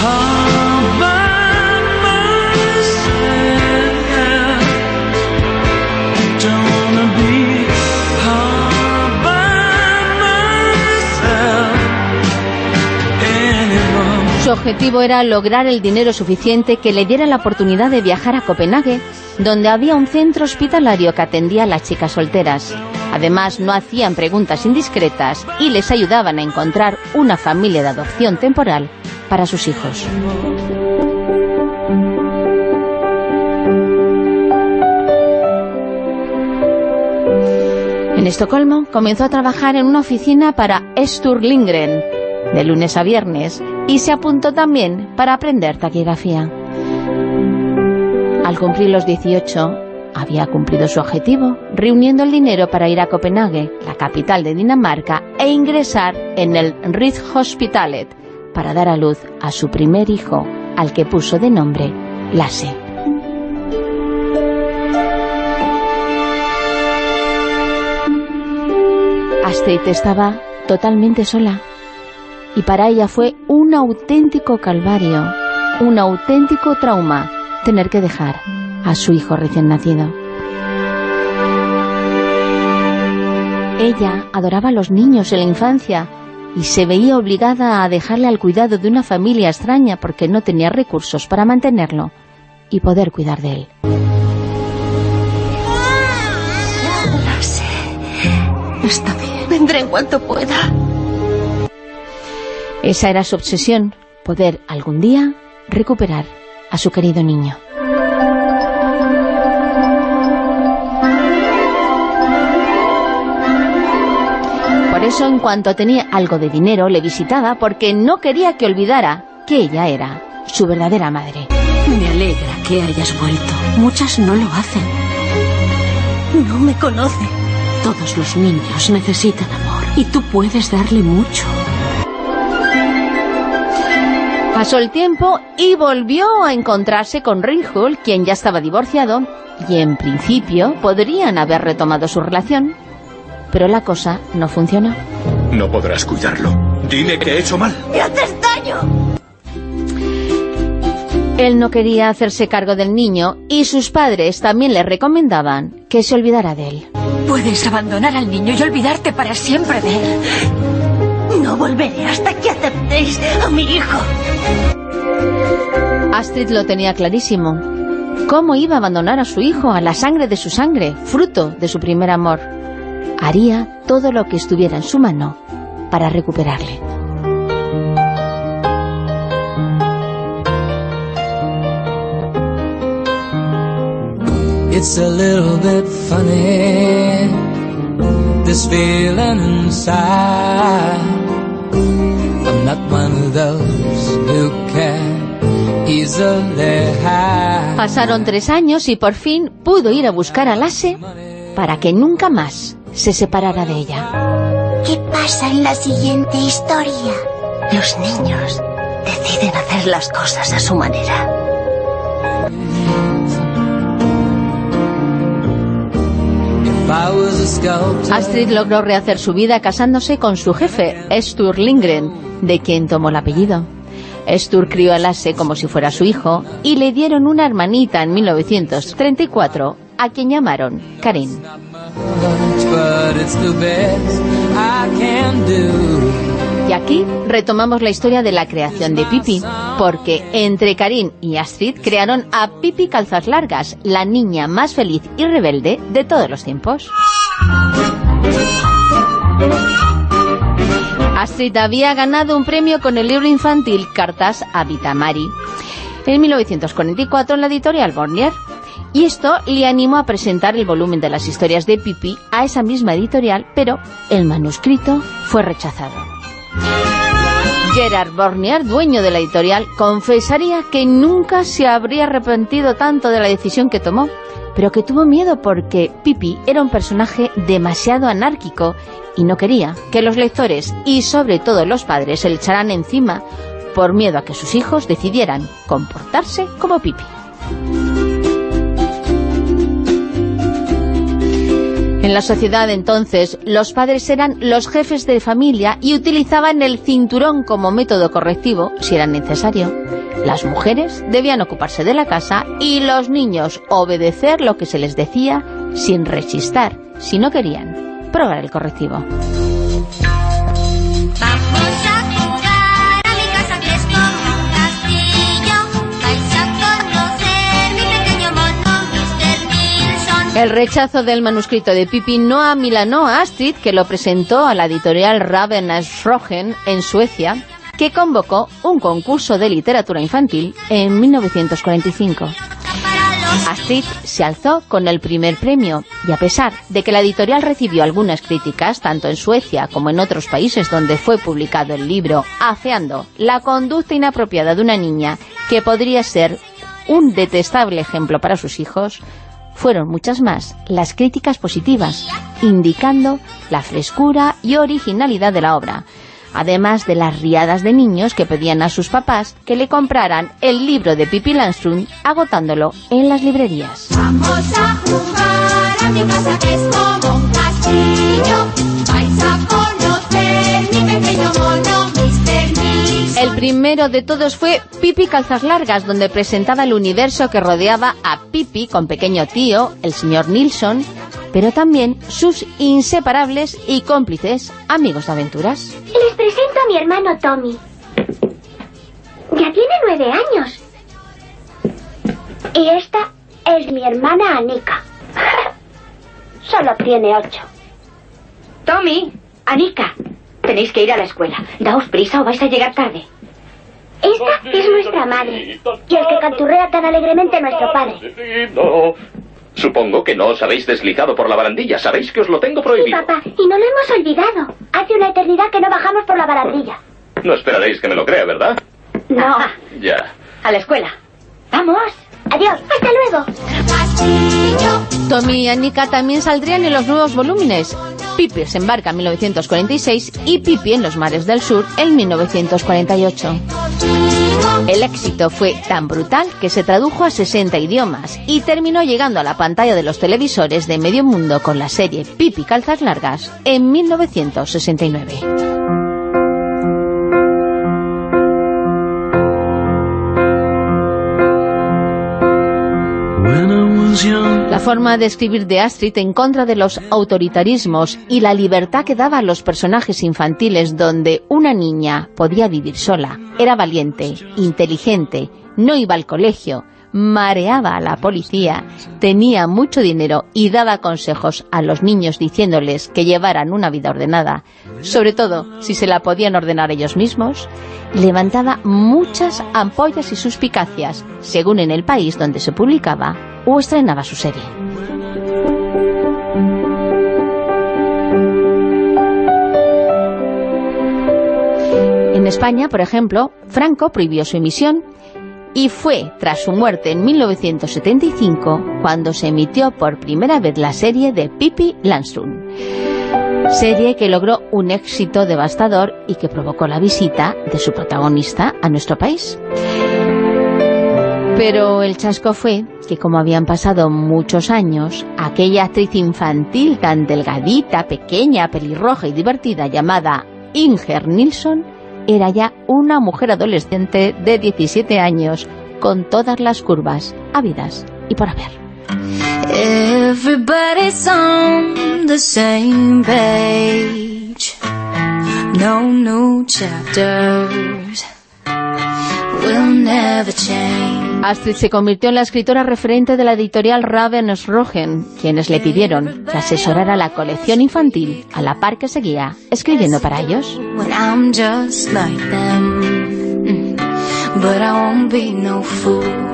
Su objetivo era lograr el dinero suficiente que le diera la oportunidad de viajar a Copenhague, donde había un centro hospitalario que atendía a las chicas solteras. Además, no hacían preguntas indiscretas y les ayudaban a encontrar una familia de adopción temporal para sus hijos. En Estocolmo comenzó a trabajar en una oficina para Stur Lindgren, de lunes a viernes, y se apuntó también para aprender taquigrafía. Al cumplir los 18, había cumplido su objetivo, reuniendo el dinero para ir a Copenhague, la capital de Dinamarca, e ingresar en el Rigshospitalet para dar a luz a su primer hijo, al que puso de nombre Lasse. Astrid estaba totalmente sola y para ella fue un auténtico calvario, un auténtico trauma tener que dejar a su hijo recién nacido. Ella adoraba a los niños en la infancia y se veía obligada a dejarle al cuidado de una familia extraña porque no tenía recursos para mantenerlo y poder cuidar de él. Sé. Está bien. Vendré en cuanto pueda. Esa era su obsesión, poder algún día recuperar a su querido niño. Por eso, en cuanto tenía algo de dinero, le visitaba porque no quería que olvidara que ella era su verdadera madre. Me alegra que hayas vuelto. Muchas no lo hacen. No me conoce. Todos los niños necesitan amor y tú puedes darle mucho. Pasó el tiempo y volvió a encontrarse con Ringel, quien ya estaba divorciado, y en principio podrían haber retomado su relación, pero la cosa no funcionó. No podrás cuidarlo. Dime que he hecho mal. ¡Me haces daño! Él no quería hacerse cargo del niño y sus padres también le recomendaban que se olvidara de él. Puedes abandonar al niño y olvidarte para siempre de él. No volveré hasta que aceptéis a mi hijo. Astrid lo tenía clarísimo. ¿Cómo iba a abandonar a su hijo, a la sangre de su sangre, fruto de su primer amor? Haría todo lo que estuviera en su mano para recuperarle. It's a little bit funny, this feeling inside. I'm not one of those who can easily hide. Pasaron tres años y por fin pudo ir a buscar a Lasse para que nunca más se separara de ella. ¿Qué pasa en la siguiente historia? Los niños deciden hacer las cosas a su manera. Astrid logró rehacer su vida casándose con su jefe, Stur Lindgren, de quien tomó el apellido. Stur crió a Lasse como si fuera su hijo y le dieron una hermanita en 1934 a quien llamaron Karin. Y aquí retomamos la historia de la creación de Pipi, porque entre Karin y Astrid crearon a Pipi Calzas Largas, la niña más feliz y rebelde de todos los tiempos. Astrid había ganado un premio con el libro infantil Cartas a Vitamari en 1944 en la editorial Bornier. Y esto le animó a presentar el volumen de las historias de Pipi a esa misma editorial, pero el manuscrito fue rechazado. Gerard Bornier, dueño de la editorial, confesaría que nunca se habría arrepentido tanto de la decisión que tomó, pero que tuvo miedo porque Pipi era un personaje demasiado anárquico y no quería que los lectores y sobre todo los padres se le echaran encima por miedo a que sus hijos decidieran comportarse como Pipi. En la sociedad entonces, los padres eran los jefes de familia y utilizaban el cinturón como método correctivo, si era necesario. Las mujeres debían ocuparse de la casa y los niños obedecer lo que se les decía sin rechistar, si no querían, probar el correctivo. El rechazo del manuscrito de Pipi no amilanó a Astrid, que lo presentó a la editorial Ravensrogen en Suecia, que convocó un concurso de literatura infantil en 1945. Astrid se alzó con el primer premio y a pesar de que la editorial recibió algunas críticas, tanto en Suecia como en otros países donde fue publicado el libro, afeando la conducta inapropiada de una niña que podría ser un detestable ejemplo para sus hijos, fueron muchas más las críticas positivas, indicando la frescura y originalidad de la obra, además de las riadas de niños que pedían a sus papás que le compraran el libro de Pippi Landström agotándolo en las librerías. Vamos a jugar a mi casa que es como un castillo. Vais a conocer mi pequeño primero de todos fue Pipi Calzas Largas, donde presentaba el universo que rodeaba a Pipi con pequeño tío, el señor Nilsson, pero también sus inseparables y cómplices amigos de aventuras. Les presento a mi hermano Tommy. Ya tiene nueve años. Y esta es mi hermana Anika. Solo tiene ocho. Tommy, Anika, tenéis que ir a la escuela. Daos prisa o vais a llegar tarde. Esta es nuestra madre. Y el que canturrea tan alegremente nuestro padre. No. Supongo que no os habéis deslizado por la barandilla. Sabéis que os lo tengo Sí, prohibido. papá, y no lo hemos olvidado. Hace una eternidad que no bajamos por la barandilla. No esperaréis que me lo crea, ¿verdad? No. Ya. A la escuela. ¡Vamos! Adiós, hasta luego. Tommy y Annika también saldrían en los nuevos volúmenes. Pipi se embarca en 1946 y Pipi en los mares del sur en 1948. El éxito fue tan brutal que se tradujo a 60 idiomas y terminó llegando a la pantalla de los televisores de medio mundo con la serie Pipi Calzas Largas en 1969. La forma de escribir de Astrid en contra de los autoritarismos y la libertad que daba a los personajes infantiles donde una niña podía vivir sola, era valiente, inteligente, no iba al colegio, mareaba a la policía, tenía mucho dinero y daba consejos a los niños diciéndoles que llevaran una vida ordenada, sobre todo si se la podían ordenar ellos mismos, levantaba muchas ampollas y suspicacias, según en el país donde se publicaba o estrenaba su serie. En España, por ejemplo, Franco prohibió su emisión y fue tras su muerte en 1975 cuando se emitió por primera vez la serie de Pippi Landström. Serie que logró un éxito devastador y que provocó la visita de su protagonista a nuestro país. Pero el chasco fue que como habían pasado muchos años, aquella actriz infantil tan delgadita, pequeña, pelirroja y divertida llamada Inger Nilsson era ya una mujer adolescente de 17 años con todas las curvas habidas y por haber. Everybody's on the same page. No new chapters will never change. Astrid se convirtió en la escritora referente de la editorial Ravensrogen, quienes le pidieron que asesorara la colección infantil a la par que seguía escribiendo para ellos.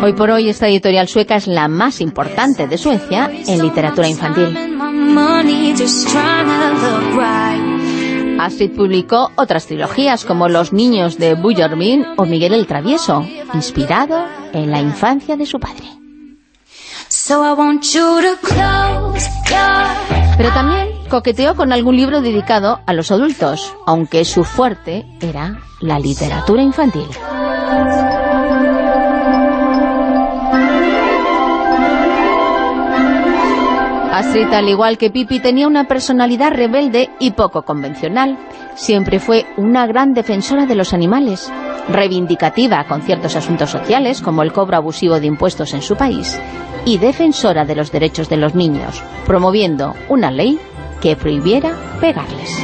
Hoy por hoy esta editorial sueca es la más importante de Suecia en literatura infantil. Astrid publicó otras trilogías como Los niños de Bullermin o Miguel el Travieso, inspirado en la infancia de su padre. Pero también coqueteó con algún libro dedicado a los adultos, aunque su fuerte era la literatura infantil. Astrid, al igual que Pippi, tenía una personalidad rebelde y poco convencional. Siempre fue una gran defensora de los animales, reivindicativa con ciertos asuntos sociales, como el cobro abusivo de impuestos en su país, y defensora de los derechos de los niños, promoviendo una ley que prohibiera pegarles.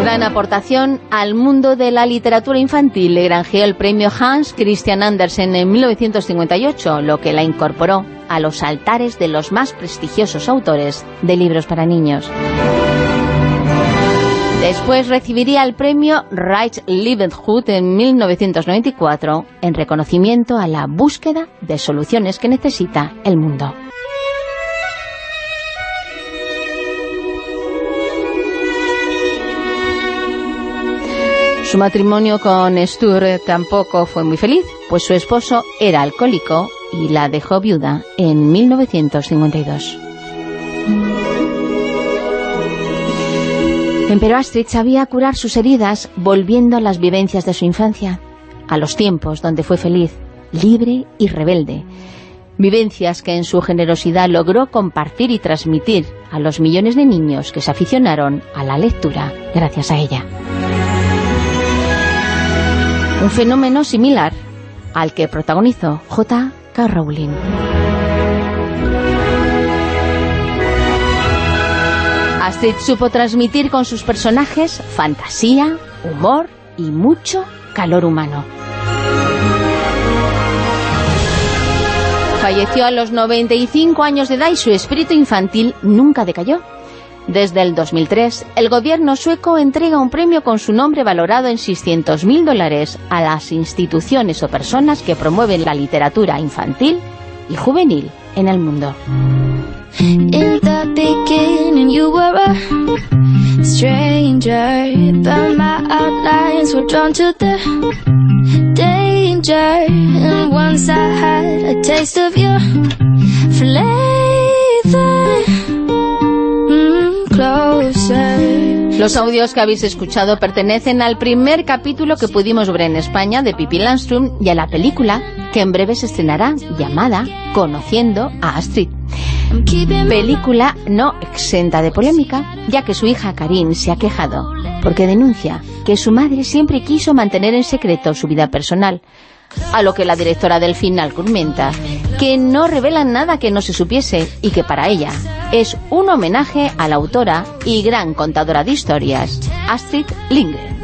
Gran aportación al mundo de la literatura infantil le granjeó el premio Hans Christian Andersen en 1958, lo que la incorporó a los altares de los más prestigiosos autores de libros para niños. Después recibiría el premio Reich Lebenshut en 1994 en reconocimiento a la búsqueda de soluciones que necesita el mundo. Su matrimonio con Sture tampoco fue muy feliz, pues su esposo era alcohólico y la dejó viuda en 1952. Pero Astrid sabía curar sus heridas volviendo a las vivencias de su infancia, a los tiempos donde fue feliz, libre y rebelde. Vivencias que en su generosidad logró compartir y transmitir a los millones de niños que se aficionaron a la lectura gracias a ella. Un fenómeno similar al que protagonizó J.K. Rowling. Astrid supo transmitir con sus personajes fantasía, humor y mucho calor humano. Falleció a los 95 años de edad y su espíritu infantil nunca decayó. Desde el 2003, el gobierno sueco entrega un premio con su nombre valorado en 600.000 dólares a las instituciones o personas que promueven la literatura infantil y juvenil en el mundo. Los audios que habéis escuchado pertenecen al primer capítulo que pudimos ver en España de Pippi Landström y a la película que en breve se estrenará llamada Conociendo a Astrid. Película no exenta de polémica, ya que su hija Karin se ha quejado porque denuncia que su madre siempre quiso mantener en secreto su vida personal, a lo que la directora del final comenta que no revelan nada que no se supiese y que para ella es un homenaje a la autora y gran contadora de historias, Astrid Lindgren.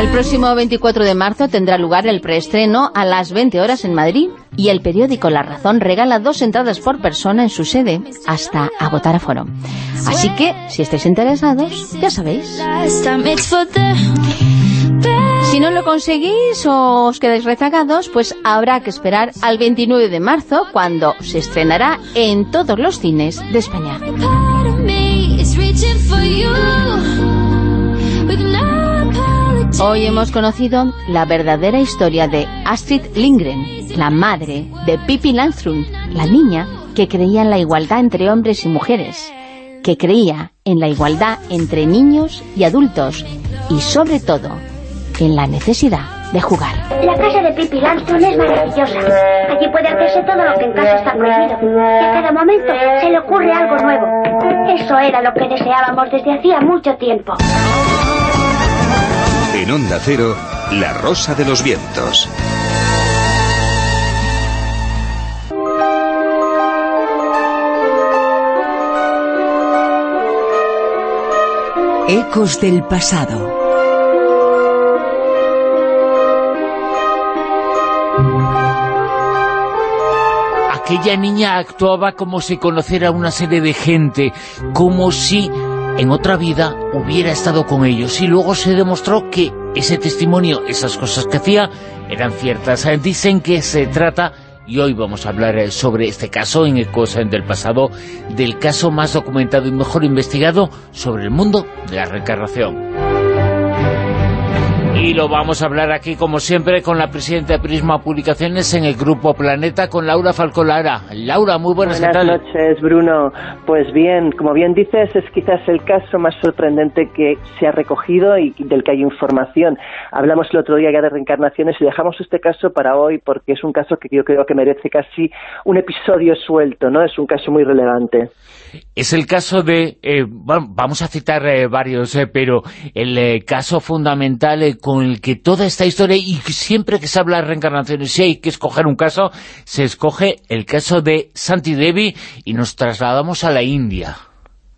El próximo 24 de marzo tendrá lugar el preestreno a las 20 horas en Madrid y el periódico La Razón regala dos entradas por persona en su sede hasta agotar aforo. Así que, si estáis interesados, ya sabéis. Si no lo conseguís o os quedáis rezagados, pues habrá que esperar al 29 de marzo, cuando se estrenará en todos los cines de España. Hoy hemos conocido la verdadera historia de Astrid Lindgren, la madre de Pippi Landström, la niña que creía en la igualdad entre hombres y mujeres, que creía en la igualdad entre niños y adultos y sobre todo en la necesidad de jugar. La casa de Pippi Landstone es maravillosa. Allí puede hacerse todo lo que en casa está prohibido. Y a cada momento se le ocurre algo nuevo. Eso era lo que deseábamos desde hacía mucho tiempo. En Onda Cero, La Rosa de los Vientos. Ecos del pasado. Aquella niña actuaba como si conociera una serie de gente, como si en otra vida hubiera estado con ellos. Y luego se demostró que ese testimonio, esas cosas que hacía, eran ciertas. Eh, Dicen que se trata, y hoy vamos a hablar eh, sobre este caso en Ecos del pasado, del caso más documentado y mejor investigado sobre el mundo de la reencarnación. Y lo vamos a hablar aquí, como siempre, con la presidenta de Prisma Publicaciones en el Grupo Planeta, con Laura Falcolara. Laura, muy buenas, ¿qué Buenas noches, Bruno. Pues bien, como bien dices, es quizás el caso más sorprendente que se ha recogido y del que hay información. Hablamos el otro día ya de reencarnaciones y dejamos este caso para hoy porque es un caso que yo creo que merece casi un episodio suelto, ¿no? Es un caso muy relevante. Es el caso de, eh, vamos a citar eh, varios, eh, pero el eh, caso fundamental eh, con el que toda esta historia, y siempre que se habla de reencarnaciones, si hay que escoger un caso, se escoge el caso de Santi Devi y nos trasladamos a la India.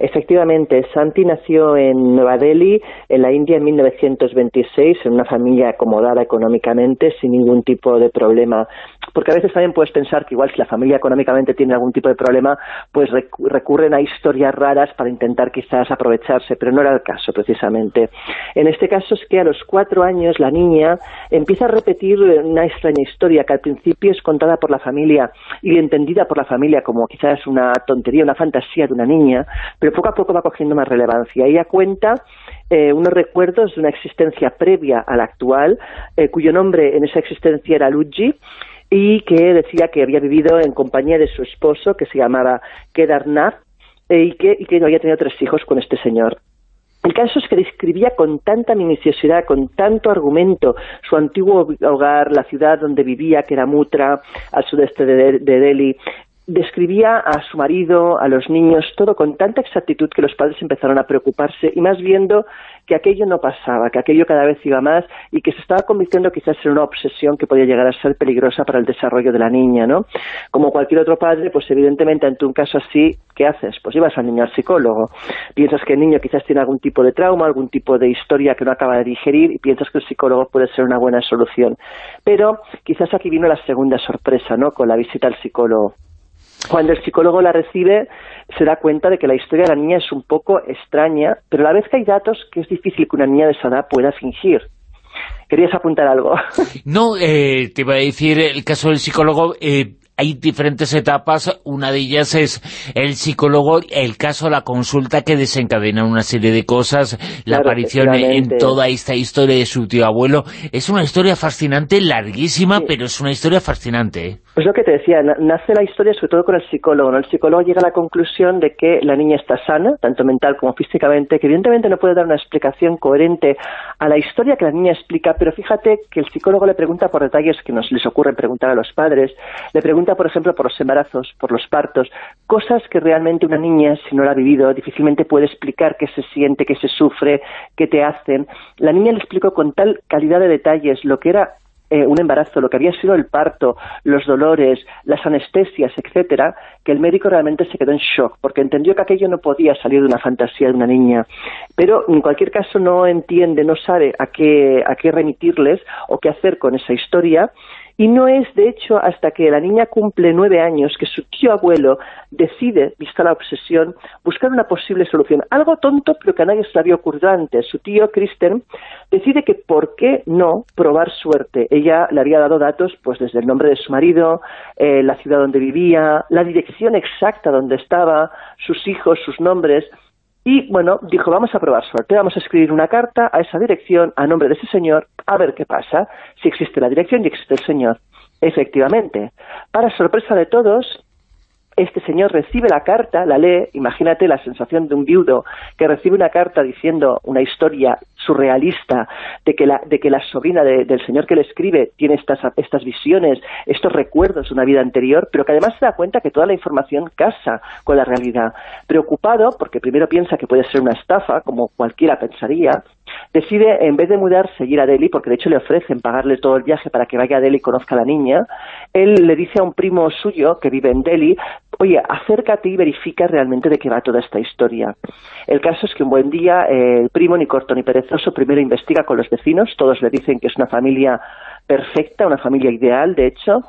Efectivamente, Santi nació en Nueva Delhi, en la India, en 1926, en una familia acomodada económicamente, sin ningún tipo de problema. Porque a veces también puedes pensar que igual si la familia económicamente tiene algún tipo de problema, pues recu- recurren a historias raras para intentar quizás aprovecharse, pero no era el caso precisamente. En este caso es que a los cuatro años la niña empieza a repetir una extraña historia que al principio es contada por la familia y entendida por la familia como quizás una tontería, una fantasía de una niña, pero poco a poco va cogiendo más relevancia. Ella cuenta eh, unos recuerdos de una existencia previa a la actual, eh, cuyo nombre en esa existencia era Luigi, y que decía que había vivido en compañía de su esposo, que se llamaba Kedarnath, eh, y, que, y que no había tenido tres hijos con este señor. El caso es que describía con tanta minuciosidad, con tanto argumento, su antiguo hogar, la ciudad donde vivía, que era Mutra, al sudeste de, de Delhi, describía a su marido, a los niños, todo con tanta exactitud que los padres empezaron a preocuparse y más viendo que aquello no pasaba, que aquello cada vez iba más y que se estaba convirtiendo quizás en una obsesión que podía llegar a ser peligrosa para el desarrollo de la niña, ¿no? Como cualquier otro padre, pues evidentemente ante un caso así, ¿qué haces? Pues ibas al niño al psicólogo. Piensas que el niño quizás tiene algún tipo de trauma, algún tipo de historia que no acaba de digerir y piensas que el psicólogo puede ser una buena solución. Pero quizás aquí vino la segunda sorpresa, ¿no? Con la visita al psicólogo. Cuando el psicólogo la recibe, se da cuenta de que la historia de la niña es un poco extraña, pero a la vez que hay datos que es difícil que una niña de esa edad pueda fingir. ¿Querías apuntar algo? No, eh, te iba a decir el caso del psicólogo... Eh, hay diferentes etapas, una de ellas es el psicólogo, el caso, la consulta que desencadena una serie de cosas, la Claro, aparición en toda esta historia de su tío abuelo. Es una historia fascinante, larguísima, pero es una historia fascinante. Pues lo que te decía, na- nace la historia sobre todo con el psicólogo. El psicólogo llega a la conclusión de que la niña está sana, tanto mental como físicamente, que evidentemente no puede dar una explicación coherente a la historia que la niña explica, pero fíjate que el psicólogo le pregunta por detalles que nos les ocurre preguntar a los padres, le pregunta, por ejemplo, por los embarazos, por los partos, cosas que realmente una niña, si no la ha vivido, difícilmente puede explicar qué se siente, qué se sufre, qué te hacen. La niña le explicó con tal calidad de detalles lo que era eh, un embarazo, lo que había sido el parto, los dolores, las anestesias, etcétera, que el médico realmente se quedó en shock, porque entendió que aquello no podía salir de una fantasía de una niña. Pero en cualquier caso no entiende, no sabe a qué, a qué remitirles o qué hacer con esa historia. Y no es, de hecho, hasta que la niña cumple nueve años que su tío abuelo decide, vista la obsesión, buscar una posible solución. Algo tonto, pero que a nadie se le había ocurrido antes. Su tío, Kristen, decide que por qué no probar suerte. Ella le había dado datos, pues desde el nombre de su marido, eh, la ciudad donde vivía, la dirección exacta donde estaba, sus hijos, sus nombres. Y bueno, dijo, vamos a probar suerte, vamos a escribir una carta a esa dirección, a nombre de ese señor, a ver qué pasa, si existe la dirección y existe el señor. Efectivamente, para sorpresa de todos, este señor recibe la carta, la lee, imagínate la sensación de un viudo que recibe una carta diciendo una historia surrealista de que la, de que la sobrina de- del señor que le escribe tiene estas, estas visiones, estos recuerdos de una vida anterior, pero que además se da cuenta que toda la información casa con la realidad. Preocupado, porque primero piensa que puede ser una estafa, como cualquiera pensaría, decide, en vez de mudarse, ir a Delhi, porque de hecho le ofrecen pagarle todo el viaje para que vaya a Delhi y conozca a la niña, él le dice a un primo suyo que vive en Delhi, oye, acércate y verifica realmente de qué va toda esta historia. El caso es que un buen día eh, el primo, ni corto ni perezoso, primero investiga con los vecinos, todos le dicen que es una familia perfecta, una familia ideal, de hecho,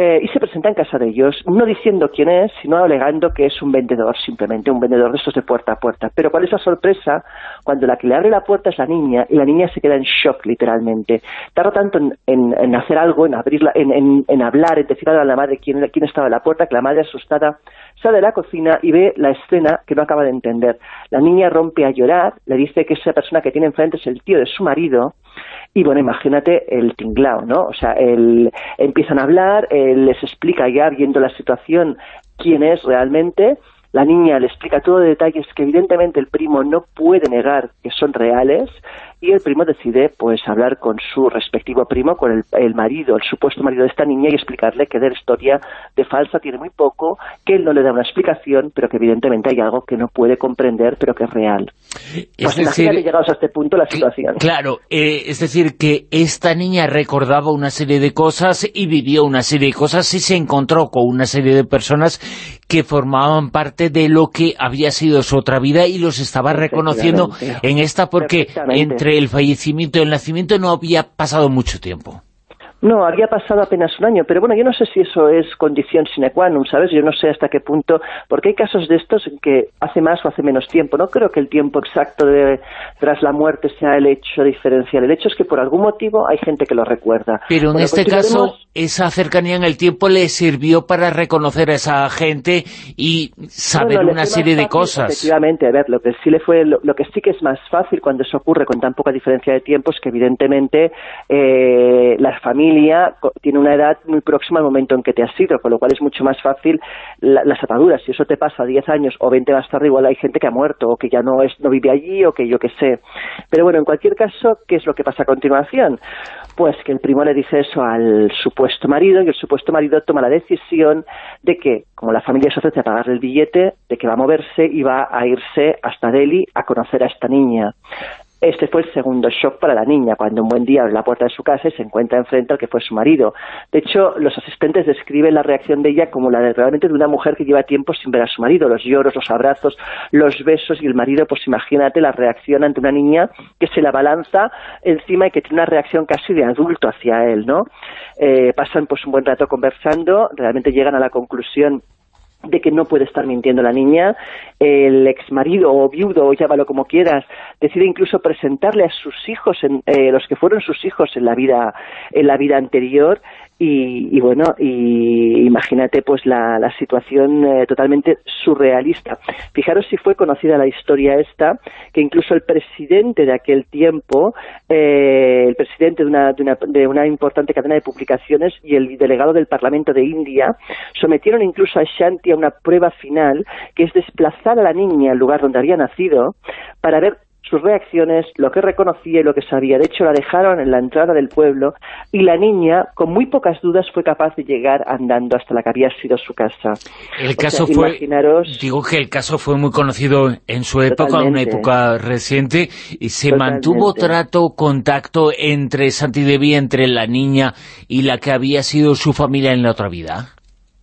eh, y se presenta en casa de ellos, no diciendo quién es, sino alegando que es un vendedor, simplemente un vendedor de estos de puerta a puerta. Pero ¿cuál es la sorpresa? Cuando la que le abre la puerta es la niña, y la niña se queda en shock, literalmente. Tarda tanto en, en- en hacer algo, en abrirla, en, en- hablar, en decir a la madre quién, quién estaba en la puerta, que la madre asustada sale de la cocina y ve la escena que no acaba de entender. La niña rompe a llorar, le dice que esa persona que tiene enfrente es el tío de su marido, y bueno, imagínate el tinglao, ¿no? O sea, el- empiezan a hablar, él les explica ya, viendo la situación, quién es realmente, la niña le explica todo de detalles que evidentemente el primo no puede negar que son reales, y el primo decide pues hablar con su respectivo primo, con el, el marido, el supuesto marido de esta niña, y explicarle que de la historia de falsa tiene muy poco, que él no le da una explicación, pero que evidentemente hay algo que no puede comprender, pero que es real. Es Pues imagínate decir, llegados a este punto la situación. Claro, eh, es decir, que esta niña recordaba una serie de cosas y vivió una serie de cosas y se encontró con una serie de personas que formaban parte de lo que había sido su otra vida y los estaba reconociendo en esta porque entre el fallecimiento y el nacimiento no había pasado mucho tiempo. No, había pasado apenas un año, pero bueno, yo no sé si eso es condición sine qua non, ¿sabes? Yo no sé hasta qué punto, porque hay casos de estos en que hace más o hace menos tiempo. No creo que el tiempo exacto de, tras la muerte sea el hecho diferencial. El hecho es que por algún motivo hay gente que lo recuerda. Pero en Bueno, este consideremos- caso, esa cercanía en el tiempo le sirvió para reconocer a esa gente y saber una serie de cosas. Efectivamente, a ver, lo que sí le fue, lo, lo que sí que es más fácil cuando eso ocurre con tan poca diferencia de tiempo es que evidentemente eh, la familia tiene una edad muy próxima al momento en que te has ido, con lo cual es mucho más fácil la- las ataduras. Si eso te pasa 10 años o 20 más tarde, igual hay gente que ha muerto o que ya no es no vive allí o que yo qué sé. Pero bueno, en cualquier caso, ¿qué es lo que pasa a continuación? Pues que el primo le dice eso al supuesto marido y el supuesto marido toma la decisión de que, como la familia se ofrece a pagarle el billete, de que va a moverse y va a irse hasta Delhi a conocer a esta niña. Este fue el segundo shock para la niña, cuando un buen día abre la puerta de su casa y se encuentra enfrente al que fue su marido. De hecho, los asistentes describen la reacción de ella como la de realmente de una mujer que lleva tiempo sin ver a su marido, los lloros, los abrazos, los besos y el marido, pues imagínate la reacción ante una niña que se la balanza encima y que tiene una reacción casi de adulto hacia él, ¿no? Eh, pasan pues un buen rato conversando, realmente llegan a la conclusión de que no puede estar mintiendo la niña, el exmarido o viudo, o llámalo como quieras, decide incluso presentarle a sus hijos, en, eh, los que fueron sus hijos en la vida, en la vida anterior, y, y bueno, y imagínate pues la, la situación eh, totalmente surrealista. Fijaros si fue conocida la historia esta, que incluso el presidente de aquel tiempo, eh, el presidente de una, de, una, de una importante cadena de publicaciones y el delegado del Parlamento de India sometieron incluso a Shanti a una prueba final, que es desplazar a la niña al lugar donde había nacido para ver sus reacciones, lo que reconocía y lo que sabía. De hecho, la dejaron en la entrada del pueblo y la niña, con muy pocas dudas, fue capaz de llegar andando hasta la que había sido su casa. El O caso sea, fue, imaginaros- digo que el caso fue muy conocido en su época, una Totalmente. época reciente, y se Totalmente. mantuvo trato, contacto entre Santi Devi, entre la niña y la que había sido su familia en la otra vida.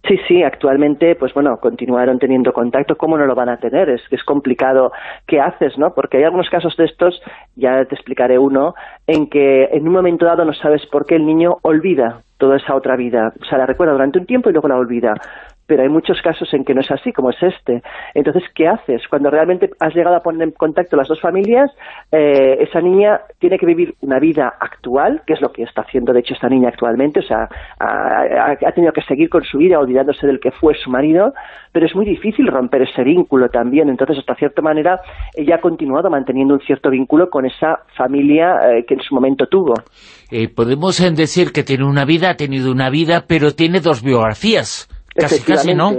Sí, sí, actualmente, pues bueno, continuaron teniendo contacto. ¿Cómo no lo van a tener? Es es complicado. ¿Qué haces, no? Porque hay algunos casos de estos, ya te explicaré uno, en que en un momento dado no sabes por qué el niño olvida toda esa otra vida. O sea, la recuerda durante un tiempo y luego la olvida. Pero hay muchos casos en que no es así, como es este. Entonces, ¿qué haces? Cuando realmente has llegado a poner en contacto las dos familias, eh, esa niña tiene que vivir una vida actual, que es lo que está haciendo, de hecho, esta niña actualmente. O sea, ha, tenido que seguir con su vida olvidándose del que fue su marido, pero es muy difícil romper ese vínculo también. Entonces, hasta cierta manera, ella ha continuado manteniendo un cierto vínculo con esa familia eh, que en su momento tuvo. Eh, podemos eh, decir que tiene una vida, ha tenido una vida, pero tiene dos biografías. Casi, casi, ¿no?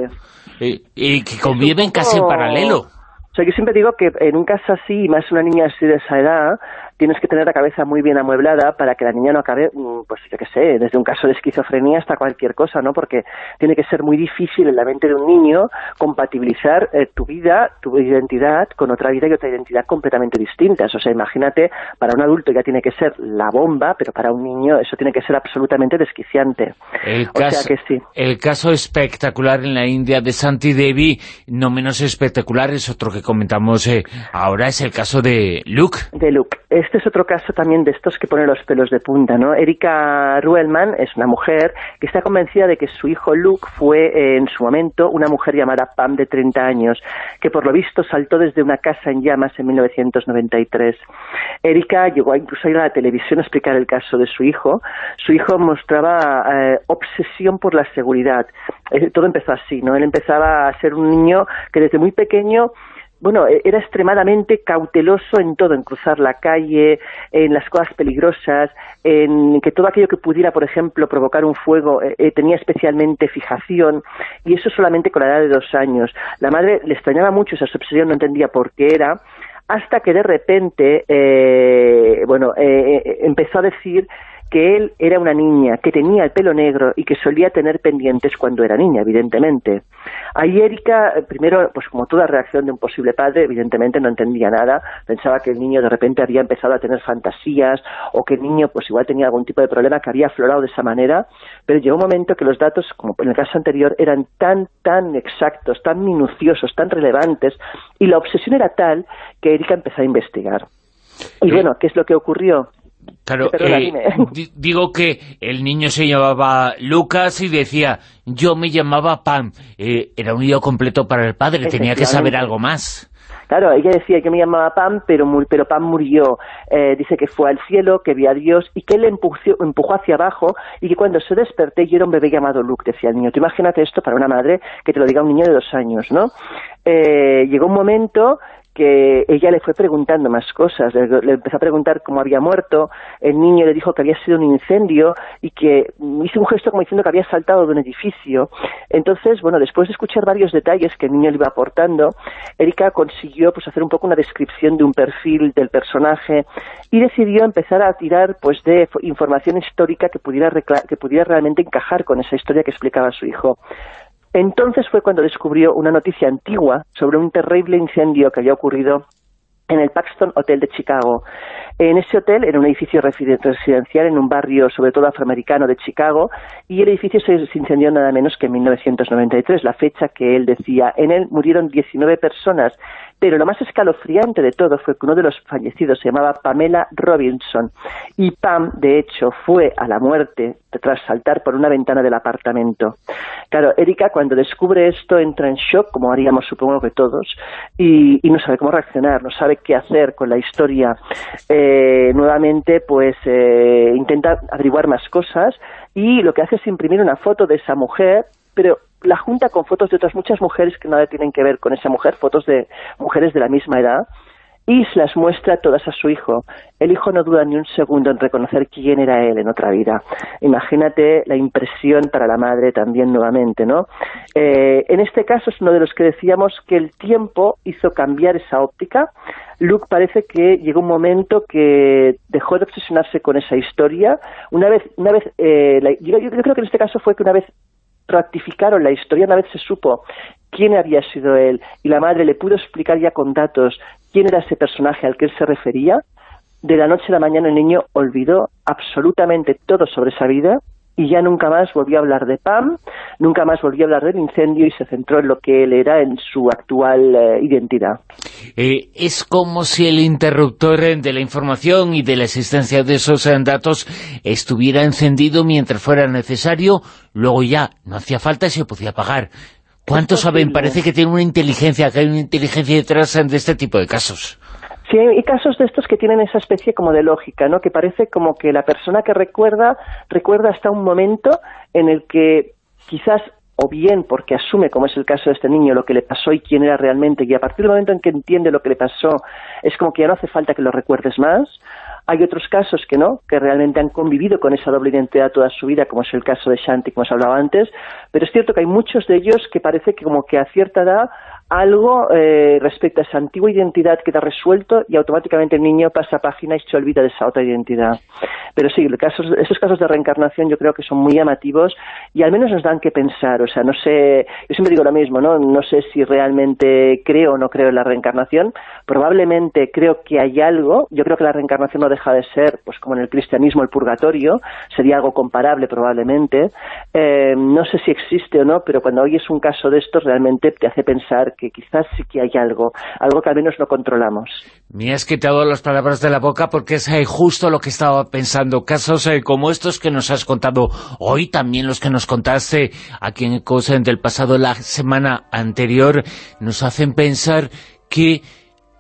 Y que conviven casi en paralelo. O sea, yo siempre digo que en un caso así, y más una niña así de esa edad, tienes que tener la cabeza muy bien amueblada para que la niña no acabe, mm, pues yo qué sé, desde un caso de esquizofrenia hasta cualquier cosa, ¿no? Porque tiene que ser muy difícil en la mente de un niño compatibilizar eh, tu vida, tu identidad con otra vida y otra identidad completamente distintas. O sea, imagínate, para un adulto ya tiene que ser la bomba, pero para un niño eso tiene que ser absolutamente desquiciante. El o caso, sea que sí. el caso espectacular en la India de Santi Devi, no menos espectacular, es otro que comentamos eh, ahora, es el caso de Luke. de Luke. Este es otro caso también de estos que ponen los pelos de punta, ¿no? Erika Ruelman es una mujer que está convencida de que su hijo Luke fue eh, en su momento una mujer llamada Pam de 30 años, que por lo visto saltó desde una casa en llamas en 1993. Erika llegó incluso a ir a la televisión a explicar el caso de su hijo. Su hijo mostraba eh, obsesión por la seguridad. Eh, todo empezó así, ¿no? Él empezaba a ser un niño que desde muy pequeño bueno, e- era extremadamente cauteloso en todo, en cruzar la calle, en las cosas peligrosas, en que todo aquello que pudiera, por ejemplo, provocar un fuego, eh, eh, tenía especialmente fijación, y eso solamente con la edad de dos años. La madre le extrañaba mucho esa obsesión, no entendía por qué era, hasta que de repente, eh, bueno, eh, eh, empezó a decir que él era una niña, que tenía el pelo negro y que solía tener pendientes cuando era niña, evidentemente. Ahí Erika, eh, primero, pues como toda reacción de un posible padre, evidentemente no entendía nada, pensaba que el niño de repente había empezado a tener fantasías o que el niño pues igual tenía algún tipo de problema que había aflorado de esa manera, pero llegó un momento que los datos, como en el caso anterior, eran tan, tan exactos, tan minuciosos, tan relevantes, y la obsesión era tal que Erika empezó a investigar. Y bueno, ¿qué es lo que ocurrió? Claro, eh, digo que el niño se llamaba Lucas y decía, yo me llamaba Pam. Eh, era un lío completo para el padre, tenía que saber algo más. Claro, ella decía que me llamaba Pam, pero, Pam murió. Eh, dice que fue al cielo, que vio a Dios y que él le empujó, empujó hacia abajo y que cuando se desperté yo era un bebé llamado Luke, decía el niño. Tú imagínate esto para una madre que te lo diga un niño de dos años, ¿no? Eh, llegó un momento que ella le fue preguntando más cosas, le, empezó a preguntar cómo había muerto, el niño le dijo que había sido un incendio y que hizo un gesto como diciendo que había saltado de un edificio. Entonces, bueno, después de escuchar varios detalles que el niño le iba aportando, Erika consiguió pues hacer un poco una descripción de un perfil del personaje y decidió empezar a tirar pues de fo- información histórica que pudiera que pudiera realmente encajar con esa historia que explicaba su hijo. Entonces fue cuando descubrió una noticia antigua sobre un terrible incendio que había ocurrido en el Paxton Hotel de Chicago. En ese hotel era un edificio residen- residencial en un barrio, sobre todo afroamericano, de Chicago, y el edificio se incendió nada menos que en 1993, la fecha que él decía. En él murieron 19 personas, pero lo más escalofriante de todo fue que uno de los fallecidos se llamaba Pamela Robinson, y Pam, de hecho, fue a la muerte tras saltar por una ventana del apartamento. Claro, Erika cuando descubre esto entra en shock, como haríamos supongo que todos, y, y no sabe cómo reaccionar, no sabe qué hacer con la historia. Eh, nuevamente, pues eh, intenta averiguar más cosas y lo que hace es imprimir una foto de esa mujer, pero la junta con fotos de otras muchas mujeres que nada tienen que ver con esa mujer, fotos de mujeres de la misma edad, y se las muestra todas a su hijo. El hijo no duda ni un segundo en reconocer quién era él en otra vida. Imagínate la impresión para la madre también nuevamente, ¿no? Eh, en este caso es uno de los que decíamos que el tiempo hizo cambiar esa óptica. Luke parece que llegó un momento que dejó de obsesionarse con esa historia. Una vez, una vez, eh, la- yo, yo creo que en este caso fue que una vez ratificaron la historia, una vez se supo quién había sido él y la madre le pudo explicar ya con datos quién era ese personaje al que él se refería, de la noche a la mañana el niño olvidó absolutamente todo sobre esa vida y ya nunca más volvió a hablar de Pam, nunca más volvió a hablar del incendio y se centró en lo que él era en su actual eh, identidad. Eh, es como si el interruptor de la información y de la existencia de esos eh, datos estuviera encendido mientras fuera necesario, luego ya no hacía falta y se podía apagar. ¿Cuántos saben? Parece que tiene una inteligencia, que hay una inteligencia detrás de este tipo de casos. Sí, hay casos de estos que tienen esa especie como de lógica, ¿no? Que parece como que la persona que recuerda, recuerda hasta un momento en el que quizás o bien porque asume, como es el caso de este niño, lo que le pasó y quién era realmente, y a partir del momento en que entiende lo que le pasó, es como que ya no hace falta que lo recuerdes más. Hay otros casos que no, que realmente han convivido con esa doble identidad toda su vida, como es el caso de Shanti, como os hablaba antes, pero es cierto que hay muchos de ellos que parece que como que a cierta edad algo eh, respecto a esa antigua identidad queda resuelto y automáticamente el niño pasa página y se olvida de esa otra identidad. Pero sí, casos, esos casos de reencarnación yo creo que son muy llamativos y al menos nos dan que pensar. O sea, no sé, yo siempre digo lo mismo, ¿no? No sé si realmente creo o no creo en la reencarnación. Probablemente creo que hay algo. Yo creo que la reencarnación no deja de ser, pues como en el cristianismo, el purgatorio. Sería algo comparable probablemente. Eh, no sé si existe o no, pero cuando oyes un caso de estos realmente te hace pensar que quizás sí que hay algo, algo que al menos no controlamos. Me has quitado las palabras de la boca porque es eh, justo lo que estaba pensando. Casos eh, como estos que nos has contado hoy, también los que nos contaste aquí en Cosa del pasado la semana anterior, nos hacen pensar que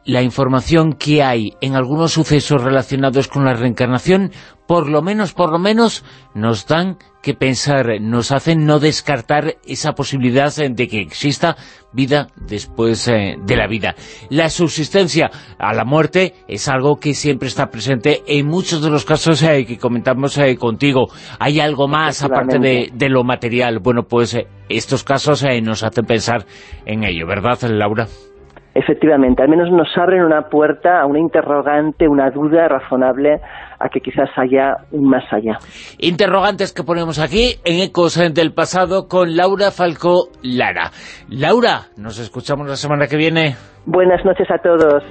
la información que hay en algunos sucesos relacionados con la reencarnación, por lo menos, por lo menos, nos dan que pensar, nos hacen no descartar esa posibilidad de que exista vida después eh, de la vida. La subsistencia a la muerte es algo que siempre está presente en muchos de los casos eh, que comentamos eh, contigo. Hay algo más aparte de, de lo material. Bueno, pues estos casos nos hacen pensar en ello, ¿verdad, Laura? Efectivamente, al menos nos abren una puerta a una interrogante, una duda razonable a que quizás haya un más allá. Interrogantes que ponemos aquí en Ecos del Pasado con Laura Falcó Lara. Laura, nos escuchamos la semana que viene. Buenas noches a todos.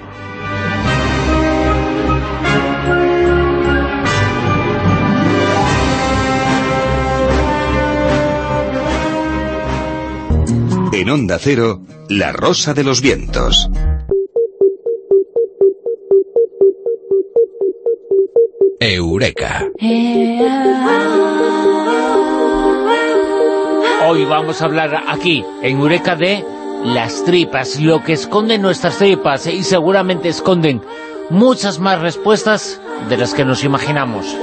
En Onda Cero, La Rosa de los Vientos. Eureka. Hoy vamos a hablar aquí, en Eureka, de las tripas, lo que esconden nuestras tripas, y seguramente esconden muchas más respuestas de las que nos imaginamos.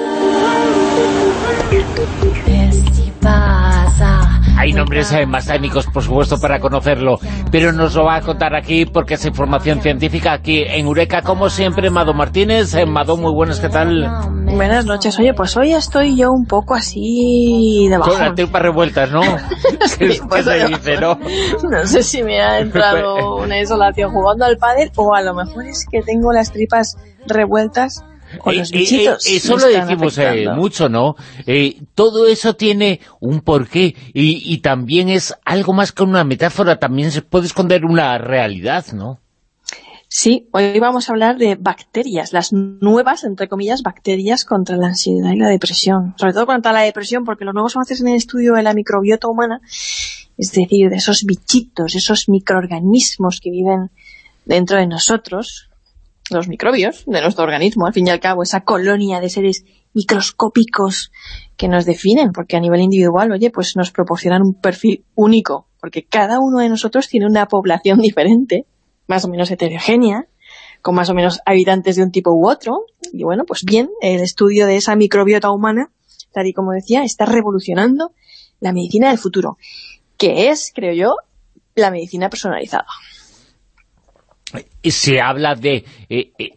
Hay nombres eh, más técnicos, por supuesto, para conocerlo, pero nos lo va a contar aquí porque es información científica aquí en Eureka, como siempre, Mado Martínez. Eh, Mado, muy buenas, ¿qué tal? Buenas noches. Oye, pues hoy estoy yo un poco así de bajón. Con las tripas revueltas, ¿no? Sí, Es que pues, se dice, ¿no? No sé si me ha entrado una insolación jugando al pádel o a lo mejor es que tengo las tripas revueltas con los Eh, eh, bichitos. eh, eso lo decimos mucho, ¿no? Todo eso tiene un porqué y, y también es algo más que una metáfora, también se puede esconder una realidad, ¿no? Sí, hoy vamos a hablar de bacterias, las nuevas, entre comillas, bacterias contra la ansiedad y la depresión. Sobre todo contra la depresión, porque los nuevos avances en el estudio de la microbiota humana, es decir, de esos bichitos, esos microorganismos que viven dentro de nosotros, los microbios de nuestro organismo, al fin y al cabo, esa colonia de seres microscópicos que nos definen, porque a nivel individual, oye, pues nos proporcionan un perfil único, porque cada uno de nosotros tiene una población diferente, más o menos heterogénea, con más o menos habitantes de un tipo u otro, y bueno, pues bien, el estudio de esa microbiota humana, tal y como decía, está revolucionando la medicina del futuro, que es, creo yo, la medicina personalizada. Se habla de eh, eh,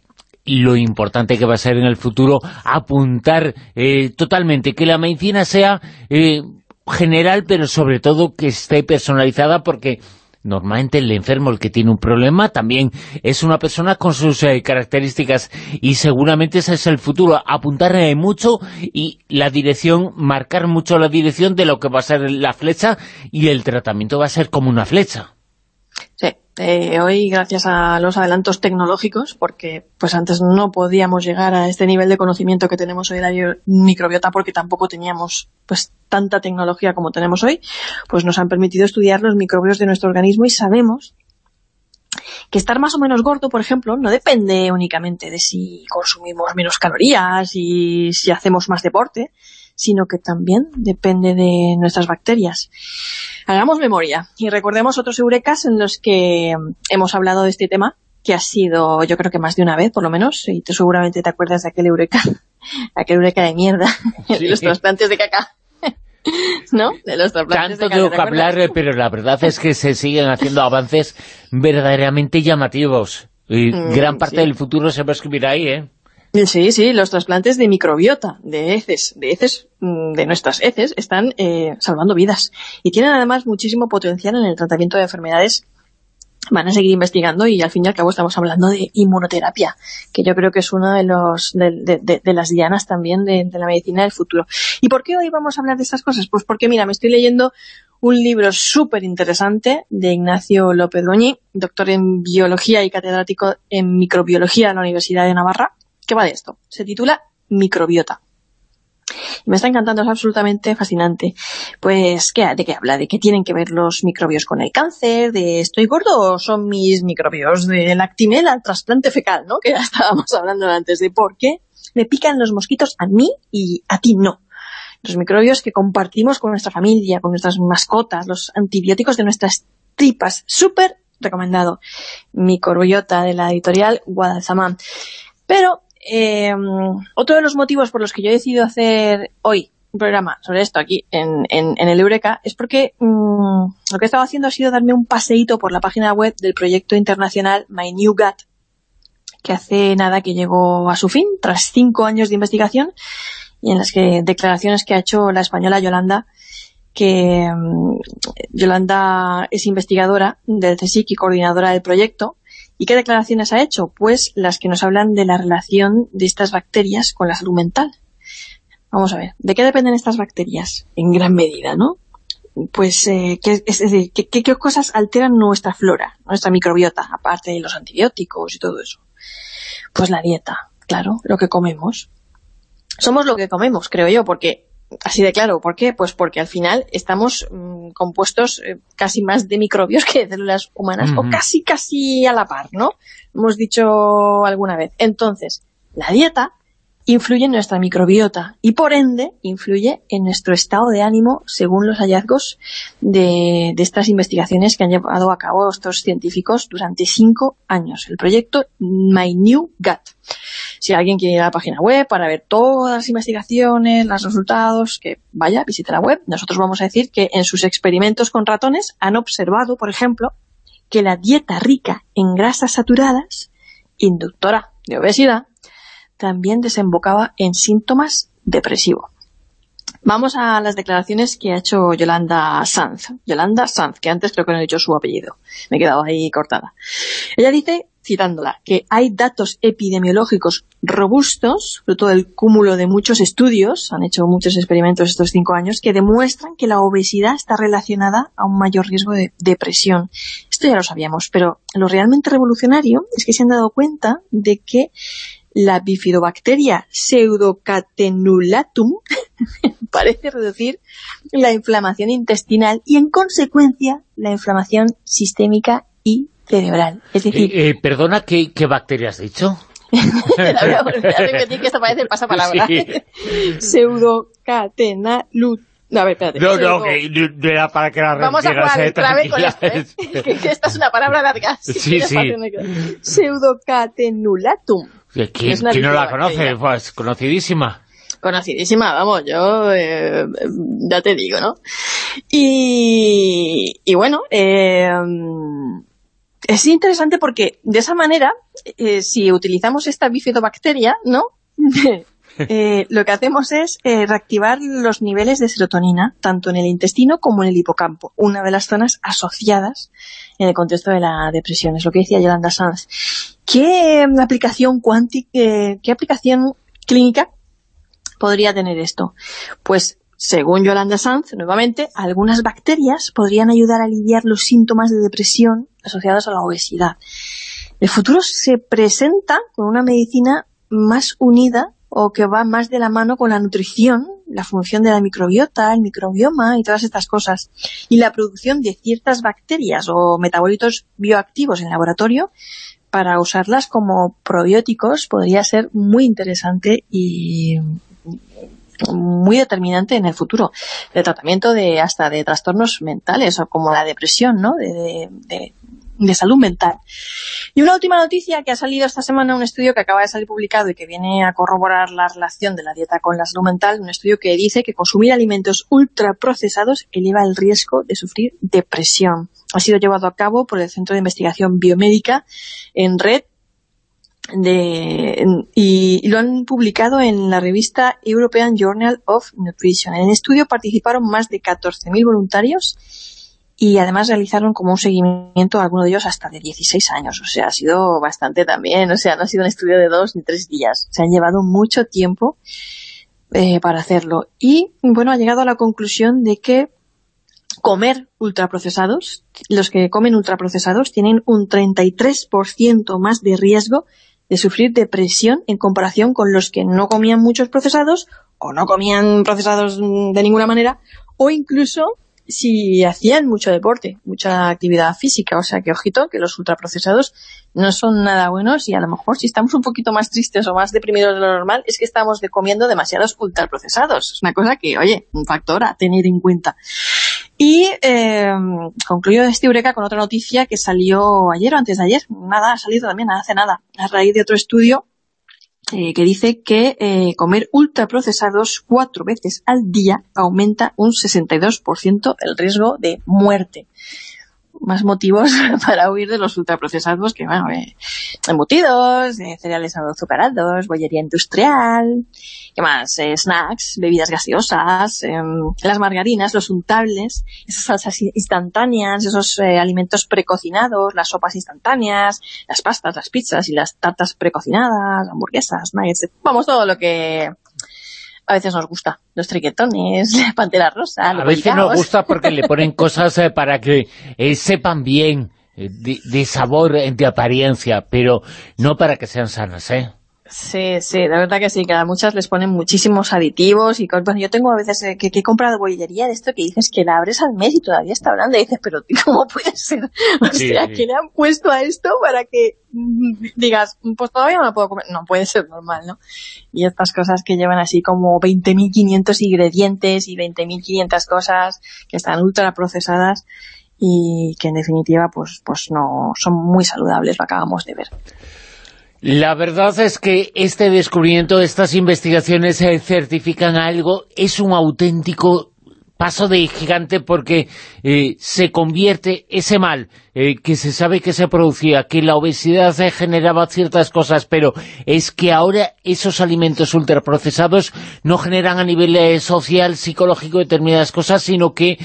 lo importante que va a ser en el futuro apuntar eh, totalmente, que la medicina sea eh, general, pero sobre todo que esté personalizada, porque normalmente el enfermo, el que tiene un problema, también es una persona con sus características y seguramente ese es el futuro, apuntar mucho y la dirección, marcar mucho la dirección de lo que va a ser la flecha y el tratamiento va a ser como una flecha. Sí, eh, hoy gracias a los adelantos tecnológicos, porque pues antes no podíamos llegar a este nivel de conocimiento que tenemos hoy de la bio- microbiota porque tampoco teníamos pues tanta tecnología como tenemos hoy, pues nos han permitido estudiar los microbios de nuestro organismo y sabemos que estar más o menos gordo, por ejemplo, no depende únicamente de si consumimos menos calorías y si hacemos más deporte, sino que también depende de nuestras bacterias. Hagamos memoria y recordemos otros eurekas en los que hemos hablado de este tema, que ha sido, yo creo que más de una vez, por lo menos, y tú seguramente te acuerdas de aquel eureka, aquel eureka de mierda, de los trasplantes de caca. ¿No? De los trasplantes Tanto de caca, tengo ¿te que hablar, pero la verdad es que se siguen haciendo avances verdaderamente llamativos. Y Mm, gran parte sí. del futuro se va a escribir ahí, ¿eh? Sí, sí, los trasplantes de microbiota, de heces, de heces, mm, de nuestras heces, están eh, salvando vidas. Y tienen además muchísimo potencial en el tratamiento de enfermedades. Van a seguir investigando y al fin y al cabo estamos hablando de inmunoterapia, que yo creo que es una de, los, de, las dianas también de, de la medicina del futuro. ¿Y por qué hoy vamos a hablar de estas cosas? Pues porque, mira, me estoy leyendo un libro súper interesante de Ignacio López Goñi, doctor en biología y catedrático en microbiología de la Universidad de Navarra, que va de esto. Se titula Microbiota. Me está encantando, es absolutamente fascinante. Pues, ¿qué, ¿de qué habla? ¿De qué tienen que ver los microbios con el cáncer? ¿De estoy gordo o son mis microbios de lactimel al trasplante fecal, no? Que ya estábamos hablando antes de por qué me pican los mosquitos a mí y a ti no. Los microbios que compartimos con nuestra familia, con nuestras mascotas, los antibióticos de nuestras tripas. Súper recomendado. Microbiota de la editorial Guadalzamán. Pero eh, otro de los motivos por los que yo he decidido hacer hoy un programa sobre esto aquí en el Eureka es porque mm, lo que he estado haciendo ha sido darme un paseíto por la página web del proyecto internacional My New Gut, que hace nada que llegó a su fin, tras cinco años de investigación, y en las que declaraciones que ha hecho la española Yolanda, que mm, Yolanda es investigadora del CSIC y coordinadora del proyecto, ¿Y qué declaraciones ha hecho? Pues las que nos hablan de la relación de estas bacterias con la salud mental. Vamos a ver, ¿de qué dependen estas bacterias? En gran medida, ¿no? Pues, eh, ¿qué, es decir, ¿qué, cosas alteran nuestra flora, nuestra microbiota, aparte de los antibióticos y todo eso? Pues la dieta, claro, lo que comemos. Somos lo que comemos, creo yo, porque así de claro. ¿Por qué? Pues porque al final estamos mmm, compuestos eh, casi más de microbios que de células humanas, o casi, casi a la par, ¿no? Hemos dicho alguna vez. Entonces, la dieta influye en nuestra microbiota y por ende influye en nuestro estado de ánimo según los hallazgos de, de estas investigaciones que han llevado a cabo estos científicos durante cinco años. El proyecto My New Gut. Si alguien quiere ir a la página web para ver todas las investigaciones, los resultados, que vaya, visite la web. Nosotros vamos a decir que en sus experimentos con ratones han observado, por ejemplo, que la dieta rica en grasas saturadas, inductora de obesidad, también desembocaba en síntomas depresivos. Vamos a las declaraciones que ha hecho Yolanda Sanz. Yolanda Sanz, que antes creo que no he dicho su apellido. Me he quedado ahí cortada. Ella dice, citándola, que hay datos epidemiológicos robustos, fruto del cúmulo de muchos estudios, han hecho muchos experimentos estos cinco años, que demuestran que la obesidad está relacionada a un mayor riesgo de depresión. Esto ya lo sabíamos, pero lo realmente revolucionario es que se han dado cuenta de que la bifidobacteria pseudocatenulatum parece reducir la inflamación intestinal y, en consecuencia, la inflamación sistémica y cerebral. Es decir... Eh, eh, perdona, ¿qué, ¿qué bacteria has dicho? la voy a volver a repetir que esto parece el pasapalabra. Sí. No, a ver, espérate. No, no, que no era para que la Vamos a jugar otra vez con esto, ¿eh? que, que esta es una palabra larga. Sí, sí. Pseudocatenulatum. ¿Quién, no la conoce? Pues conocidísima. Conocidísima, vamos, yo eh, ya te digo, ¿no? Y, y bueno, eh, es interesante porque de esa manera, eh, si utilizamos esta bifidobacteria, ¿no? Eh, lo que hacemos es eh, reactivar los niveles de serotonina, tanto en el intestino como en el hipocampo, una de las zonas asociadas en el contexto de la depresión. Es lo que decía Yolanda Sanz. ¿Qué eh, aplicación cuántica, qué aplicación clínica podría tener esto? Pues, según Yolanda Sanz, nuevamente, algunas bacterias podrían ayudar a aliviar los síntomas de depresión asociados a la obesidad. El futuro se presenta con una medicina más unida o que va más de la mano con la nutrición, la función de la microbiota, el microbioma y todas estas cosas. Y la producción de ciertas bacterias o metabolitos bioactivos en laboratorio para usarlas como probióticos podría ser muy interesante y muy determinante en el futuro de tratamiento de hasta de trastornos mentales o como la depresión, ¿no? De, de salud mental. Y una última noticia que ha salido esta semana, un estudio que acaba de salir publicado y que viene a corroborar la relación de la dieta con la salud mental, un estudio que dice que consumir alimentos ultraprocesados eleva el riesgo de sufrir depresión. Ha sido llevado a cabo por el Centro de Investigación Biomédica en red de, y, lo han publicado en la revista European Journal of Nutrition. En el estudio participaron más de 14.000 voluntarios y además realizaron como un seguimiento algunos de ellos hasta de 16 años. O sea, ha sido bastante también. O sea, no ha sido un estudio de dos ni tres días. Se han llevado mucho tiempo eh, para hacerlo. Y, bueno, ha llegado a la conclusión de que comer ultraprocesados, los que comen ultraprocesados tienen un 33% más de riesgo de sufrir depresión en comparación con los que no comían muchos procesados o no comían procesados de ninguna manera o incluso si hacían mucho deporte, mucha actividad física, o sea que ojito que los ultraprocesados no son nada buenos y a lo mejor si estamos un poquito más tristes o más deprimidos de lo normal es que estamos comiendo demasiados ultraprocesados. Es una cosa que, oye, un factor a tener en cuenta. Y eh, concluyo este Eureka con otra noticia que salió ayer o antes de ayer. Nada, ha salido también hace nada, a raíz de otro estudio eh, que dice que eh, comer ultraprocesados cuatro veces al día aumenta un 62% el riesgo de muerte. Más motivos para huir de los ultraprocesados que, bueno, eh, embutidos, eh, cereales azucarados, bollería industrial, ¿qué más? Eh, snacks, bebidas gaseosas, em, las margarinas, los untables, esas salsas instantáneas, esos eh, alimentos precocinados, las sopas instantáneas, las pastas, las pizzas y las tartas precocinadas, hamburguesas, nuggets, vamos, todo lo que a veces nos gusta. Los triquetones, la pantera rosa, A los veces boigaos. nos gusta porque le ponen cosas eh, para que eh, sepan bien, eh, de, de sabor, de apariencia, pero no para que sean sanas, ¿eh? Sí, sí, de verdad que sí, que a muchas les ponen muchísimos aditivos y bueno, yo tengo a veces eh, que, que he comprado bollería de esto que dices que la abres al mes y todavía está hablando y dices, pero ¿cómo puede ser? O Sí, sea, sí. que le han puesto a esto para que mm, digas, pues todavía no la puedo comer. No puede ser normal, ¿no? Y estas cosas que llevan así como 20.500 ingredientes y 20.500 cosas que están ultra procesadas y que en definitiva pues pues no son muy saludables, lo acabamos de ver. La verdad es que este descubrimiento, estas investigaciones eh, certifican algo, es un auténtico paso de gigante porque eh, se convierte ese mal eh, que se sabe que se producía, que la obesidad eh, generaba ciertas cosas, pero es que ahora esos alimentos ultraprocesados no generan a nivel social, psicológico determinadas cosas, sino que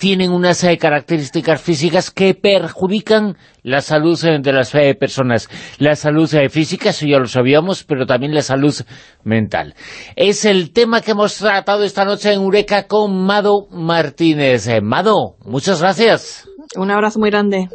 tienen unas eh, características físicas que perjudican la salud eh, de las eh, personas. La salud eh, física, eso ya lo sabíamos, pero también la salud mental. Es el tema que hemos tratado esta noche en Eureka con Mado Martínez. Eh, Mado, muchas gracias. Un abrazo muy grande.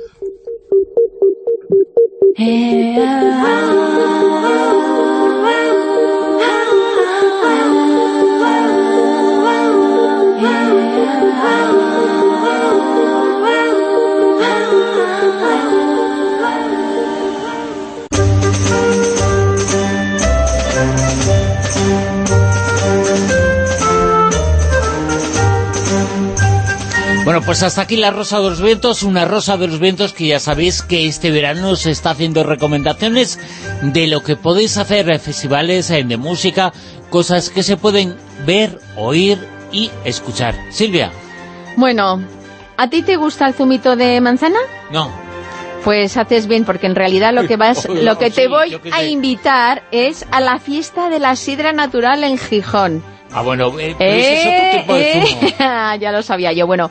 Bueno, pues hasta aquí la Rosa de los Vientos, una Rosa de los Vientos que ya sabéis que este verano os está haciendo recomendaciones de lo que podéis hacer en festivales eh, de música, cosas que se pueden ver, oír y escuchar. Silvia, Bueno, ¿a ti te gusta el zumito de manzana? no. Pues haces bien, porque en realidad lo que vas, lo que te sí, voy a sé. invitar es a la fiesta de la sidra natural en Gijón. Ah, bueno, eh, es otro tipo de Eh, zumo. eh, ya lo sabía yo. Bueno,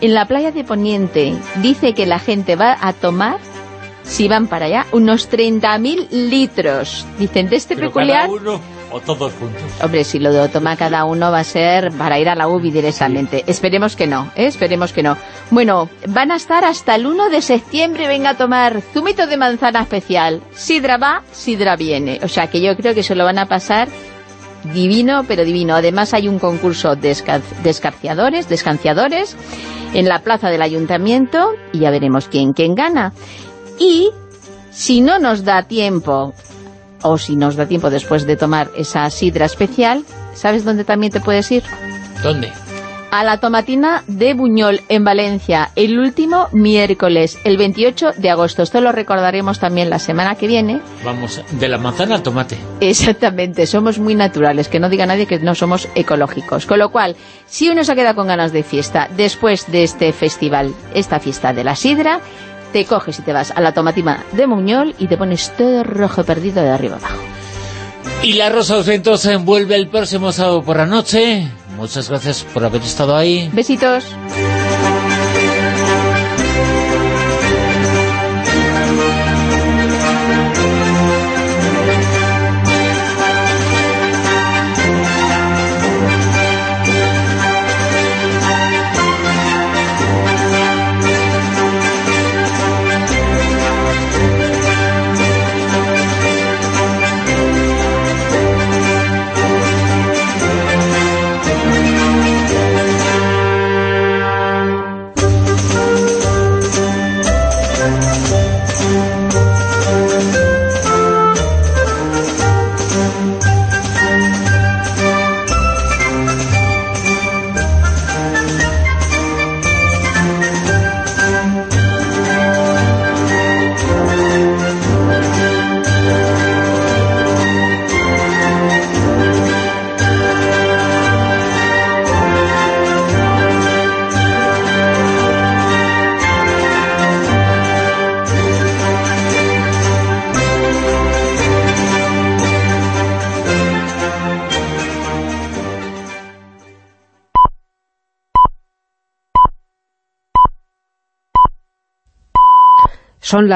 en la playa de Poniente dice que la gente va a tomar, si van para allá, unos 30.000 litros. Dicen, de este Pero peculiar... cada uno o todos juntos. Hombre, si lo toma cada uno va a ser para ir a la UBI directamente. Esperemos que no, ¿eh? esperemos que no. Bueno, van a estar hasta el 1 de septiembre, venga a tomar zumito de manzana especial. Sidra va, sidra viene. O sea que yo creo que se lo van a pasar divino, pero divino. Además hay un concurso de esca- de escarciadores, de escanciadores en la plaza del ayuntamiento y ya veremos quién, quién gana. Y si no nos da tiempo, o si nos da tiempo después de tomar esa sidra especial, ¿sabes dónde también te puedes ir? ¿Dónde? A la tomatina de Buñol, en Valencia, el último miércoles, el 28 de agosto. Esto lo recordaremos también la semana que viene. Vamos, de la manzana al tomate. Exactamente, somos muy naturales, que no diga nadie que no somos ecológicos. Con lo cual, si uno se queda con ganas de fiesta después de este festival, esta fiesta de la sidra, te coges y te vas a la tomatina de Buñol y te pones todo rojo perdido de arriba abajo. Y la Rosa se envuelve el próximo sábado por la noche. Muchas gracias por haber estado ahí. Besitos. Son las